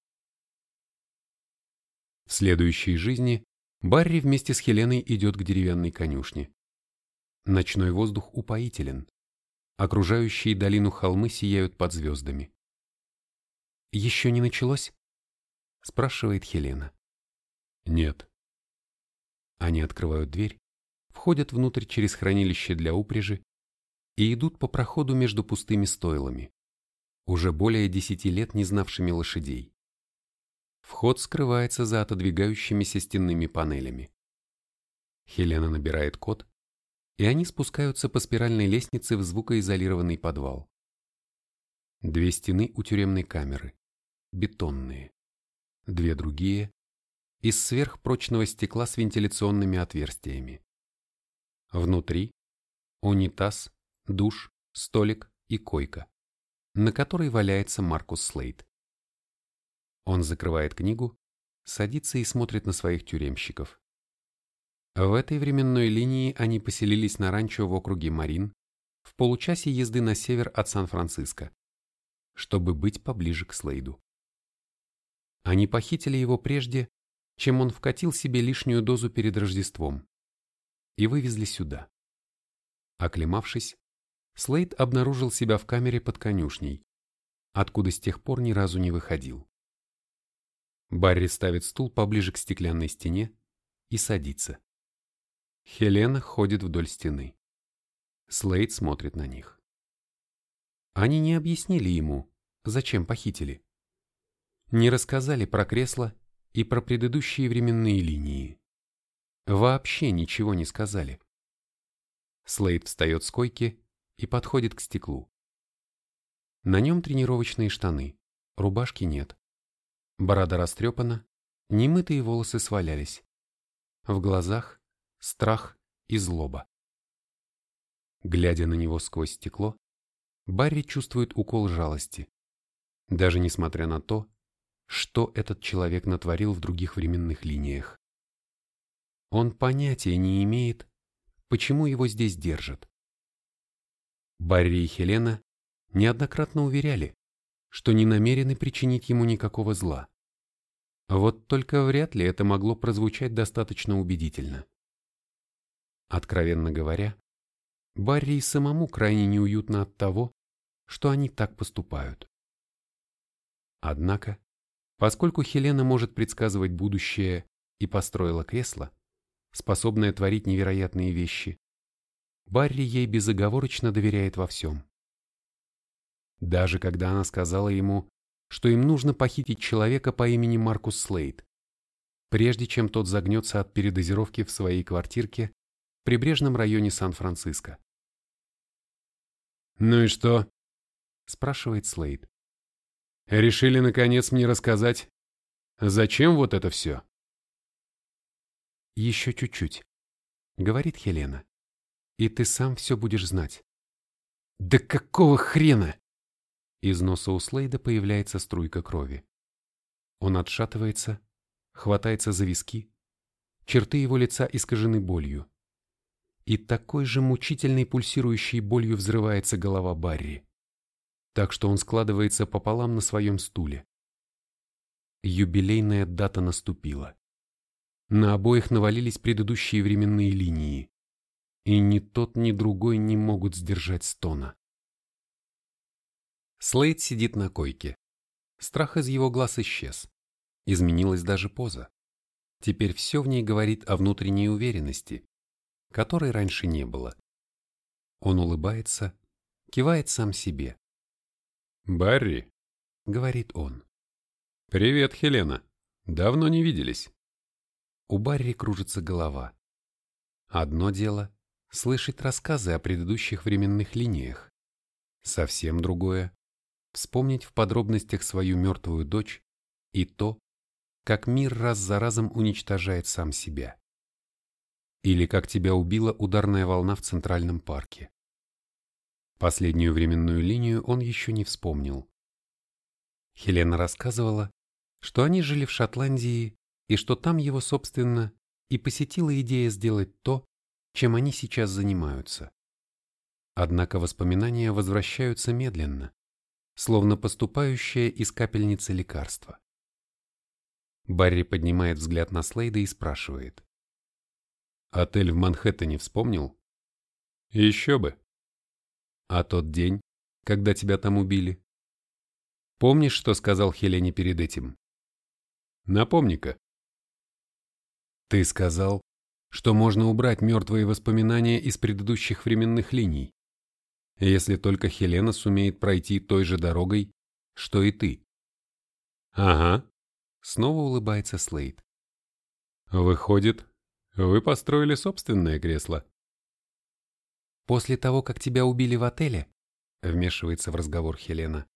В следующей жизни Барри вместе с Хеленой идет к деревянной конюшне. Ночной воздух упоителен. Окружающие долину холмы сияют под звездами. «Еще не началось?» – спрашивает Хелена. «Нет». Они открывают дверь входят внутрь через хранилище для упряжи и идут по проходу между пустыми стойлами, уже более десяти лет не знавшими лошадей. Вход скрывается за отодвигающимися стенными панелями. Хелена набирает код, и они спускаются по спиральной лестнице в звукоизолированный подвал. Две стены у тюремной камеры, бетонные. Две другие – из сверхпрочного стекла с вентиляционными отверстиями. Внутри унитаз, душ, столик и койка, на которой валяется Маркус Слейд. Он закрывает книгу, садится и смотрит на своих тюремщиков. В этой временной линии они поселились на ранчо в округе Марин в получасе езды на север от Сан-Франциско, чтобы быть поближе к Слейду. Они похитили его прежде, чем он вкатил себе лишнюю дозу перед Рождеством и вывезли сюда. Оклемавшись, Слейд обнаружил себя в камере под конюшней, откуда с тех пор ни разу не выходил. Барри ставит стул поближе к стеклянной стене и садится. Хелена ходит вдоль стены. Слейд смотрит на них. Они не объяснили ему, зачем похитили. Не рассказали про кресло и про предыдущие временные линии. Вообще ничего не сказали. Слейд встает с койки и подходит к стеклу. На нем тренировочные штаны, рубашки нет. Борода растрепана, немытые волосы свалялись. В глазах страх и злоба. Глядя на него сквозь стекло, Барри чувствует укол жалости, даже несмотря на то, что этот человек натворил в других временных линиях. Он понятия не имеет, почему его здесь держат. Барри и Хелена неоднократно уверяли, что не намерены причинить ему никакого зла. Вот только вряд ли это могло прозвучать достаточно убедительно. Откровенно говоря, Барри и самому крайне неуютно от того, что они так поступают. Однако, поскольку Хелена может предсказывать будущее и построила кресло, способное творить невероятные вещи, Барри ей безоговорочно доверяет во всем. Даже когда она сказала ему, что им нужно похитить человека по имени Маркус Слейд, прежде чем тот загнется от передозировки в своей квартирке прибрежном районе Сан-Франциско. «Ну и что?» – спрашивает Слейд. «Решили, наконец, мне рассказать, зачем вот это все?» «Еще чуть-чуть», — говорит Хелена. «И ты сам все будешь знать». «Да какого хрена?» Из носа у Слейда появляется струйка крови. Он отшатывается, хватается за виски. Черты его лица искажены болью. И такой же мучительной пульсирующей болью взрывается голова Барри. Так что он складывается пополам на своем стуле. Юбилейная дата наступила. На обоих навалились предыдущие временные линии, и ни тот, ни другой не могут сдержать стона. Слейд сидит на койке. Страх из его глаз исчез. Изменилась даже поза. Теперь все в ней говорит о внутренней уверенности, которой раньше не было. Он улыбается, кивает сам себе. «Барри», — говорит он. «Привет, Хелена. Давно не виделись». У Барри кружится голова. Одно дело — слышать рассказы о предыдущих временных линиях. Совсем другое — вспомнить в подробностях свою мертвую дочь и то, как мир раз за разом уничтожает сам себя. Или как тебя убила ударная волна в Центральном парке. Последнюю временную линию он еще не вспомнил. Хелена рассказывала, что они жили в Шотландии и что там его, собственно, и посетила идея сделать то, чем они сейчас занимаются. Однако воспоминания возвращаются медленно, словно поступающее из капельницы лекарство. Барри поднимает взгляд на Слейда и спрашивает. «Отель в Манхэттене вспомнил?» «Еще бы». «А тот день, когда тебя там убили?» «Помнишь, что сказал Хелене перед этим?» «Напомни-ка». Ты сказал, что можно убрать мертвые воспоминания из предыдущих временных линий, если только Хелена сумеет пройти той же дорогой, что и ты. Ага. Снова улыбается Слейд. Выходит, вы построили собственное кресло. После того, как тебя убили в отеле, вмешивается в разговор Хелена,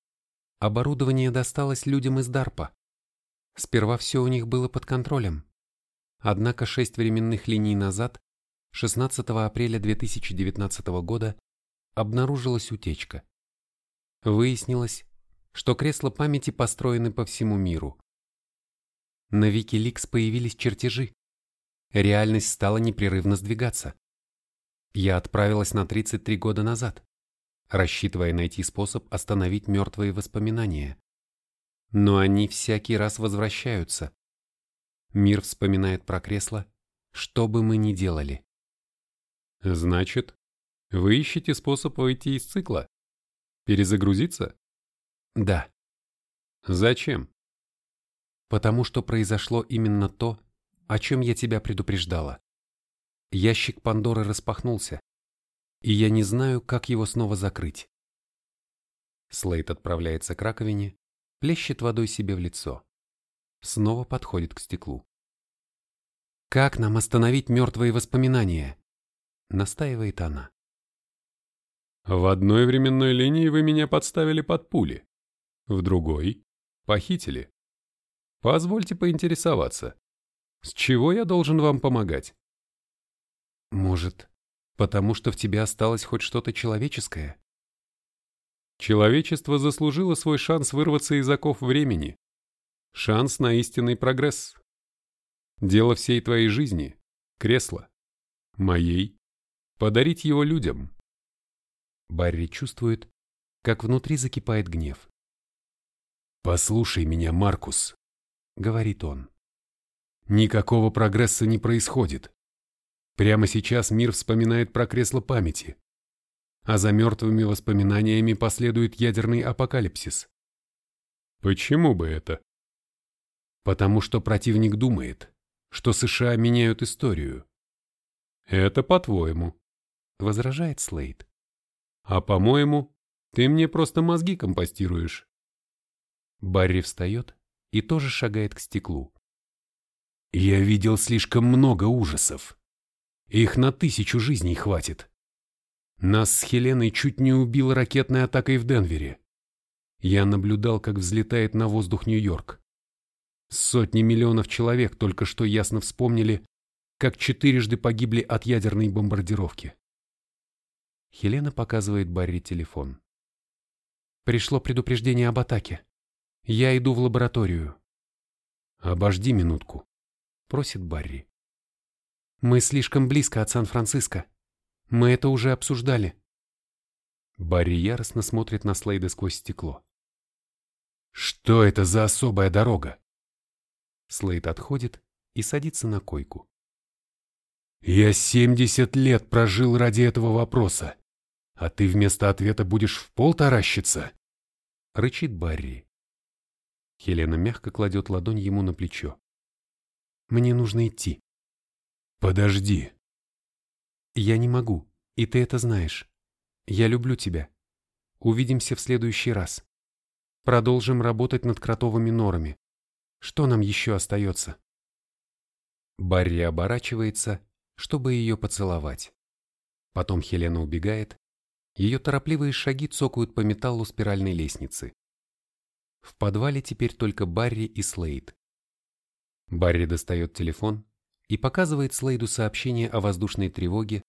оборудование досталось людям из Дарпа. Сперва все у них было под контролем. Однако шесть временных линий назад, 16 апреля 2019 года, обнаружилась утечка. Выяснилось, что кресла памяти построены по всему миру. На Wikileaks появились чертежи. Реальность стала непрерывно сдвигаться. Я отправилась на 33 года назад, рассчитывая найти способ остановить мертвые воспоминания. Но они всякий раз возвращаются, Мир вспоминает про кресло, что бы мы ни делали. Значит, вы ищете способ выйти из цикла? Перезагрузиться? Да. Зачем? Потому что произошло именно то, о чем я тебя предупреждала. Ящик Пандоры распахнулся, и я не знаю, как его снова закрыть. Слейд отправляется к раковине, плещет водой себе в лицо снова подходит к стеклу. «Как нам остановить мертвые воспоминания?» — настаивает она. «В одной временной линии вы меня подставили под пули, в другой — похитили. Позвольте поинтересоваться, с чего я должен вам помогать?» «Может, потому что в тебе осталось хоть что-то человеческое?» Человечество заслужило свой шанс вырваться из оков времени, Шанс на истинный прогресс. Дело всей твоей жизни — кресло. Моей — подарить его людям. Барри чувствует, как внутри закипает гнев. «Послушай меня, Маркус», — говорит он. «Никакого прогресса не происходит. Прямо сейчас мир вспоминает про кресло памяти, а за мертвыми воспоминаниями последует ядерный апокалипсис. Почему бы это? Потому что противник думает, что США меняют историю. Это по-твоему, возражает Слейд. А по-моему, ты мне просто мозги компостируешь. Барри встает и тоже шагает к стеклу. Я видел слишком много ужасов. Их на тысячу жизней хватит. Нас с Хеленой чуть не убил ракетной атакой в Денвере. Я наблюдал, как взлетает на воздух Нью-Йорк. Сотни миллионов человек только что ясно вспомнили, как четырежды погибли от ядерной бомбардировки. Хелена показывает Барри телефон. Пришло предупреждение об атаке. Я иду в лабораторию. Обожди минутку, просит Барри. Мы слишком близко от Сан-Франциско. Мы это уже обсуждали. Барри яростно смотрит на Слейда сквозь стекло. Что это за особая дорога? Слейд отходит и садится на койку. Я семьдесят лет прожил ради этого вопроса, а ты вместо ответа будешь в пол таращиться? Рычит Барри. Хелена мягко кладет ладонь ему на плечо. Мне нужно идти. Подожди. Я не могу, и ты это знаешь. Я люблю тебя. Увидимся в следующий раз. Продолжим работать над кротовыми норами. Что нам еще остается? Барри оборачивается, чтобы ее поцеловать. Потом Хелена убегает. Ее торопливые шаги цокают по металлу спиральной лестницы. В подвале теперь только Барри и Слейд. Барри достает телефон и показывает Слейду сообщение о воздушной тревоге,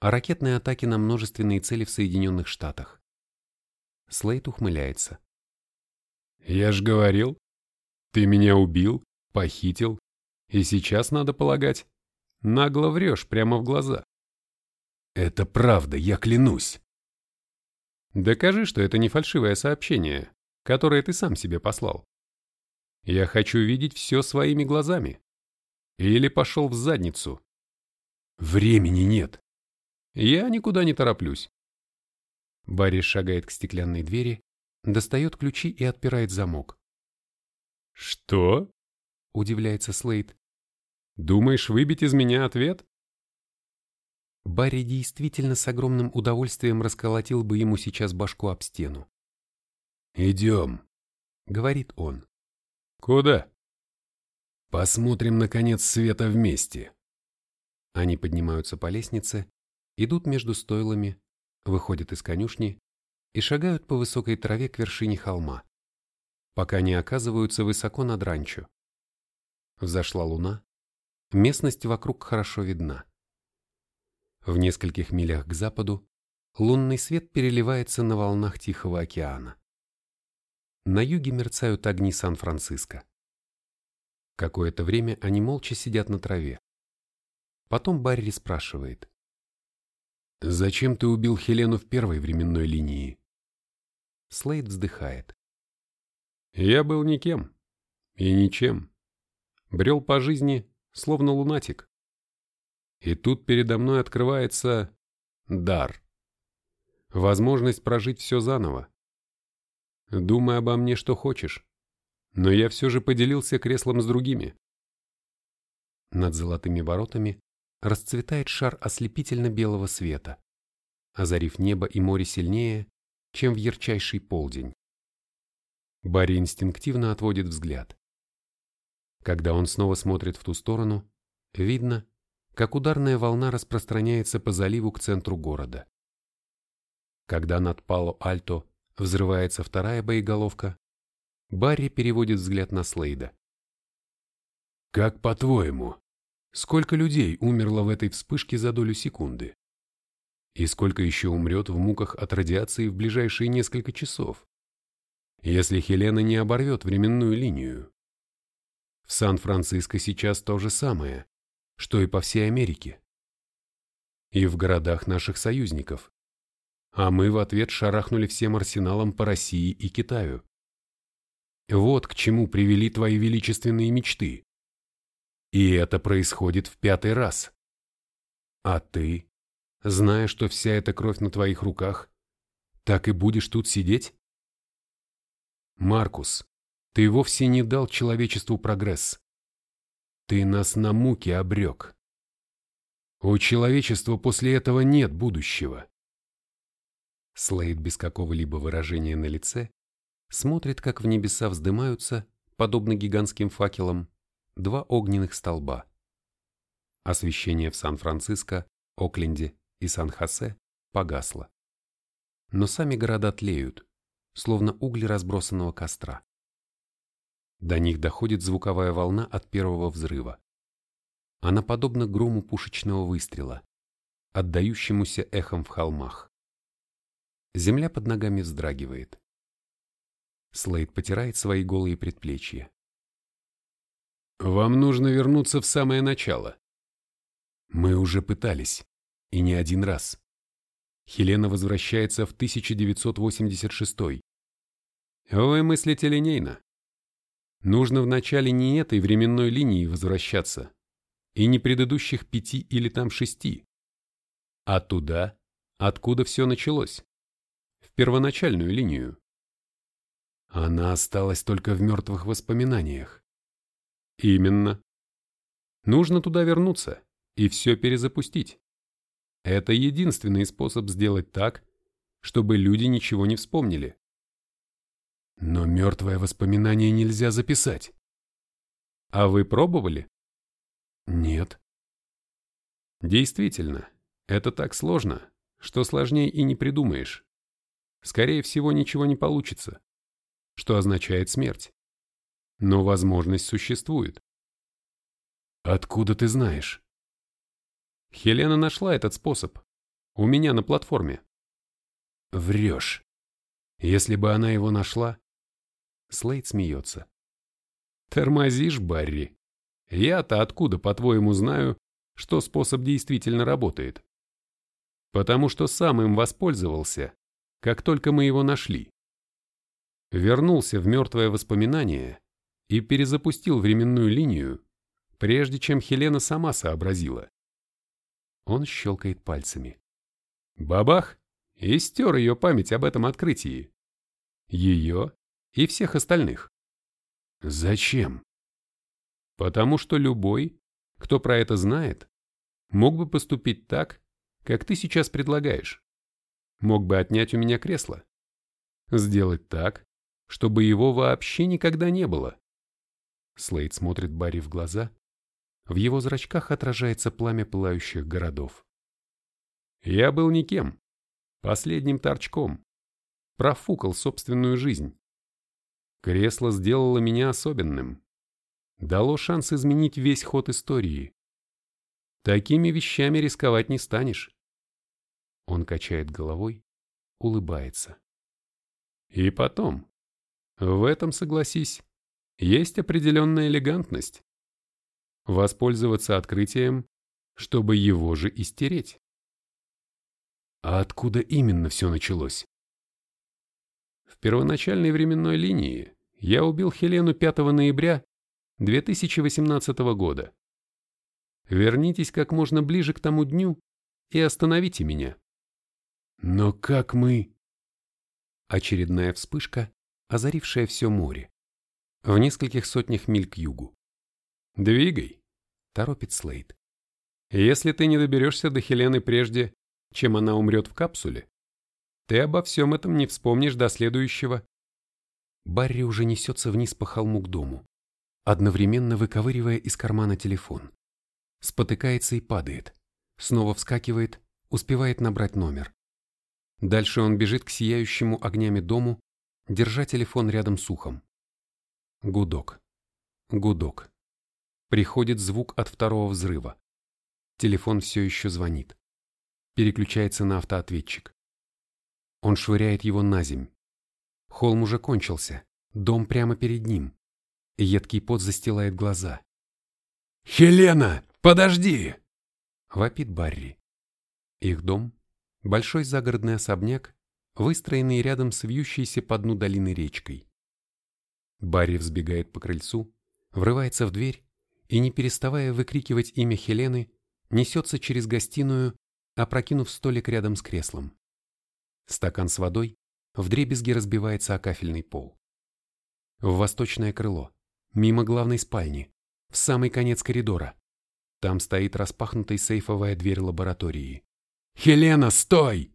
о ракетной атаке на множественные цели в Соединенных Штатах. Слейд ухмыляется. «Я ж говорил, ты меня убил, похитил, и сейчас, надо полагать, нагло врешь прямо в глаза». «Это правда, я клянусь». «Докажи, что это не фальшивое сообщение, которое ты сам себе послал. Я хочу видеть все своими глазами. Или пошел в задницу. Времени нет. Я никуда не тороплюсь. Барри шагает к стеклянной двери, достает ключи и отпирает замок. «Что?» – удивляется Слейд. «Думаешь выбить из меня ответ?» Барри действительно с огромным удовольствием расколотил бы ему сейчас башку об стену. «Идем», — говорит он. «Куда?» Посмотрим, наконец, света вместе. Они поднимаются по лестнице, идут между стойлами, выходят из конюшни и шагают по высокой траве к вершине холма, пока не оказываются высоко над ранчо. Взошла луна, местность вокруг хорошо видна. В нескольких милях к западу лунный свет переливается на волнах Тихого океана. На юге мерцают огни Сан-Франциско. Какое-то время они молча сидят на траве. Потом Барри спрашивает. «Зачем ты убил Хелену в первой временной линии?» Слейд вздыхает. «Я был никем. И ничем. Брел по жизни, словно лунатик. И тут передо мной открывается дар. Возможность прожить все заново. Думай обо мне, что хочешь но я все же поделился креслом с другими. Над золотыми воротами расцветает шар ослепительно-белого света, озарив небо и море сильнее, чем в ярчайший полдень. Барри инстинктивно отводит взгляд. Когда он снова смотрит в ту сторону, видно, как ударная волна распространяется по заливу к центру города. Когда над Пало-Альто взрывается вторая боеголовка, Барри переводит взгляд на Слейда. «Как по-твоему, сколько людей умерло в этой вспышке за долю секунды? И сколько еще умрет в муках от радиации в ближайшие несколько часов, если Хелена не оборвет временную линию? В Сан-Франциско сейчас то же самое, что и по всей Америке. И в городах наших союзников. А мы в ответ шарахнули всем арсеналом по России и Китаю. Вот к чему привели твои величественные мечты. И это происходит в пятый раз. А ты, зная, что вся эта кровь на твоих руках, так и будешь тут сидеть? Маркус, Ты вовсе не дал человечеству прогресс. Ты нас на муки обрек. У человечества после этого нет будущего. Слейд без какого-либо выражения на лице смотрит, как в небеса вздымаются, подобно гигантским факелам, два огненных столба. Освещение в Сан-Франциско, Окленде и Сан-Хосе погасло. Но сами города тлеют, словно угли разбросанного костра. До них доходит звуковая волна от первого взрыва. Она подобна грому пушечного выстрела, отдающемуся эхом в холмах. Земля под ногами вздрагивает. Слейд потирает свои голые предплечья. «Вам нужно вернуться в самое начало». «Мы уже пытались, и не один раз. Хелена возвращается в 1986 Вы мыслите линейно. Нужно вначале не этой временной линии возвращаться, и не предыдущих пяти или там шести, а туда, откуда все началось первоначальную линию. Она осталась только в мертвых воспоминаниях. Именно. Нужно туда вернуться и все перезапустить. Это единственный способ сделать так, чтобы люди ничего не вспомнили. Но мертвое воспоминание нельзя записать. А вы пробовали? Нет. Действительно, это так сложно, что сложнее и не придумаешь скорее всего, ничего не получится, что означает смерть. Но возможность существует. Откуда ты знаешь? Хелена нашла этот способ. У меня на платформе. Врешь. Если бы она его нашла... Слейд смеется. Тормозишь, Барри. Я-то откуда, по-твоему, знаю, что способ действительно работает? Потому что сам им воспользовался как только мы его нашли. Вернулся в мертвое воспоминание и перезапустил временную линию, прежде чем Хелена сама сообразила. Он щелкает пальцами. Бабах! И стер ее память об этом открытии. Ее и всех остальных. Зачем? Потому что любой, кто про это знает, мог бы поступить так, как ты сейчас предлагаешь мог бы отнять у меня кресло. Сделать так, чтобы его вообще никогда не было. Слейд смотрит Барри в глаза. В его зрачках отражается пламя пылающих городов. Я был никем, последним торчком. Профукал собственную жизнь. Кресло сделало меня особенным. Дало шанс изменить весь ход истории. Такими вещами рисковать не станешь. Он качает головой, улыбается. И потом, в этом, согласись, есть определенная элегантность. Воспользоваться открытием, чтобы его же истереть. А откуда именно все началось? В первоначальной временной линии я убил Хелену 5 ноября 2018 года. Вернитесь как можно ближе к тому дню и остановите меня. Но как мы... Очередная вспышка, озарившая все море. В нескольких сотнях миль к югу. «Двигай», — торопит Слейд. «Если ты не доберешься до Хелены прежде, чем она умрет в капсуле, ты обо всем этом не вспомнишь до следующего». Барри уже несется вниз по холму к дому, одновременно выковыривая из кармана телефон. Спотыкается и падает. Снова вскакивает, успевает набрать номер. Дальше он бежит к сияющему огнями дому, держа телефон рядом с ухом. Гудок. Гудок. Приходит звук от второго взрыва. Телефон все еще звонит. Переключается на автоответчик. Он швыряет его на земь. Холм уже кончился. Дом прямо перед ним. Едкий пот застилает глаза. «Хелена, подожди!» Вопит Барри. Их дом Большой загородный особняк, выстроенный рядом с вьющейся по дну долины речкой. Барри взбегает по крыльцу, врывается в дверь и, не переставая выкрикивать имя Хелены, несется через гостиную, опрокинув столик рядом с креслом. Стакан с водой вдребезги разбивается о кафельный пол. В восточное крыло, мимо главной спальни, в самый конец коридора. Там стоит распахнутая сейфовая дверь лаборатории. «Хелена, стой!»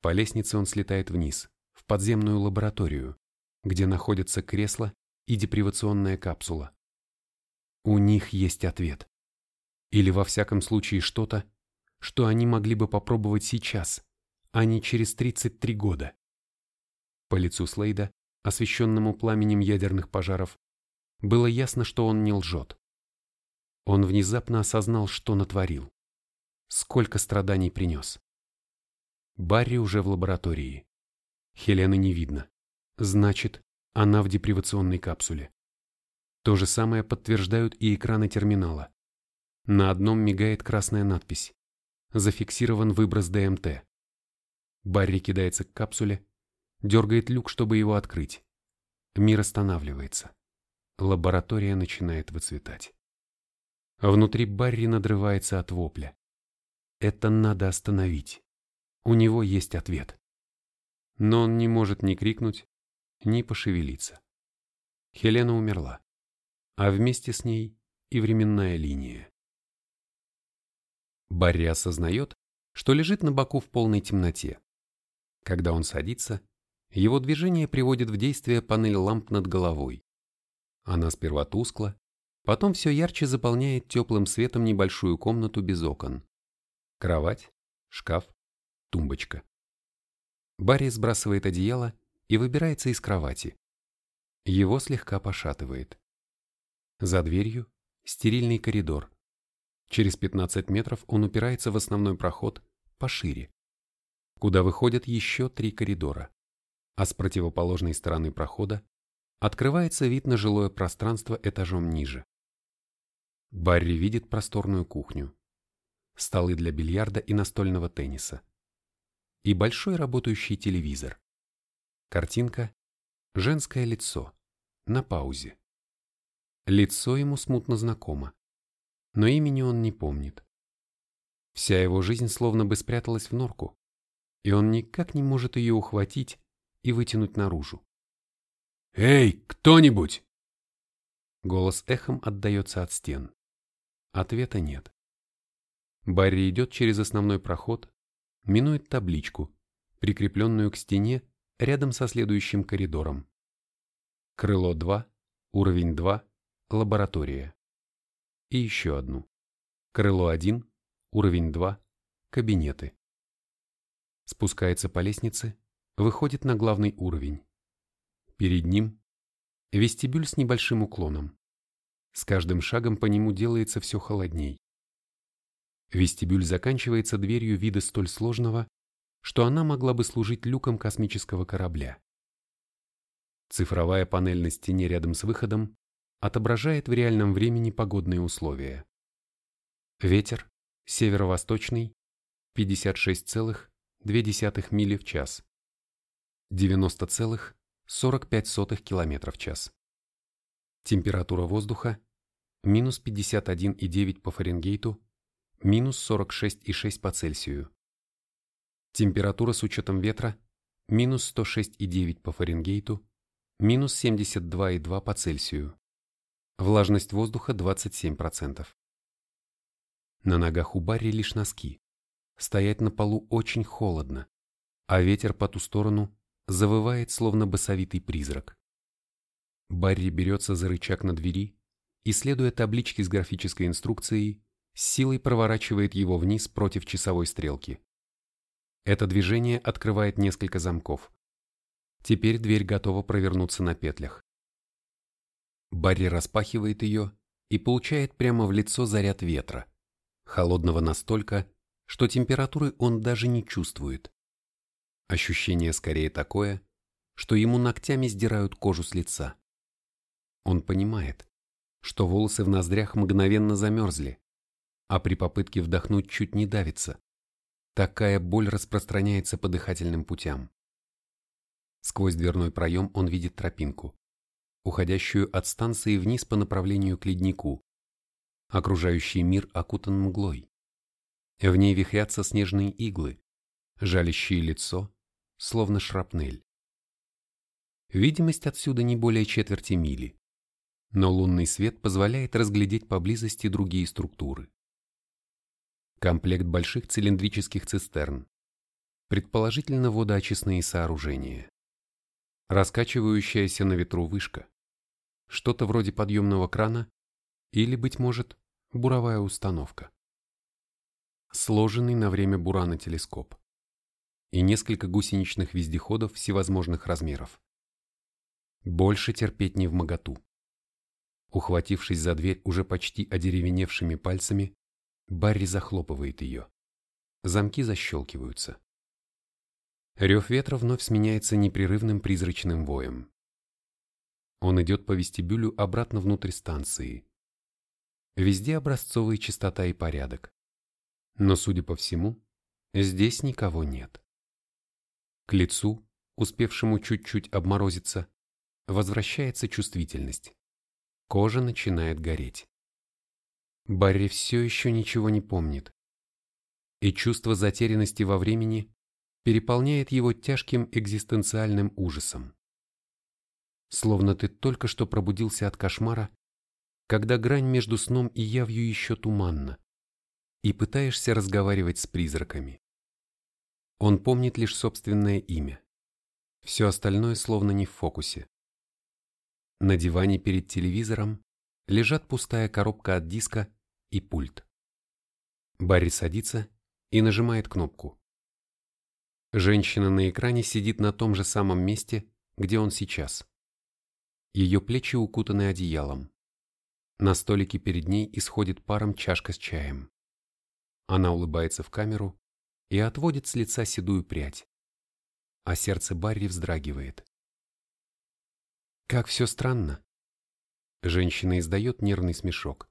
По лестнице он слетает вниз, в подземную лабораторию, где находятся кресло и депривационная капсула. У них есть ответ. Или во всяком случае что-то, что они могли бы попробовать сейчас, а не через 33 года. По лицу Слейда, освещенному пламенем ядерных пожаров, было ясно, что он не лжет. Он внезапно осознал, что натворил. Сколько страданий принес. Барри уже в лаборатории. Хелены не видно. Значит, она в депривационной капсуле. То же самое подтверждают и экраны терминала. На одном мигает красная надпись. Зафиксирован выброс ДМТ. Барри кидается к капсуле, дергает люк, чтобы его открыть. Мир останавливается. Лаборатория начинает выцветать. Внутри Барри надрывается от вопля. Это надо остановить. У него есть ответ. Но он не может ни крикнуть, ни пошевелиться. Хелена умерла, а вместе с ней и временная линия. Барри осознает, что лежит на боку в полной темноте. Когда он садится, его движение приводит в действие панель ламп над головой. Она сперва тускла, потом все ярче заполняет теплым светом небольшую комнату без окон. Кровать, шкаф, тумбочка. Барри сбрасывает одеяло и выбирается из кровати. Его слегка пошатывает. За дверью стерильный коридор. Через 15 метров он упирается в основной проход пошире, куда выходят еще три коридора, а с противоположной стороны прохода открывается вид на жилое пространство этажом ниже. Барри видит просторную кухню, столы для бильярда и настольного тенниса и большой работающий телевизор. Картинка «Женское лицо» на паузе. Лицо ему смутно знакомо, но имени он не помнит. Вся его жизнь словно бы спряталась в норку, и он никак не может ее ухватить и вытянуть наружу. «Эй, кто-нибудь!» Голос эхом отдается от стен. Ответа нет. Барри идет через основной проход, минует табличку, прикрепленную к стене рядом со следующим коридором. Крыло 2, уровень 2, лаборатория. И еще одну. Крыло 1, уровень 2, кабинеты. Спускается по лестнице, выходит на главный уровень. Перед ним вестибюль с небольшим уклоном. С каждым шагом по нему делается все холодней. Вестибюль заканчивается дверью вида столь сложного, что она могла бы служить люком космического корабля. Цифровая панель на стене рядом с выходом отображает в реальном времени погодные условия. Ветер северо-восточный 56,2 мили в час. 90,5 45 км в час. Температура воздуха минус 51,9 по Фаренгейту, минус 46,6 по Цельсию. Температура с учетом ветра минус 106,9 по Фаренгейту, минус 72,2 по Цельсию. Влажность воздуха 27%. На ногах у Барри лишь носки. Стоять на полу очень холодно, а ветер по ту сторону завывает, словно басовитый призрак. Барри берется за рычаг на двери и, следуя табличке с графической инструкцией, силой проворачивает его вниз против часовой стрелки. Это движение открывает несколько замков. Теперь дверь готова провернуться на петлях. Барри распахивает ее и получает прямо в лицо заряд ветра, холодного настолько, что температуры он даже не чувствует. Ощущение скорее такое, что ему ногтями сдирают кожу с лица. Он понимает, что волосы в ноздрях мгновенно замерзли, а при попытке вдохнуть чуть не давится. Такая боль распространяется по дыхательным путям. Сквозь дверной проем он видит тропинку, уходящую от станции вниз по направлению к леднику. Окружающий мир окутан мглой. В ней вихрятся снежные иглы, жалящие лицо словно шрапнель. Видимость отсюда не более четверти мили, но лунный свет позволяет разглядеть поблизости другие структуры. Комплект больших цилиндрических цистерн, предположительно водоочистные сооружения, раскачивающаяся на ветру вышка, что-то вроде подъемного крана или, быть может, буровая установка. Сложенный на время бурана телескоп и несколько гусеничных вездеходов всевозможных размеров. Больше терпеть не в моготу. Ухватившись за дверь уже почти одеревеневшими пальцами, Барри захлопывает ее. Замки защелкиваются. Рев ветра вновь сменяется непрерывным призрачным воем. Он идет по вестибюлю обратно внутрь станции. Везде образцовая чистота и порядок. Но, судя по всему, здесь никого нет. К лицу, успевшему чуть-чуть обморозиться, возвращается чувствительность. Кожа начинает гореть. Барри все еще ничего не помнит. И чувство затерянности во времени переполняет его тяжким экзистенциальным ужасом. Словно ты только что пробудился от кошмара, когда грань между сном и явью еще туманна, и пытаешься разговаривать с призраками. Он помнит лишь собственное имя. Все остальное словно не в фокусе. На диване перед телевизором лежат пустая коробка от диска и пульт. Барри садится и нажимает кнопку. Женщина на экране сидит на том же самом месте, где он сейчас. Ее плечи укутаны одеялом. На столике перед ней исходит паром чашка с чаем. Она улыбается в камеру и отводит с лица седую прядь. А сердце Барри вздрагивает. Как все странно. Женщина издает нервный смешок.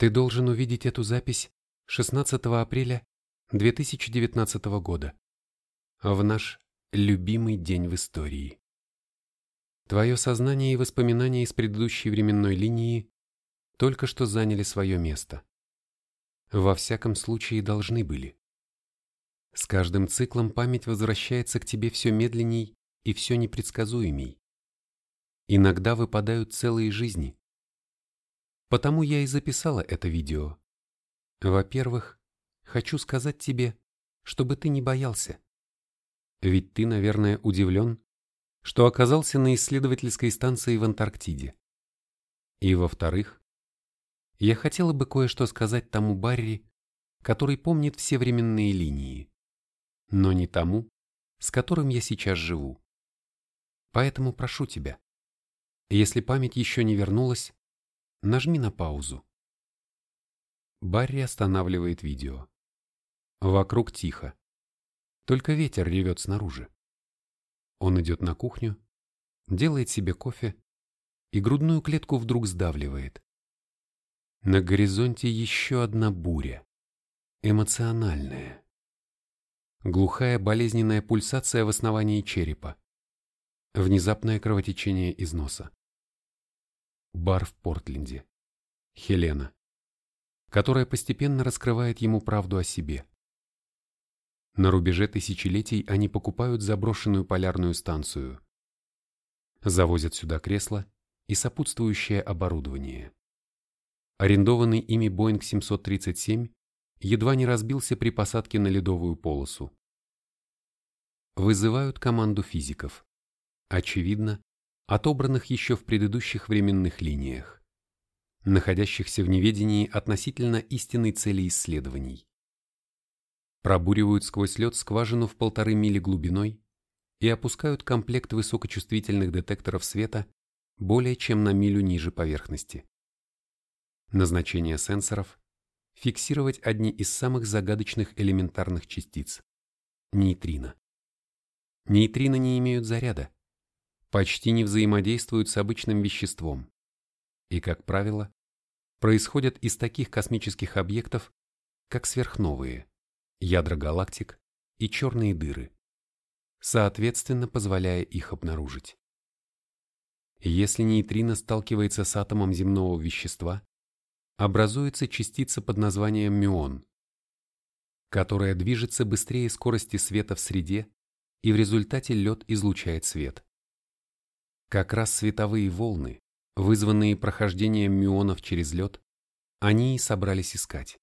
Ты должен увидеть эту запись 16 апреля 2019 года, в наш любимый день в истории. Твое сознание и воспоминания из предыдущей временной линии только что заняли свое место. Во всяком случае должны были. С каждым циклом память возвращается к тебе все медленней и все непредсказуемей. Иногда выпадают целые жизни. Потому я и записала это видео. Во-первых, хочу сказать тебе, чтобы ты не боялся. Ведь ты, наверное, удивлен, что оказался на исследовательской станции в Антарктиде. И во-вторых, я хотела бы кое-что сказать тому Барри, который помнит все временные линии, но не тому, с которым я сейчас живу. Поэтому прошу тебя, если память еще не вернулась, нажми на паузу. Барри останавливает видео. Вокруг тихо. Только ветер ревет снаружи. Он идет на кухню, делает себе кофе и грудную клетку вдруг сдавливает. На горизонте еще одна буря. Эмоциональная. Глухая болезненная пульсация в основании черепа. Внезапное кровотечение из носа. Бар в Портленде. Хелена. Которая постепенно раскрывает ему правду о себе. На рубеже тысячелетий они покупают заброшенную полярную станцию. Завозят сюда кресла и сопутствующее оборудование. Арендованный ими Boeing 737 едва не разбился при посадке на ледовую полосу. Вызывают команду физиков. Очевидно, отобранных еще в предыдущих временных линиях, находящихся в неведении относительно истинной цели исследований. Пробуривают сквозь лед скважину в полторы мили глубиной и опускают комплект высокочувствительных детекторов света более чем на милю ниже поверхности. Назначение сенсоров – фиксировать одни из самых загадочных элементарных частиц – нейтрино. Нейтрино не имеют заряда, почти не взаимодействуют с обычным веществом и, как правило, происходят из таких космических объектов, как сверхновые, ядра галактик и черные дыры, соответственно позволяя их обнаружить. Если нейтрино сталкивается с атомом земного вещества, образуется частица под названием мюон, которая движется быстрее скорости света в среде, и в результате лед излучает свет. Как раз световые волны, вызванные прохождением мюонов через лед, они и собрались искать.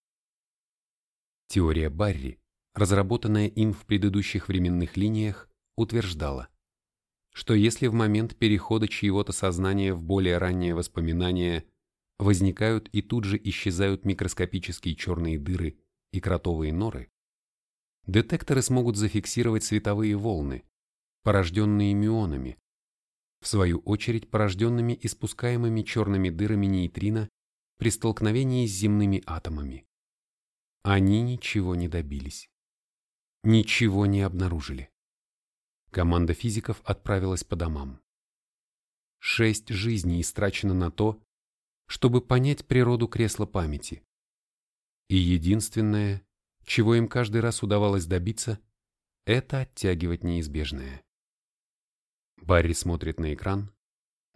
Теория Барри, разработанная им в предыдущих временных линиях, утверждала, что если в момент перехода чьего-то сознания в более раннее воспоминание возникают и тут же исчезают микроскопические черные дыры и кротовые норы, детекторы смогут зафиксировать световые волны, порожденные мюонами, в свою очередь порожденными испускаемыми черными дырами нейтрино при столкновении с земными атомами. Они ничего не добились. Ничего не обнаружили. Команда физиков отправилась по домам. Шесть жизней истрачено на то, чтобы понять природу кресла памяти. И единственное, чего им каждый раз удавалось добиться, это оттягивать неизбежное. Барри смотрит на экран,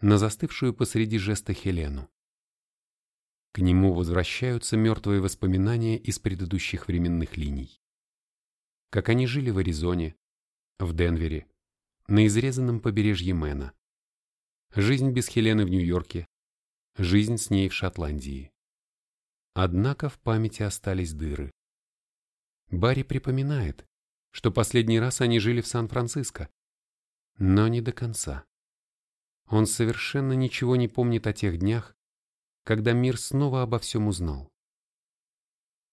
на застывшую посреди жеста Хелену. К нему возвращаются мертвые воспоминания из предыдущих временных линий. Как они жили в Аризоне, в Денвере, на изрезанном побережье Мэна. Жизнь без Хелены в Нью-Йорке, жизнь с ней в Шотландии. Однако в памяти остались дыры. Барри припоминает, что последний раз они жили в Сан-Франциско, но не до конца. Он совершенно ничего не помнит о тех днях, когда мир снова обо всем узнал.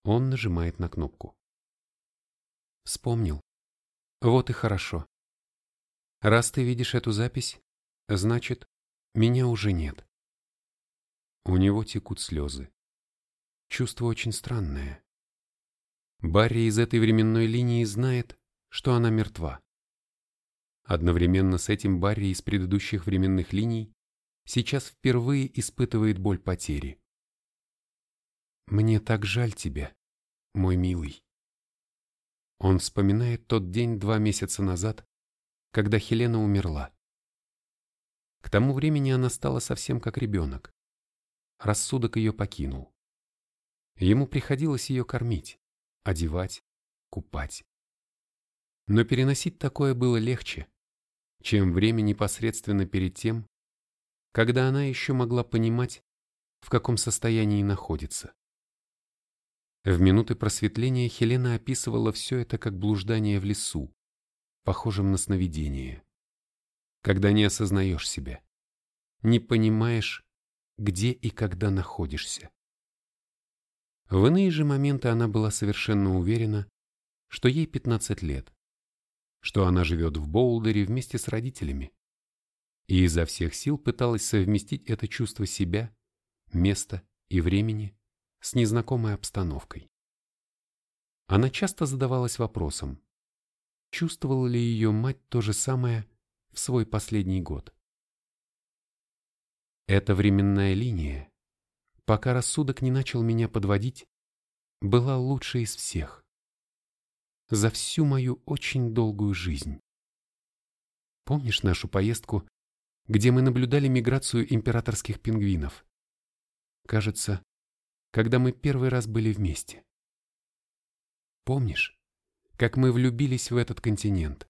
Он нажимает на кнопку. Вспомнил. Вот и хорошо. Раз ты видишь эту запись, значит, меня уже нет. У него текут слезы. Чувство очень странное. Барри из этой временной линии знает, что она мертва. Одновременно с этим Барри из предыдущих временных линий сейчас впервые испытывает боль потери. «Мне так жаль тебя, мой милый». Он вспоминает тот день два месяца назад, когда Хелена умерла. К тому времени она стала совсем как ребенок. Рассудок ее покинул. Ему приходилось ее кормить, одевать, купать. Но переносить такое было легче, чем время непосредственно перед тем, когда она еще могла понимать, в каком состоянии находится. В минуты просветления Хелена описывала все это как блуждание в лесу, похожем на сновидение. Когда не осознаешь себя, не понимаешь, где и когда находишься. В иные же моменты она была совершенно уверена, что ей 15 лет, что она живет в Боулдере вместе с родителями, и изо всех сил пыталась совместить это чувство себя, места и времени с незнакомой обстановкой. Она часто задавалась вопросом, чувствовала ли ее мать то же самое в свой последний год. Эта временная линия, пока рассудок не начал меня подводить, была лучшей из всех. За всю мою очень долгую жизнь. Помнишь нашу поездку где мы наблюдали миграцию императорских пингвинов. Кажется, когда мы первый раз были вместе. Помнишь, как мы влюбились в этот континент?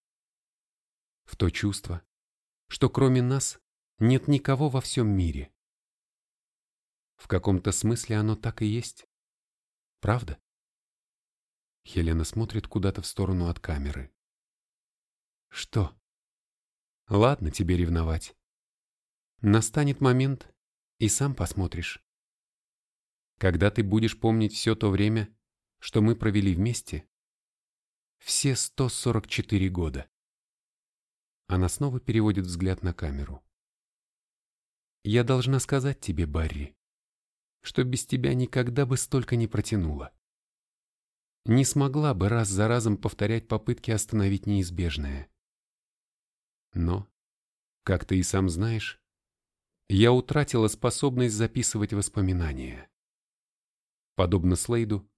В то чувство, что кроме нас нет никого во всем мире. В каком-то смысле оно так и есть. Правда? Хелена смотрит куда-то в сторону от камеры. Что? Ладно тебе ревновать. Настанет момент, и сам посмотришь. Когда ты будешь помнить все то время, что мы провели вместе, все 144 года. Она снова переводит взгляд на камеру. Я должна сказать тебе, Барри, что без тебя никогда бы столько не протянула. Не смогла бы раз за разом повторять попытки остановить неизбежное. Но, как ты и сам знаешь, я утратила способность записывать воспоминания. Подобно Слейду,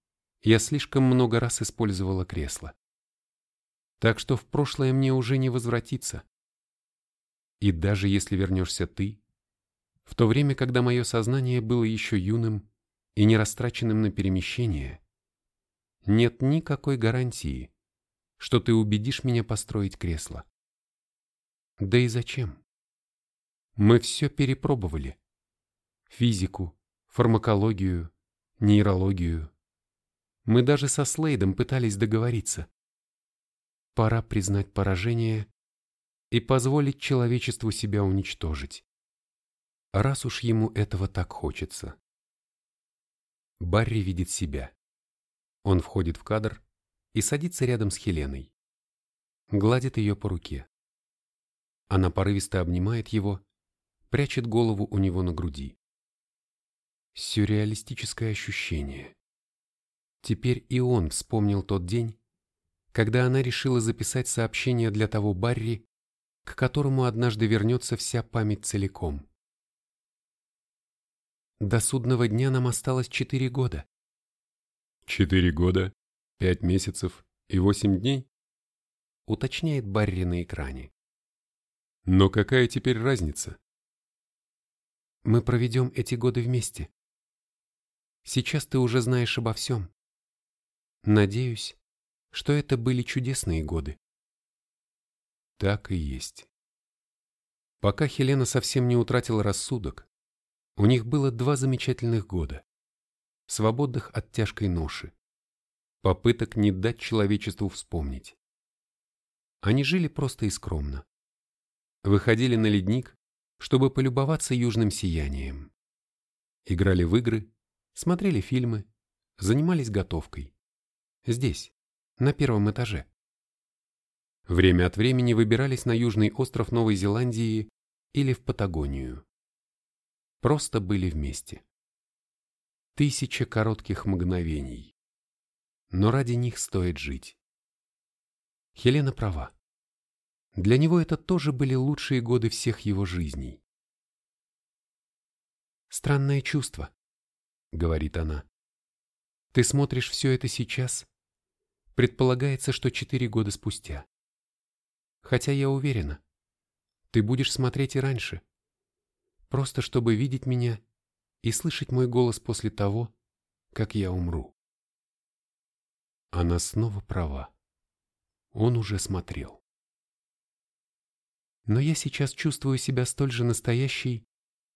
я слишком много раз использовала кресло. Так что в прошлое мне уже не возвратиться. И даже если вернешься ты, в то время, когда мое сознание было еще юным и не растраченным на перемещение, нет никакой гарантии, что ты убедишь меня построить кресло. Да и зачем? Мы все перепробовали. Физику, фармакологию, нейрологию. Мы даже со Слейдом пытались договориться. Пора признать поражение и позволить человечеству себя уничтожить. Раз уж ему этого так хочется. Барри видит себя. Он входит в кадр и садится рядом с Хеленой. Гладит ее по руке. Она порывисто обнимает его, прячет голову у него на груди. Сюрреалистическое ощущение. Теперь и он вспомнил тот день, когда она решила записать сообщение для того Барри, к которому однажды вернется вся память целиком. До судного дня нам осталось четыре года. Четыре года, пять месяцев и восемь дней? Уточняет Барри на экране. Но какая теперь разница? Мы проведем эти годы вместе. Сейчас ты уже знаешь обо всем. Надеюсь, что это были чудесные годы. Так и есть. Пока Хелена совсем не утратила рассудок, у них было два замечательных года, свободных от тяжкой ноши, попыток не дать человечеству вспомнить. Они жили просто и скромно выходили на ледник, чтобы полюбоваться южным сиянием. Играли в игры, смотрели фильмы, занимались готовкой. Здесь, на первом этаже. Время от времени выбирались на южный остров Новой Зеландии или в Патагонию. Просто были вместе. Тысяча коротких мгновений. Но ради них стоит жить. Хелена права. Для него это тоже были лучшие годы всех его жизней. «Странное чувство», — говорит она. «Ты смотришь все это сейчас. Предполагается, что четыре года спустя. Хотя я уверена, ты будешь смотреть и раньше. Просто чтобы видеть меня и слышать мой голос после того, как я умру». Она снова права. Он уже смотрел но я сейчас чувствую себя столь же настоящей,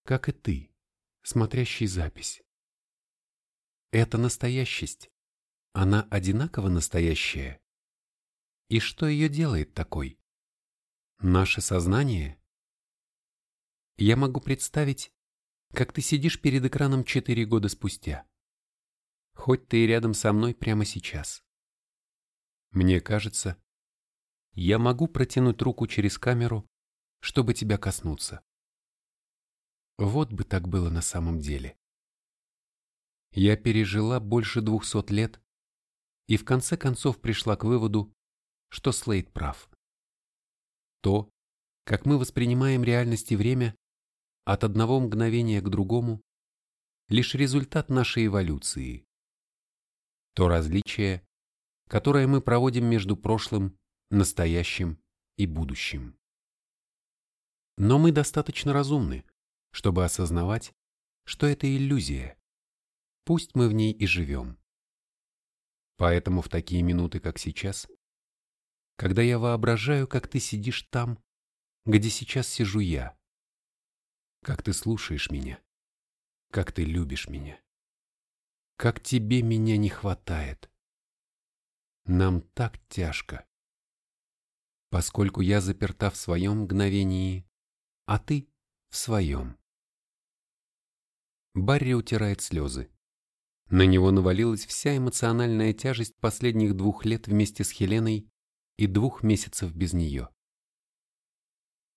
как и ты, смотрящий запись. Это настоящесть. Она одинаково настоящая. И что ее делает такой? Наше сознание? Я могу представить, как ты сидишь перед экраном четыре года спустя. Хоть ты и рядом со мной прямо сейчас. Мне кажется, я могу протянуть руку через камеру чтобы тебя коснуться. Вот бы так было на самом деле. Я пережила больше двухсот лет и в конце концов пришла к выводу, что Слейд прав. То, как мы воспринимаем реальность и время, от одного мгновения к другому, лишь результат нашей эволюции. То различие, которое мы проводим между прошлым, настоящим и будущим. Но мы достаточно разумны, чтобы осознавать, что это иллюзия. Пусть мы в ней и живем. Поэтому в такие минуты, как сейчас, когда я воображаю, как ты сидишь там, где сейчас сижу я, как ты слушаешь меня, как ты любишь меня, как тебе меня не хватает. Нам так тяжко. Поскольку я заперта в своем мгновении, а ты в своем. Барри утирает слезы. На него навалилась вся эмоциональная тяжесть последних двух лет вместе с Хеленой и двух месяцев без нее.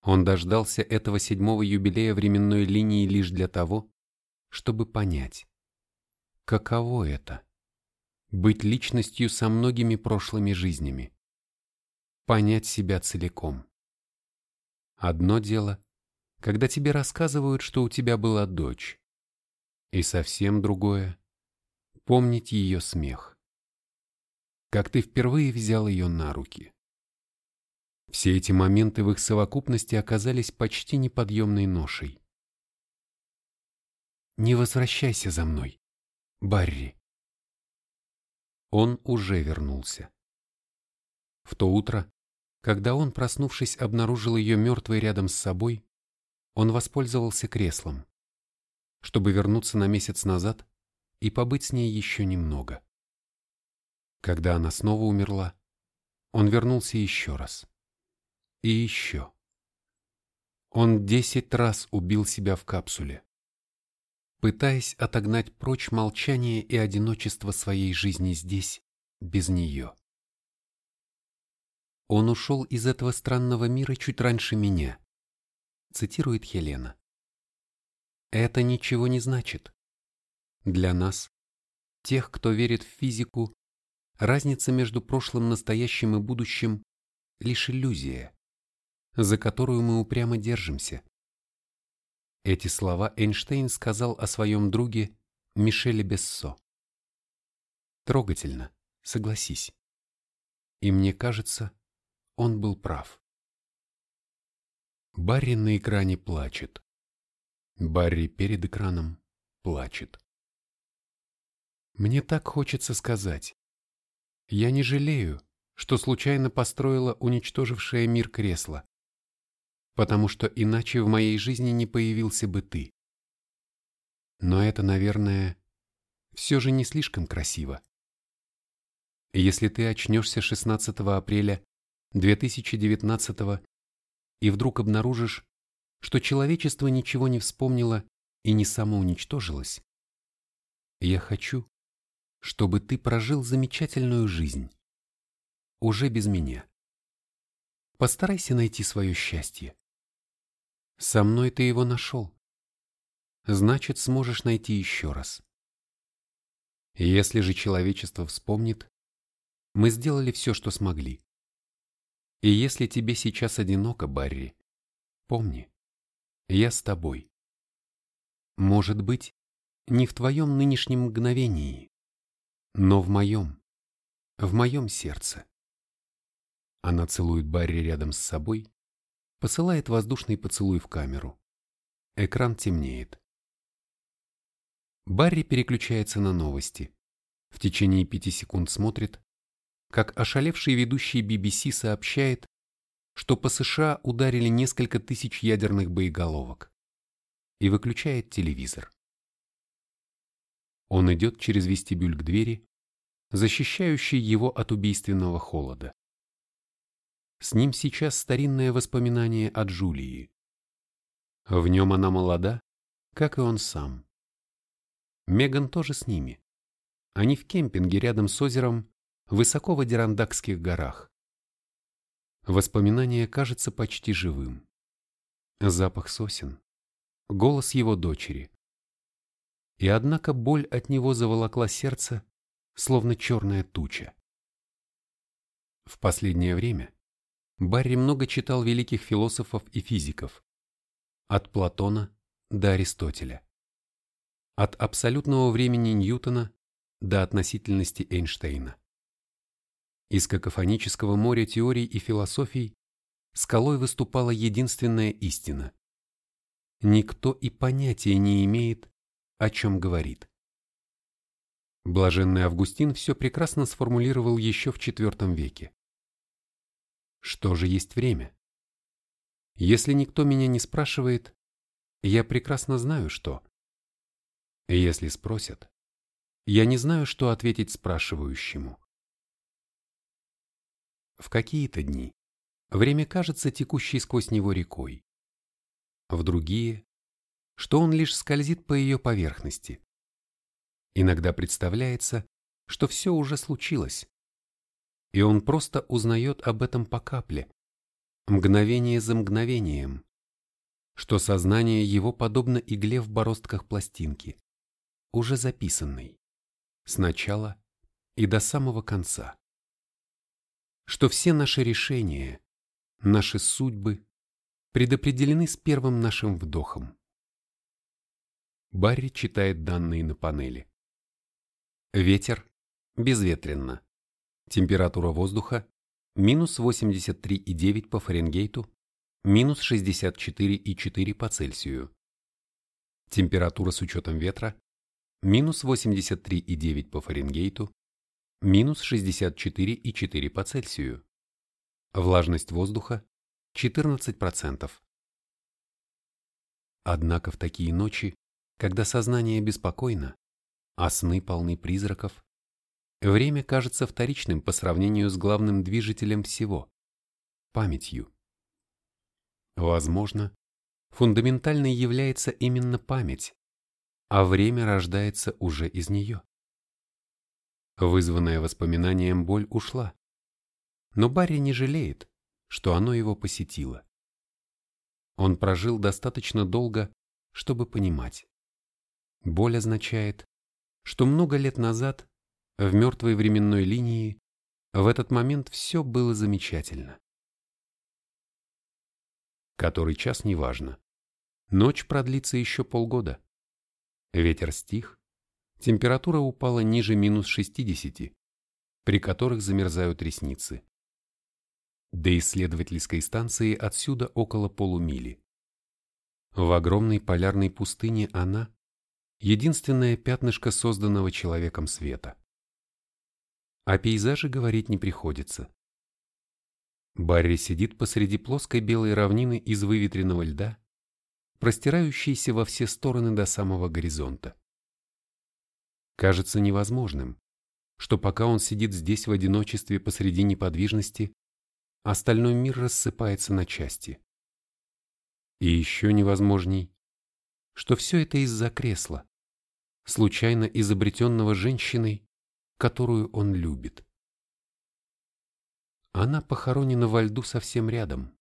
Он дождался этого седьмого юбилея временной линии лишь для того, чтобы понять, каково это — быть личностью со многими прошлыми жизнями, понять себя целиком. Одно дело когда тебе рассказывают, что у тебя была дочь. И совсем другое — помнить ее смех. Как ты впервые взял ее на руки. Все эти моменты в их совокупности оказались почти неподъемной ношей. «Не возвращайся за мной, Барри». Он уже вернулся. В то утро, когда он, проснувшись, обнаружил ее мертвой рядом с собой, он воспользовался креслом, чтобы вернуться на месяц назад и побыть с ней еще немного. Когда она снова умерла, он вернулся еще раз. И еще. Он десять раз убил себя в капсуле, пытаясь отогнать прочь молчание и одиночество своей жизни здесь, без нее. Он ушел из этого странного мира чуть раньше меня, цитирует Хелена. Это ничего не значит. Для нас, тех, кто верит в физику, разница между прошлым, настоящим и будущим – лишь иллюзия, за которую мы упрямо держимся. Эти слова Эйнштейн сказал о своем друге Мишеле Бессо. Трогательно, согласись. И мне кажется, он был прав. Барри на экране плачет. Барри перед экраном плачет. Мне так хочется сказать. Я не жалею, что случайно построила уничтожившее мир кресло, потому что иначе в моей жизни не появился бы ты. Но это, наверное, все же не слишком красиво. Если ты очнешься 16 апреля 2019 и вдруг обнаружишь, что человечество ничего не вспомнило и не самоуничтожилось, я хочу, чтобы ты прожил замечательную жизнь. Уже без меня. Постарайся найти свое счастье. Со мной ты его нашел. Значит, сможешь найти еще раз. Если же человечество вспомнит, мы сделали все, что смогли. И если тебе сейчас одиноко, Барри, помни, я с тобой. Может быть, не в твоем нынешнем мгновении, но в моем, в моем сердце. Она целует Барри рядом с собой, посылает воздушный поцелуй в камеру. Экран темнеет. Барри переключается на новости. В течение пяти секунд смотрит, как ошалевший ведущий BBC сообщает, что по США ударили несколько тысяч ядерных боеголовок и выключает телевизор. Он идет через вестибюль к двери, защищающей его от убийственного холода. С ним сейчас старинное воспоминание о Джулии. В нем она молода, как и он сам. Меган тоже с ними. Они в кемпинге рядом с озером, высоко в Адирандакских горах. Воспоминание кажется почти живым. Запах сосен, голос его дочери. И однако боль от него заволокла сердце, словно черная туча. В последнее время Барри много читал великих философов и физиков, от Платона до Аристотеля, от абсолютного времени Ньютона до относительности Эйнштейна. Из какофонического моря теорий и философий скалой выступала единственная истина. Никто и понятия не имеет, о чем говорит. Блаженный Августин все прекрасно сформулировал еще в IV веке. Что же есть время? Если никто меня не спрашивает, я прекрасно знаю, что. Если спросят, я не знаю, что ответить спрашивающему. В какие-то дни время кажется текущей сквозь него рекой. В другие, что он лишь скользит по ее поверхности. Иногда представляется, что все уже случилось, и он просто узнает об этом по капле, мгновение за мгновением, что сознание его подобно игле в бороздках пластинки, уже записанной, сначала и до самого конца что все наши решения, наши судьбы предопределены с первым нашим вдохом. Барри читает данные на панели. Ветер безветренно. Температура воздуха минус 83,9 по Фаренгейту, минус 64,4 по Цельсию. Температура с учетом ветра минус 83,9 по Фаренгейту, минус 64,4 по Цельсию. Влажность воздуха 14%. Однако в такие ночи, когда сознание беспокойно, а сны полны призраков, время кажется вторичным по сравнению с главным движителем всего – памятью. Возможно, фундаментальной является именно память, а время рождается уже из нее. Вызванная воспоминанием боль ушла, но Барри не жалеет, что оно его посетило. Он прожил достаточно долго, чтобы понимать. Боль означает, что много лет назад, в мертвой временной линии, в этот момент все было замечательно. Который час неважно. Ночь продлится еще полгода. Ветер стих, температура упала ниже минус 60, при которых замерзают ресницы. До исследовательской станции отсюда около полумили. В огромной полярной пустыне она – единственное пятнышко созданного человеком света. О пейзаже говорить не приходится. Барри сидит посреди плоской белой равнины из выветренного льда, простирающейся во все стороны до самого горизонта. Кажется невозможным, что пока он сидит здесь в одиночестве посреди неподвижности, остальной мир рассыпается на части. И еще невозможней, что все это из-за кресла, случайно изобретенного женщиной, которую он любит. Она похоронена во льду совсем рядом,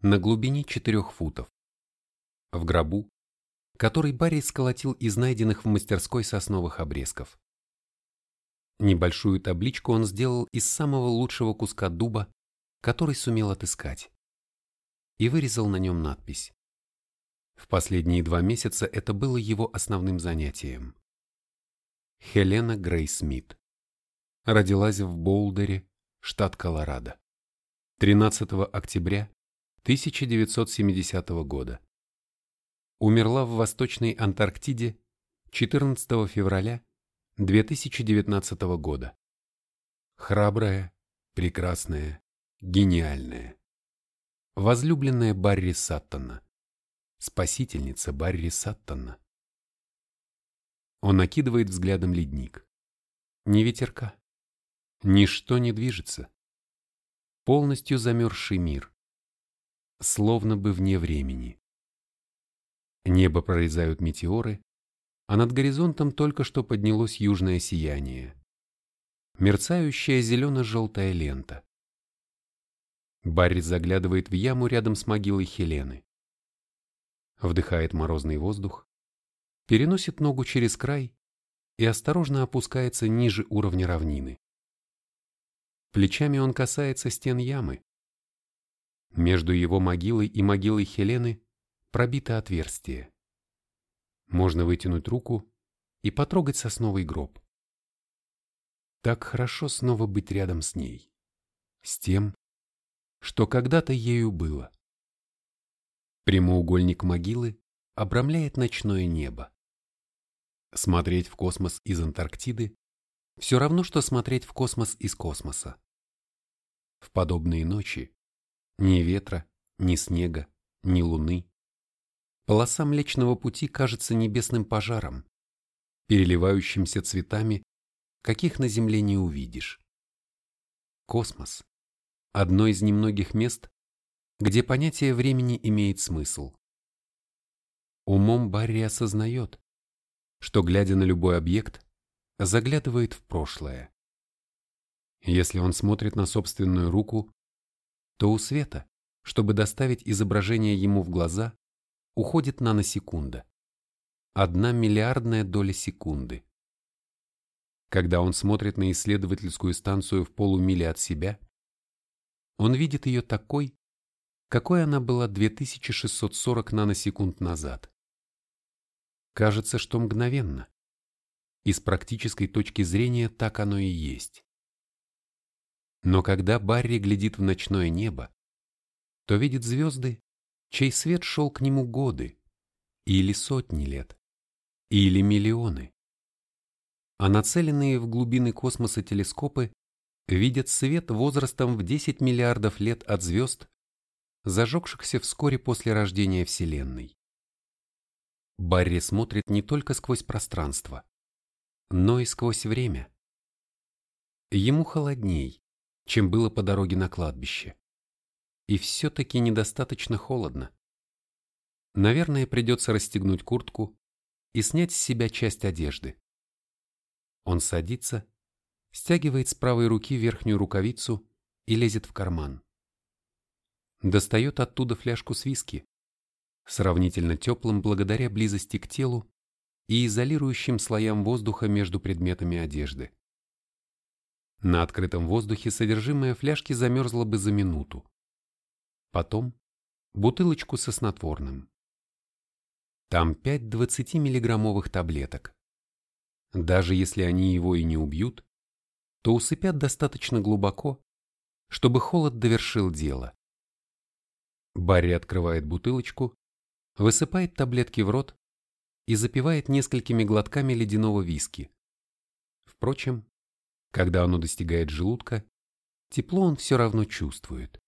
на глубине четырех футов, в гробу, который Барри сколотил из найденных в мастерской сосновых обрезков. Небольшую табличку он сделал из самого лучшего куска дуба, который сумел отыскать, и вырезал на нем надпись. В последние два месяца это было его основным занятием. Хелена Грей Смит. Родилась в Боулдере, штат Колорадо. 13 октября 1970 года. Умерла в Восточной Антарктиде 14 февраля 2019 года. Храбрая, прекрасная, гениальная. Возлюбленная Барри Саттона. Спасительница Барри Саттона. Он накидывает взглядом ледник. Ни ветерка, Ничто не движется. Полностью замерзший мир. Словно бы вне времени. Небо прорезают метеоры, а над горизонтом только что поднялось южное сияние. Мерцающая зелено-желтая лента. Барри заглядывает в яму рядом с могилой Хелены. Вдыхает морозный воздух, переносит ногу через край и осторожно опускается ниже уровня равнины. Плечами он касается стен ямы. Между его могилой и могилой Хелены пробито отверстие. Можно вытянуть руку и потрогать сосновый гроб. Так хорошо снова быть рядом с ней. С тем, что когда-то ею было. Прямоугольник могилы обрамляет ночное небо. Смотреть в космос из Антарктиды все равно, что смотреть в космос из космоса. В подобные ночи ни ветра, ни снега, ни луны. Полоса Млечного Пути кажется небесным пожаром, переливающимся цветами, каких на Земле не увидишь. Космос – одно из немногих мест, где понятие времени имеет смысл. Умом Барри осознает, что, глядя на любой объект, заглядывает в прошлое. Если он смотрит на собственную руку, то у света, чтобы доставить изображение ему в глаза, уходит наносекунда. Одна миллиардная доля секунды. Когда он смотрит на исследовательскую станцию в полумиле от себя, он видит ее такой, какой она была 2640 наносекунд назад. Кажется, что мгновенно. И с практической точки зрения так оно и есть. Но когда Барри глядит в ночное небо, то видит звезды, чей свет шел к нему годы, или сотни лет, или миллионы. А нацеленные в глубины космоса телескопы видят свет возрастом в 10 миллиардов лет от звезд, зажегшихся вскоре после рождения Вселенной. Барри смотрит не только сквозь пространство, но и сквозь время. Ему холодней, чем было по дороге на кладбище. И все-таки недостаточно холодно. Наверное, придется расстегнуть куртку и снять с себя часть одежды. Он садится, стягивает с правой руки верхнюю рукавицу и лезет в карман. Достает оттуда фляжку с виски, сравнительно теплым благодаря близости к телу и изолирующим слоям воздуха между предметами одежды. На открытом воздухе содержимое фляжки замерзло бы за минуту. Потом бутылочку со снотворным. Там 5 20-миллиграммовых таблеток. Даже если они его и не убьют, то усыпят достаточно глубоко, чтобы холод довершил дело. Барри открывает бутылочку, высыпает таблетки в рот и запивает несколькими глотками ледяного виски. Впрочем, когда оно достигает желудка, тепло он все равно чувствует.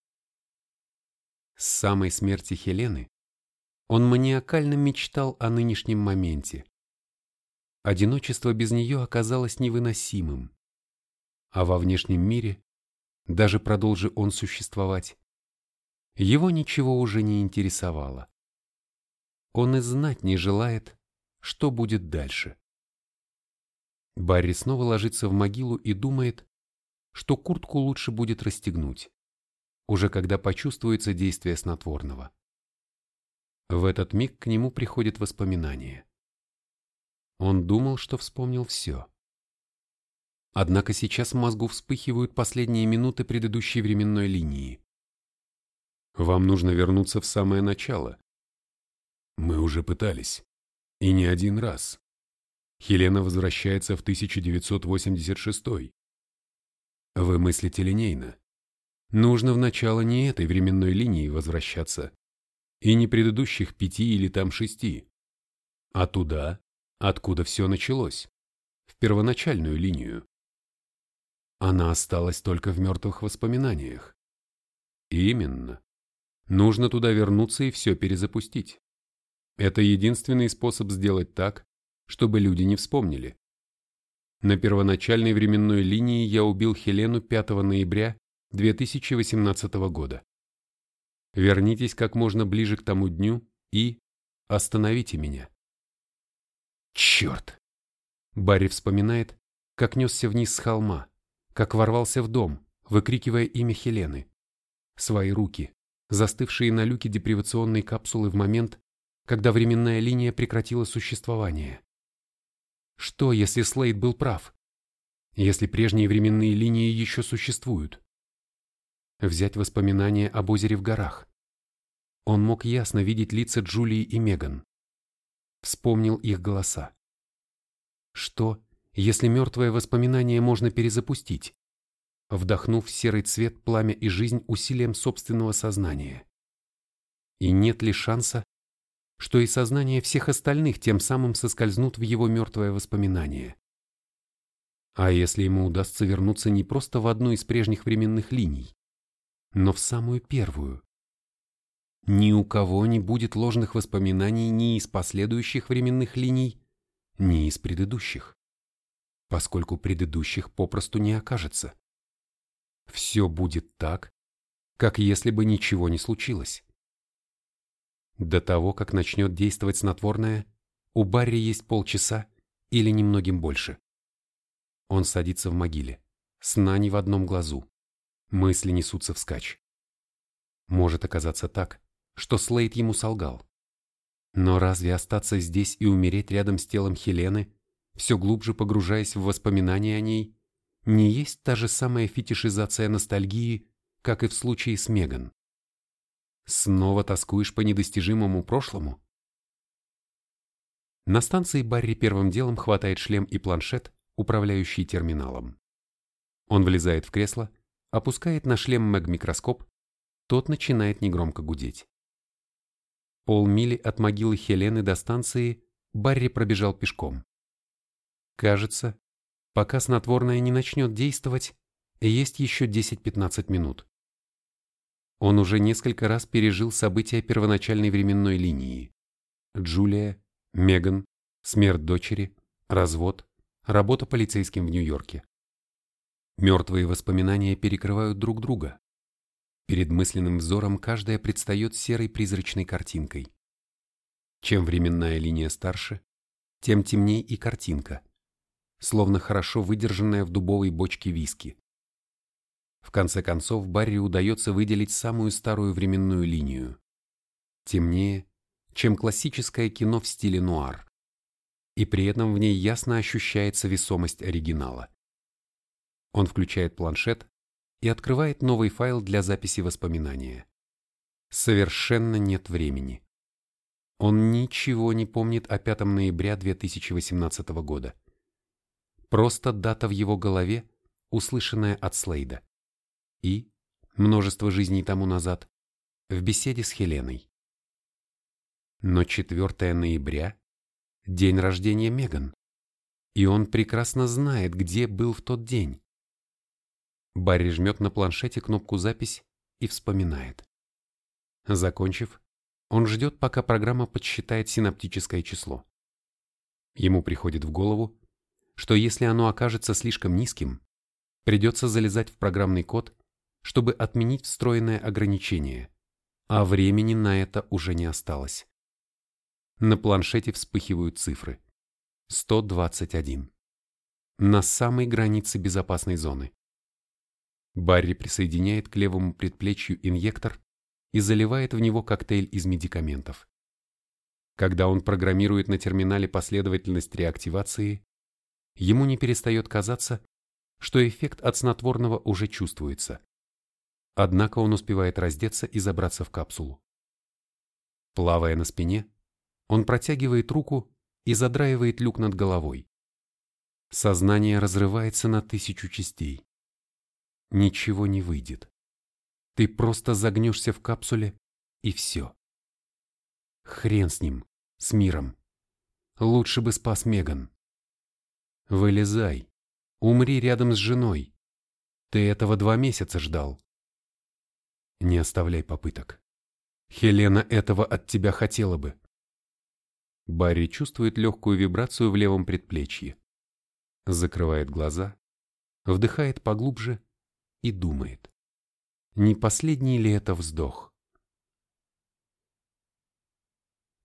С самой смерти Хелены он маниакально мечтал о нынешнем моменте. Одиночество без нее оказалось невыносимым. А во внешнем мире, даже продолжи он существовать, его ничего уже не интересовало. Он и знать не желает, что будет дальше. Барри снова ложится в могилу и думает, что куртку лучше будет расстегнуть, уже когда почувствуется действие снотворного. В этот миг к нему приходит воспоминание. Он думал, что вспомнил все. Однако сейчас в мозгу вспыхивают последние минуты предыдущей временной линии. Вам нужно вернуться в самое начало. Мы уже пытались. И не один раз. Хелена возвращается в 1986 Вы мыслите линейно. Нужно в начало не этой временной линии возвращаться, и не предыдущих пяти или там шести, а туда, откуда все началось, в первоначальную линию. Она осталась только в мертвых воспоминаниях. Именно. Нужно туда вернуться и все перезапустить. Это единственный способ сделать так, чтобы люди не вспомнили. На первоначальной временной линии я убил Хелену 5 ноября 2018 года. Вернитесь как можно ближе к тому дню и остановите меня. Черт! Барри вспоминает, как несся вниз с холма, как ворвался в дом, выкрикивая имя Хелены. Свои руки, застывшие на люке депривационной капсулы в момент, когда временная линия прекратила существование. Что, если Слейд был прав? Если прежние временные линии еще существуют? Взять воспоминания об озере в горах. Он мог ясно видеть лица Джулии и Меган. Вспомнил их голоса. Что, если мертвое воспоминание можно перезапустить, вдохнув серый цвет, пламя и жизнь усилием собственного сознания? И нет ли шанса, что и сознание всех остальных тем самым соскользнут в его мертвое воспоминание. А если ему удастся вернуться не просто в одну из прежних временных линий, но в самую первую? Ни у кого не будет ложных воспоминаний ни из последующих временных линий, ни из предыдущих, поскольку предыдущих попросту не окажется. Все будет так, как если бы ничего не случилось. До того, как начнет действовать снотворное, у Барри есть полчаса или немногим больше. Он садится в могиле, сна не в одном глазу, мысли несутся вскачь. Может оказаться так, что Слейд ему солгал. Но разве остаться здесь и умереть рядом с телом Хелены, все глубже погружаясь в воспоминания о ней, не есть та же самая фетишизация ностальгии, как и в случае с Меган? Снова тоскуешь по недостижимому прошлому? На станции Барри первым делом хватает шлем и планшет, управляющий терминалом. Он влезает в кресло, опускает на шлем мэг-микроскоп, тот начинает негромко гудеть. Полмили от могилы Хелены до станции Барри пробежал пешком. Кажется, пока снотворное не начнет действовать, есть еще 10-15 минут. Он уже несколько раз пережил события первоначальной временной линии. Джулия, Меган, смерть дочери, развод, работа полицейским в Нью-Йорке. Мертвые воспоминания перекрывают друг друга. Перед мысленным взором каждая предстает серой призрачной картинкой. Чем временная линия старше, тем темней и картинка, словно хорошо выдержанная в дубовой бочке виски. В конце концов Барри удается выделить самую старую временную линию. Темнее, чем классическое кино в стиле нуар. И при этом в ней ясно ощущается весомость оригинала. Он включает планшет и открывает новый файл для записи воспоминания. Совершенно нет времени. Он ничего не помнит о 5 ноября 2018 года. Просто дата в его голове, услышанная от Слейда. И, множество жизней тому назад, в беседе с Хеленой. Но 4 ноября – день рождения Меган. И он прекрасно знает, где был в тот день. Барри жмет на планшете кнопку «Запись» и вспоминает. Закончив, он ждет, пока программа подсчитает синаптическое число. Ему приходит в голову, что если оно окажется слишком низким, придется залезать в программный код, чтобы отменить встроенное ограничение, а времени на это уже не осталось. На планшете вспыхивают цифры. 121. На самой границе безопасной зоны. Барри присоединяет к левому предплечью инъектор и заливает в него коктейль из медикаментов. Когда он программирует на терминале последовательность реактивации, ему не перестает казаться, что эффект от снотворного уже чувствуется. Однако он успевает раздеться и забраться в капсулу. Плавая на спине, он протягивает руку и задраивает люк над головой. Сознание разрывается на тысячу частей ничего не выйдет. Ты просто загнешься в капсуле, и все. Хрен с ним, с миром. Лучше бы спас Меган. Вылезай. Умри рядом с женой. Ты этого два месяца ждал. Не оставляй попыток. Хелена этого от тебя хотела бы. Барри чувствует легкую вибрацию в левом предплечье. Закрывает глаза, вдыхает поглубже и думает, не последний ли это вздох.